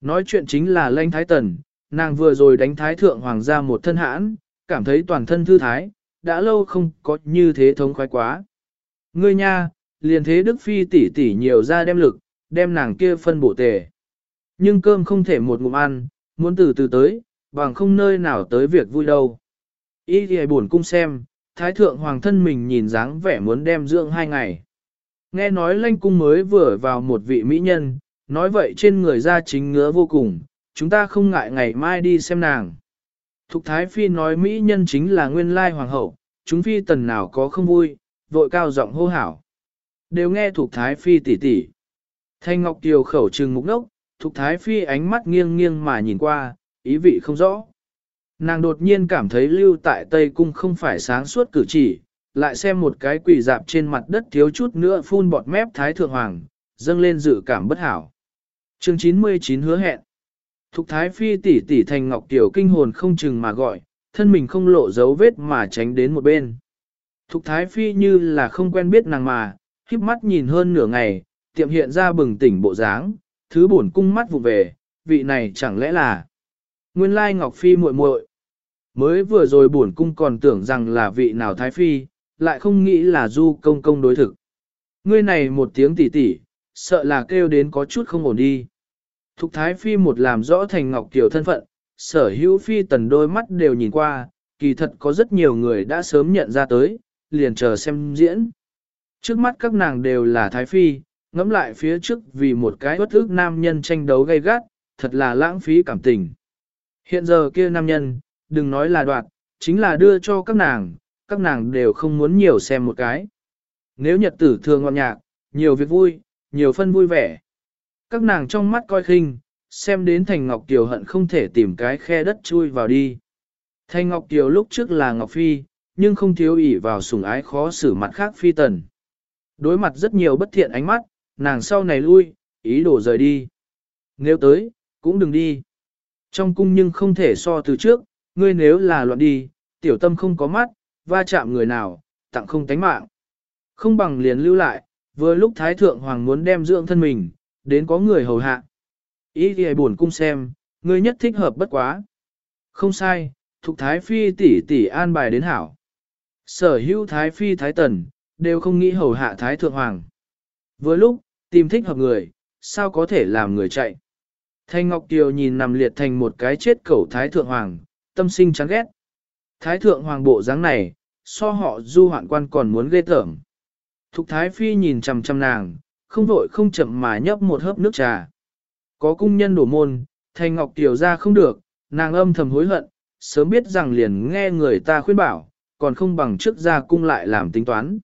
A: Nói chuyện chính là lênh Thái Tần, nàng vừa rồi đánh Thái Thượng Hoàng gia một thân hãn, cảm thấy toàn thân thư thái, đã lâu không có như thế thống khoái quá. Ngươi nha, liền thế Đức Phi tỷ tỷ nhiều ra đem lực, đem nàng kia phân bổ tề. Nhưng cơm không thể một ngụm ăn, muốn từ từ tới, bằng không nơi nào tới việc vui đâu. Ý thì buồn cung xem, Thái Thượng Hoàng thân mình nhìn dáng vẻ muốn đem dưỡng hai ngày. Nghe nói lanh cung mới vừa vào một vị mỹ nhân, nói vậy trên người ra chính ngứa vô cùng, chúng ta không ngại ngày mai đi xem nàng. Thục Thái Phi nói mỹ nhân chính là nguyên lai hoàng hậu, chúng phi tần nào có không vui, vội cao giọng hô hảo. Đều nghe Thục Thái Phi tỉ tỉ. Thanh Ngọc Kiều khẩu trừng mục nốc, Thục Thái Phi ánh mắt nghiêng nghiêng mà nhìn qua, ý vị không rõ. Nàng đột nhiên cảm thấy lưu tại Tây Cung không phải sáng suốt cử chỉ, lại xem một cái quỷ dạp trên mặt đất thiếu chút nữa phun bọt mép Thái Thượng Hoàng, dâng lên dự cảm bất hảo. chương 99 hứa hẹn. Thục Thái Phi tỷ tỷ thành ngọc tiểu kinh hồn không chừng mà gọi, thân mình không lộ dấu vết mà tránh đến một bên. Thục Thái Phi như là không quen biết nàng mà, híp mắt nhìn hơn nửa ngày, tiệm hiện ra bừng tỉnh bộ dáng, thứ bổn cung mắt vụ về, vị này chẳng lẽ là Nguyên lai Ngọc Phi muội muội. Mới vừa rồi bổn cung còn tưởng rằng là vị nào Thái Phi, lại không nghĩ là du công công đối thực. Ngươi này một tiếng tỉ tỉ, sợ là kêu đến có chút không ổn đi. Thục thái phi một làm rõ thành ngọc tiểu thân phận, sở hữu phi tần đôi mắt đều nhìn qua, kỳ thật có rất nhiều người đã sớm nhận ra tới, liền chờ xem diễn. Trước mắt các nàng đều là thái phi, ngẫm lại phía trước vì một cái bất ức nam nhân tranh đấu gay gắt, thật là lãng phí cảm tình. Hiện giờ kia nam nhân, đừng nói là đoạt, chính là đưa cho các nàng, các nàng đều không muốn nhiều xem một cái. Nếu nhật tử thường ngọt nhạc, nhiều việc vui, nhiều phân vui vẻ. Các nàng trong mắt coi khinh, xem đến Thành Ngọc Kiều hận không thể tìm cái khe đất chui vào đi. Thành Ngọc Kiều lúc trước là Ngọc Phi, nhưng không thiếu ỷ vào sủng ái khó xử mặt khác Phi Tần. Đối mặt rất nhiều bất thiện ánh mắt, nàng sau này lui, ý đồ rời đi. Nếu tới, cũng đừng đi. Trong cung nhưng không thể so từ trước, ngươi nếu là loạn đi, tiểu tâm không có mắt, va chạm người nào, tặng không tánh mạng. Không bằng liền lưu lại, vừa lúc Thái Thượng Hoàng muốn đem dưỡng thân mình, đến có người hầu hạ. Ý thì buồn cung xem, ngươi nhất thích hợp bất quá. Không sai, thuộc Thái Phi tỷ tỷ an bài đến hảo. Sở hữu Thái Phi Thái Tần, đều không nghĩ hầu hạ Thái Thượng Hoàng. Với lúc, tìm thích hợp người, sao có thể làm người chạy. Thanh Ngọc Kiều nhìn nằm liệt thành một cái chết cẩu Thái Thượng Hoàng, tâm sinh chán ghét. Thái Thượng Hoàng bộ dáng này, so họ du hoạn quan còn muốn ghê tởm. Thục Thái Phi nhìn chằm chằm nàng, không vội không chậm mà nhấp một hớp nước trà. Có cung nhân đổ môn, Thanh Ngọc Kiều ra không được, nàng âm thầm hối hận, sớm biết rằng liền nghe người ta khuyên bảo, còn không bằng trước ra cung lại làm tính toán.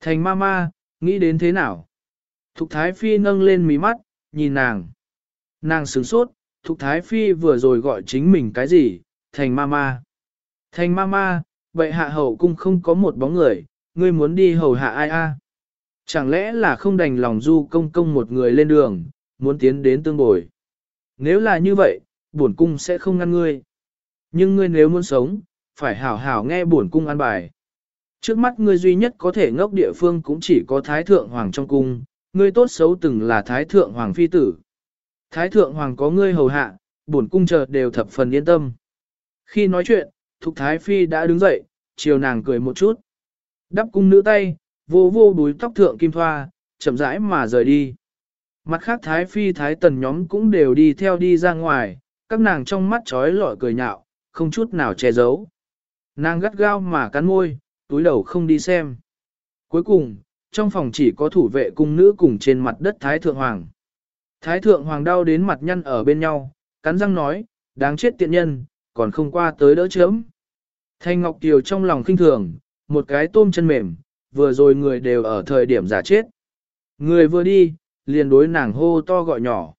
A: Thành ma ma, nghĩ đến thế nào? Thục Thái Phi nâng lên mí mắt, nhìn nàng. Nàng sửng sốt, Thục Thái Phi vừa rồi gọi chính mình cái gì? Thành ma ma. Thành ma ma, vậy hạ hậu cung không có một bóng người, ngươi muốn đi hầu hạ ai a? Chẳng lẽ là không đành lòng du công công một người lên đường, muốn tiến đến tương bồi? Nếu là như vậy, bổn cung sẽ không ngăn ngươi. Nhưng ngươi nếu muốn sống, phải hảo hảo nghe bổn cung an bài. Trước mắt ngươi duy nhất có thể ngốc địa phương cũng chỉ có Thái Thượng Hoàng trong cung, ngươi tốt xấu từng là Thái Thượng Hoàng phi tử. Thái Thượng Hoàng có ngươi hầu hạ, bổn cung chờ đều thập phần yên tâm. Khi nói chuyện, Thục Thái Phi đã đứng dậy, chiều nàng cười một chút. Đắp cung nữ tay, vô vô đuối tóc thượng kim thoa, chậm rãi mà rời đi. Mặt khác Thái Phi Thái Tần nhóm cũng đều đi theo đi ra ngoài, các nàng trong mắt trói lọi cười nhạo, không chút nào che giấu. Nàng gắt gao mà cắn môi, túi đầu không đi xem. Cuối cùng, trong phòng chỉ có thủ vệ cung nữ cùng trên mặt đất Thái Thượng Hoàng. Thái Thượng Hoàng đau đến mặt nhăn ở bên nhau, cắn răng nói, đáng chết tiện nhân, còn không qua tới đỡ chớm. Thanh Ngọc Kiều trong lòng kinh thường, một cái tôm chân mềm, vừa rồi người đều ở thời điểm giả chết. Người vừa đi, liền đối nàng hô to gọi nhỏ.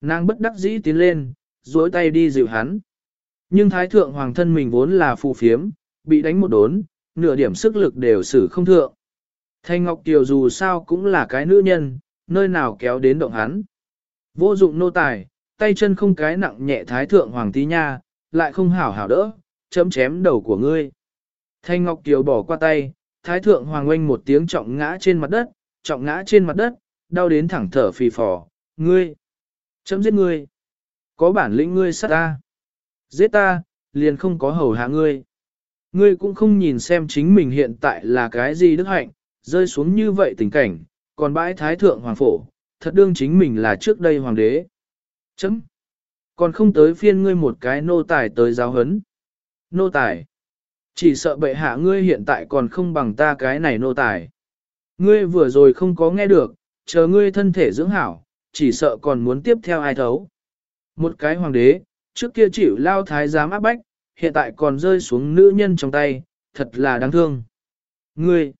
A: Nàng bất đắc dĩ tiến lên, duỗi tay đi dịu hắn. Nhưng Thái Thượng Hoàng thân mình vốn là phù phiếm, bị đánh một đốn, nửa điểm sức lực đều xử không thượng. Thanh Ngọc Kiều dù sao cũng là cái nữ nhân, nơi nào kéo đến động hắn. Vô dụng nô tài, tay chân không cái nặng nhẹ Thái Thượng Hoàng tí nha, lại không hảo hảo đỡ, chấm chém đầu của ngươi. Thanh Ngọc Kiều bỏ qua tay, Thái Thượng Hoàng oanh một tiếng trọng ngã trên mặt đất, trọng ngã trên mặt đất, đau đến thẳng thở phì phò, ngươi, chấm giết ngươi, có bản lĩnh ngươi sát ta, giết ta, liền không có hầu hạ ngươi. Ngươi cũng không nhìn xem chính mình hiện tại là cái gì đức hạnh, rơi xuống như vậy tình cảnh, còn bãi Thái Thượng Hoàng Phổ, thật đương chính mình là trước đây Hoàng đế. Chấm. Còn không tới phiên ngươi một cái nô tài tới giáo hấn. Nô tài. Chỉ sợ bệ hạ ngươi hiện tại còn không bằng ta cái này nô tài. Ngươi vừa rồi không có nghe được, chờ ngươi thân thể dưỡng hảo, chỉ sợ còn muốn tiếp theo ai thấu. Một cái hoàng đế, trước kia chịu lao thái giám áp bách, hiện tại còn rơi xuống nữ nhân trong tay, thật là đáng thương. Ngươi,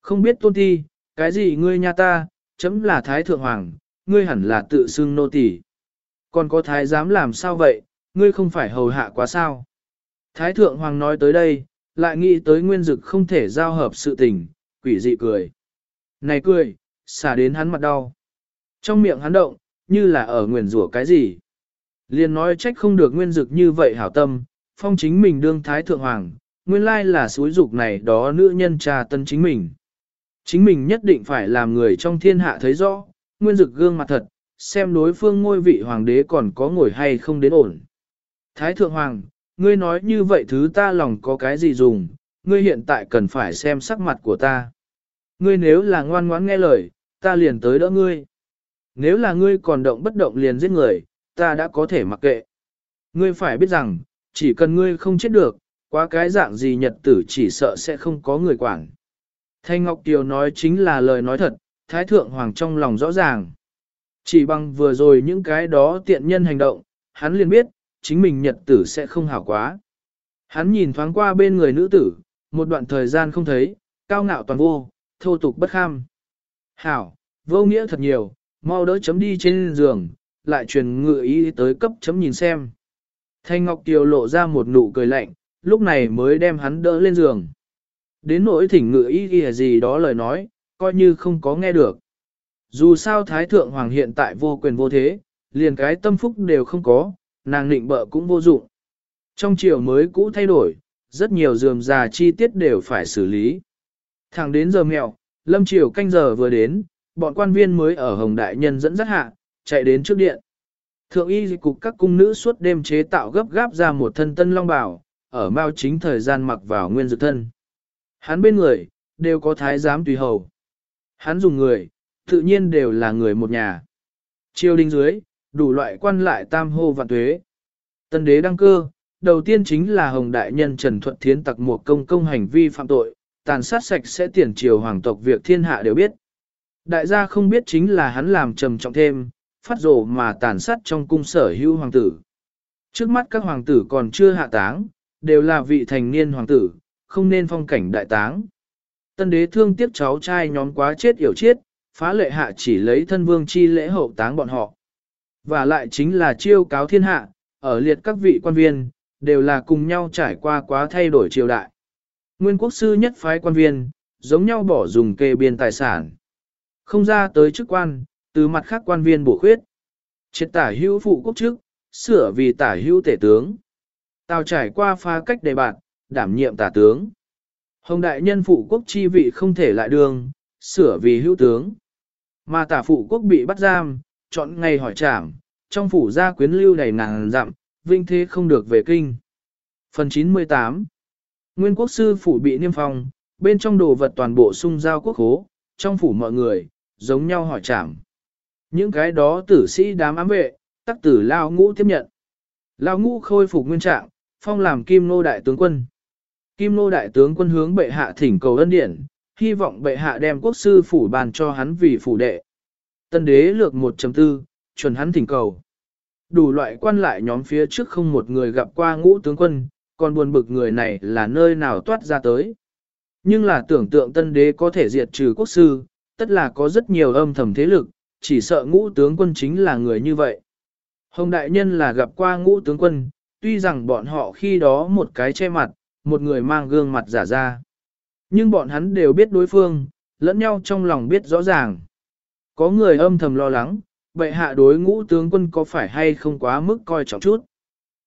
A: không biết tôn ti, cái gì ngươi nha ta, chấm là thái thượng hoàng, ngươi hẳn là tự xưng nô tỳ. Còn có thái giám làm sao vậy, ngươi không phải hầu hạ quá sao. Thái thượng hoàng nói tới đây, lại nghĩ tới nguyên dực không thể giao hợp sự tình, quỷ dị cười. Này cười, xả đến hắn mặt đau. Trong miệng hắn động, như là ở nguyền rủa cái gì. Liền nói trách không được nguyên dực như vậy hảo tâm, phong chính mình đương thái thượng hoàng, nguyên lai là suối dục này đó nữ nhân trà tân chính mình. Chính mình nhất định phải làm người trong thiên hạ thấy rõ, nguyên dực gương mặt thật, xem đối phương ngôi vị hoàng đế còn có ngồi hay không đến ổn. Thái thượng hoàng, ngươi nói như vậy thứ ta lòng có cái gì dùng, ngươi hiện tại cần phải xem sắc mặt của ta. Ngươi nếu là ngoan ngoãn nghe lời, ta liền tới đỡ ngươi. Nếu là ngươi còn động bất động liền giết người, ta đã có thể mặc kệ. Ngươi phải biết rằng, chỉ cần ngươi không chết được, quá cái dạng gì nhật tử chỉ sợ sẽ không có người quản. Thanh Ngọc Kiều nói chính là lời nói thật, Thái Thượng Hoàng trong lòng rõ ràng. Chỉ bằng vừa rồi những cái đó tiện nhân hành động, hắn liền biết, chính mình nhật tử sẽ không hảo quá. Hắn nhìn thoáng qua bên người nữ tử, một đoạn thời gian không thấy, cao ngạo toàn vô, thô tục bất kham. Hảo, vô nghĩa thật nhiều, mau đỡ chấm đi trên giường, lại truyền ngự ý tới cấp chấm nhìn xem. Thanh Ngọc Kiều lộ ra một nụ cười lạnh, lúc này mới đem hắn đỡ lên giường. Đến nỗi thỉnh ngự ý ghi gì đó lời nói, coi như không có nghe được. Dù sao Thái Thượng Hoàng hiện tại vô quyền vô thế, liền cái tâm phúc đều không có, nàng định bợ cũng vô dụng. Trong chiều mới cũ thay đổi, rất nhiều dườm già chi tiết đều phải xử lý. Thẳng đến giờ mẹo, lâm chiều canh giờ vừa đến, bọn quan viên mới ở Hồng Đại Nhân dẫn dắt hạ, chạy đến trước điện. Thượng y cục các cung nữ suốt đêm chế tạo gấp gáp ra một thân tân long bảo, ở mao chính thời gian mặc vào nguyên dược thân. Hắn bên người, đều có thái giám tùy hầu. Hắn dùng người, tự nhiên đều là người một nhà. Triều đình dưới, đủ loại quan lại tam hô vạn tuế. Tân đế đăng cơ, đầu tiên chính là Hồng Đại Nhân Trần Thuận Thiến tặc một công công hành vi phạm tội, tàn sát sạch sẽ tiền triều hoàng tộc việc thiên hạ đều biết. Đại gia không biết chính là hắn làm trầm trọng thêm, phát rồ mà tàn sát trong cung sở hữu hoàng tử. Trước mắt các hoàng tử còn chưa hạ táng, đều là vị thành niên hoàng tử, không nên phong cảnh đại táng. Tân đế thương tiếc cháu trai nhóm quá chết yểu chết, phá lệ hạ chỉ lấy thân vương chi lễ hậu táng bọn họ. Và lại chính là chiêu cáo thiên hạ, ở liệt các vị quan viên, đều là cùng nhau trải qua quá thay đổi triều đại. Nguyên quốc sư nhất phái quan viên, giống nhau bỏ dùng kê biên tài sản. Không ra tới chức quan, từ mặt khác quan viên bổ khuyết. Triệt tả hữu phụ quốc chức, sửa vì tả hữu tể tướng. Tào trải qua pha cách đề bạn, đảm nhiệm tả tướng. Hồng đại nhân phụ quốc chi vị không thể lại đường, sửa vì hữu tướng. Mà tả phụ quốc bị bắt giam, chọn ngày hỏi trảm, trong phủ gia quyến lưu đầy ngàn dặm, vinh thế không được về kinh. Phần 98 Nguyên quốc sư phủ bị niêm phong, bên trong đồ vật toàn bộ sung giao quốc hố, trong phủ mọi người, giống nhau hỏi trảm. Những cái đó tử sĩ đám ám vệ, tắc tử lao ngũ tiếp nhận. Lao ngũ khôi phục nguyên trạng, phong làm kim nô đại tướng quân. Kim nô đại tướng quân hướng bệ hạ thỉnh cầu ân điển, hy vọng bệ hạ đem quốc sư phủ bàn cho hắn vì phủ đệ. Tân đế lược 1.4, chuẩn hắn thỉnh cầu. Đủ loại quan lại nhóm phía trước không một người gặp qua ngũ tướng quân, còn buồn bực người này là nơi nào toát ra tới. Nhưng là tưởng tượng tân đế có thể diệt trừ quốc sư, tất là có rất nhiều âm thầm thế lực, chỉ sợ ngũ tướng quân chính là người như vậy. Hồng đại nhân là gặp qua ngũ tướng quân, tuy rằng bọn họ khi đó một cái che mặt, một người mang gương mặt giả ra. Nhưng bọn hắn đều biết đối phương, lẫn nhau trong lòng biết rõ ràng. Có người âm thầm lo lắng, vậy hạ đối ngũ tướng quân có phải hay không quá mức coi trọng chút.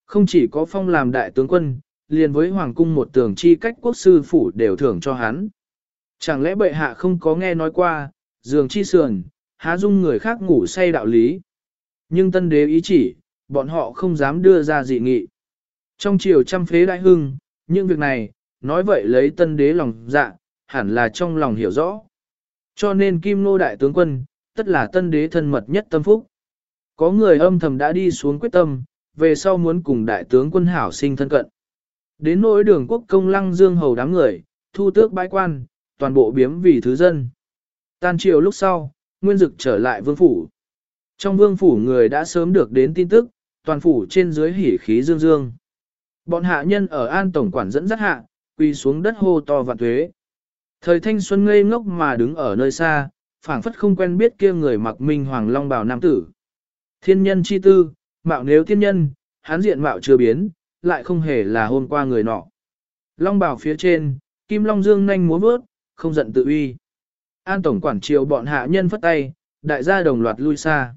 A: Không chỉ có phong làm đại tướng quân, liền với hoàng cung một tường chi cách quốc sư phủ đều thưởng cho hắn. Chẳng lẽ bệ hạ không có nghe nói qua, giường chi sườn, há dung người khác ngủ say đạo lý. Nhưng tân đế ý chỉ, bọn họ không dám đưa ra dị nghị. Trong chiều trăm phế đại hưng, những việc này, nói vậy lấy tân đế lòng dạ, hẳn là trong lòng hiểu rõ. Cho nên kim nô đại tướng quân, tất là tân đế thân mật nhất tâm phúc. Có người âm thầm đã đi xuống quyết tâm, về sau muốn cùng đại tướng quân hảo sinh thân cận. Đến nỗi đường quốc công lăng dương hầu đám người, thu tước bãi quan, toàn bộ biếm vì thứ dân. Tan chiều lúc sau, nguyên dực trở lại vương phủ. Trong vương phủ người đã sớm được đến tin tức, toàn phủ trên dưới hỉ khí dương dương. Bọn hạ nhân ở an tổng quản dẫn dắt hạ, quỳ xuống đất hô to vạn thuế. Thời thanh xuân ngây ngốc mà đứng ở nơi xa, phảng phất không quen biết kia người mặc minh hoàng long bào nam tử. Thiên nhân chi tư, mạo nếu thiên nhân, hán diện mạo chưa biến, lại không hề là hôm qua người nọ. Long bào phía trên, kim long dương nhanh múa vớt, không giận tự uy. An tổng quản triều bọn hạ nhân phất tay, đại gia đồng loạt lui xa.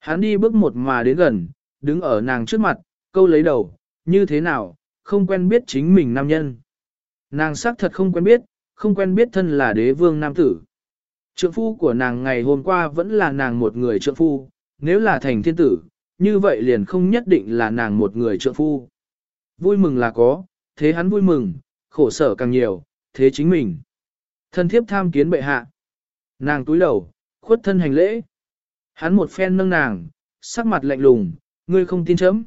A: Hắn đi bước một mà đến gần, đứng ở nàng trước mặt, câu lấy đầu, như thế nào, không quen biết chính mình nam nhân. Nàng xác thật không quen biết, không quen biết thân là đế vương nam tử. Trượng phu của nàng ngày hôm qua vẫn là nàng một người trượng phu, nếu là thành thiên tử, như vậy liền không nhất định là nàng một người trượng phu. Vui mừng là có, thế hắn vui mừng, khổ sở càng nhiều, thế chính mình. Thân thiếp tham kiến bệ hạ. Nàng túi đầu, khuất thân hành lễ. Hắn một phen nâng nàng, sắc mặt lạnh lùng, ngươi không tin chấm.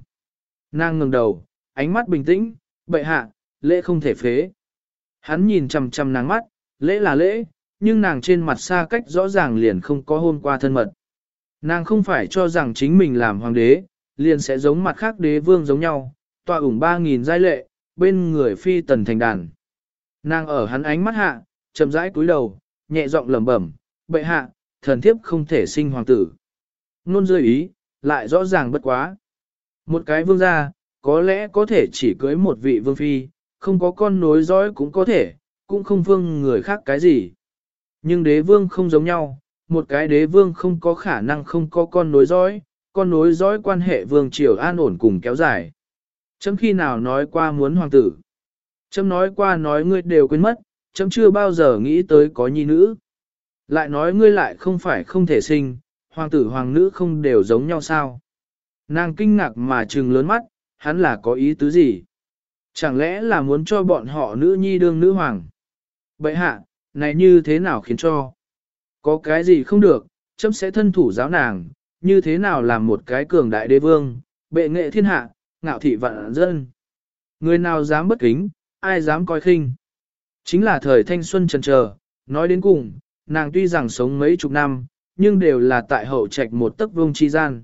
A: Nàng ngừng đầu, ánh mắt bình tĩnh, bệ hạ, lễ không thể phế. Hắn nhìn chằm chằm nàng mắt, lễ là lễ, nhưng nàng trên mặt xa cách rõ ràng liền không có hôn qua thân mật. Nàng không phải cho rằng chính mình làm hoàng đế, liền sẽ giống mặt khác đế vương giống nhau, tọa ủng ba nghìn giai lệ, bên người phi tần thành đàn. Nàng ở hắn ánh mắt hạ, chậm rãi cúi đầu, nhẹ giọng lẩm bẩm, bệ hạ, thần thiếp không thể sinh hoàng tử. Nôn rơi ý, lại rõ ràng bất quá. Một cái vương gia, có lẽ có thể chỉ cưới một vị vương phi, không có con nối dõi cũng có thể, cũng không vương người khác cái gì. Nhưng đế vương không giống nhau, một cái đế vương không có khả năng không có con nối dõi, con nối dõi quan hệ vương triều an ổn cùng kéo dài. Chấm khi nào nói qua muốn hoàng tử. Chấm nói qua nói ngươi đều quên mất, chấm chưa bao giờ nghĩ tới có nhi nữ. Lại nói ngươi lại không phải không thể sinh, hoàng tử hoàng nữ không đều giống nhau sao. Nàng kinh ngạc mà trừng lớn mắt, hắn là có ý tứ gì? Chẳng lẽ là muốn cho bọn họ nữ nhi đương nữ hoàng? Bậy hạ, này như thế nào khiến cho? Có cái gì không được, chấm sẽ thân thủ giáo nàng, như thế nào làm một cái cường đại đế vương, bệ nghệ thiên hạ, ngạo thị vạn dân. Người nào dám bất kính, ai dám coi khinh. Chính là thời thanh xuân trần trờ, nói đến cùng, nàng tuy rằng sống mấy chục năm, nhưng đều là tại hậu trạch một tấc vương chi gian.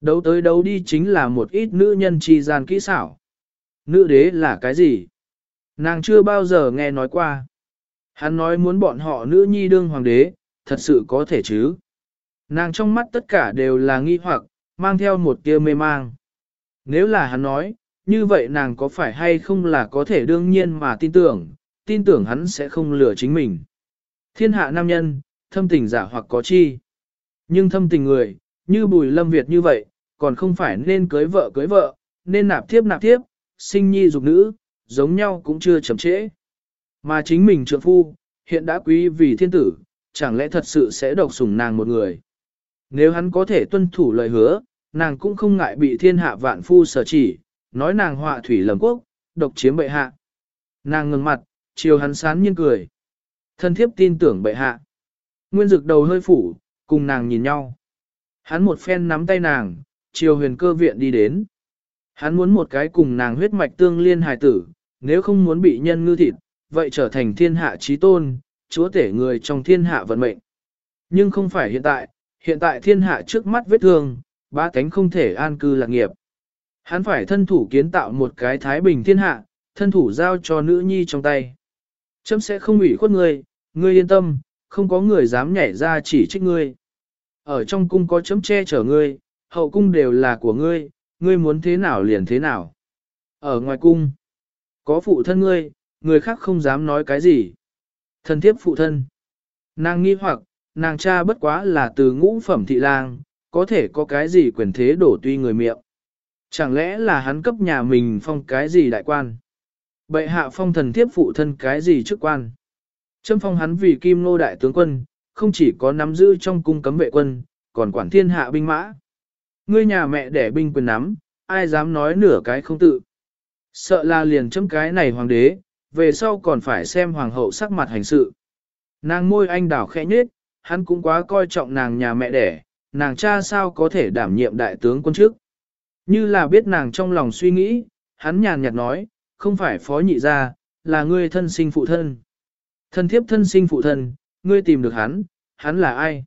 A: Đấu tới đấu đi chính là một ít nữ nhân chi gian kỹ xảo. Nữ đế là cái gì? Nàng chưa bao giờ nghe nói qua. Hắn nói muốn bọn họ nữ nhi đương hoàng đế, thật sự có thể chứ. Nàng trong mắt tất cả đều là nghi hoặc, mang theo một tia mê mang. Nếu là hắn nói, như vậy nàng có phải hay không là có thể đương nhiên mà tin tưởng, tin tưởng hắn sẽ không lừa chính mình. Thiên hạ nam nhân, thâm tình giả hoặc có chi. Nhưng thâm tình người, như bùi lâm Việt như vậy, còn không phải nên cưới vợ cưới vợ, nên nạp thiếp nạp thiếp, sinh nhi dục nữ, giống nhau cũng chưa chậm trễ. Mà chính mình trượng phu, hiện đã quý vì thiên tử, chẳng lẽ thật sự sẽ độc sủng nàng một người. Nếu hắn có thể tuân thủ lời hứa, nàng cũng không ngại bị thiên hạ vạn phu sở chỉ, nói nàng họa thủy lầm quốc, độc chiếm bệ hạ. Nàng ngừng mặt, chiều hắn sán nhiên cười. Thân thiếp tin tưởng bệ hạ. Nguyên dực đầu hơi phủ, cùng nàng nhìn nhau. Hắn một phen nắm tay nàng, chiều huyền cơ viện đi đến. Hắn muốn một cái cùng nàng huyết mạch tương liên hài tử, nếu không muốn bị nhân ngư thịt, vậy trở thành thiên hạ trí tôn, chúa tể người trong thiên hạ vận mệnh. Nhưng không phải hiện tại, hiện tại thiên hạ trước mắt vết thương, ba cánh không thể an cư lạc nghiệp. Hắn phải thân thủ kiến tạo một cái thái bình thiên hạ, thân thủ giao cho nữ nhi trong tay. Chấm sẽ không ủy khuất ngươi, ngươi yên tâm, không có người dám nhảy ra chỉ trích ngươi. Ở trong cung có chấm che chở ngươi, hậu cung đều là của ngươi, ngươi muốn thế nào liền thế nào. Ở ngoài cung, có phụ thân ngươi, người khác không dám nói cái gì. Thân thiếp phụ thân. Nàng nghi hoặc, nàng cha bất quá là từ ngũ phẩm thị lang, có thể có cái gì quyền thế đổ tuy người miệng. Chẳng lẽ là hắn cấp nhà mình phong cái gì đại quan? Bệ hạ phong thần thiếp phụ thân cái gì chức quan? Châm phong hắn vì kim nô đại tướng quân, không chỉ có nắm giữ trong cung cấm vệ quân, còn quản thiên hạ binh mã. Ngươi nhà mẹ đẻ binh quyền nắm, ai dám nói nửa cái không tự. Sợ là liền chấm cái này hoàng đế, về sau còn phải xem hoàng hậu sắc mặt hành sự. Nàng môi anh đảo khẽ nhết, hắn cũng quá coi trọng nàng nhà mẹ đẻ, nàng cha sao có thể đảm nhiệm đại tướng quân trước. Như là biết nàng trong lòng suy nghĩ, hắn nhàn nhạt nói, không phải phó nhị gia, là ngươi thân sinh phụ thân. Thân thiếp thân sinh phụ thân, ngươi tìm được hắn, hắn là ai?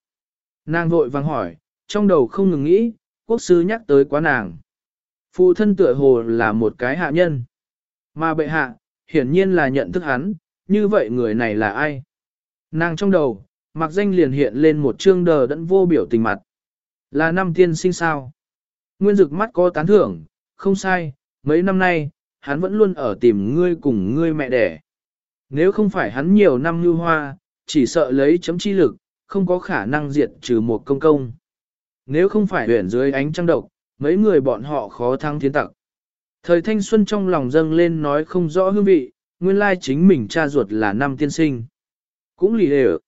A: Nàng vội vàng hỏi, trong đầu không ngừng nghĩ, quốc sư nhắc tới quá nàng. Phụ thân tựa hồ là một cái hạ nhân. Mà bệ hạ, hiển nhiên là nhận thức hắn, như vậy người này là ai? Nàng trong đầu, mặc danh liền hiện lên một trương đờ đẫn vô biểu tình mặt. Là năm tiên sinh sao? Nguyên dực mắt có tán thưởng, không sai, mấy năm nay, hắn vẫn luôn ở tìm ngươi cùng ngươi mẹ đẻ. Nếu không phải hắn nhiều năm như hoa, chỉ sợ lấy chấm chi lực, không có khả năng diệt trừ một công công. Nếu không phải huyển dưới ánh trăng độc, mấy người bọn họ khó thăng thiên tặc. Thời thanh xuân trong lòng dâng lên nói không rõ hương vị, nguyên lai chính mình cha ruột là năm tiên sinh. Cũng lì đều.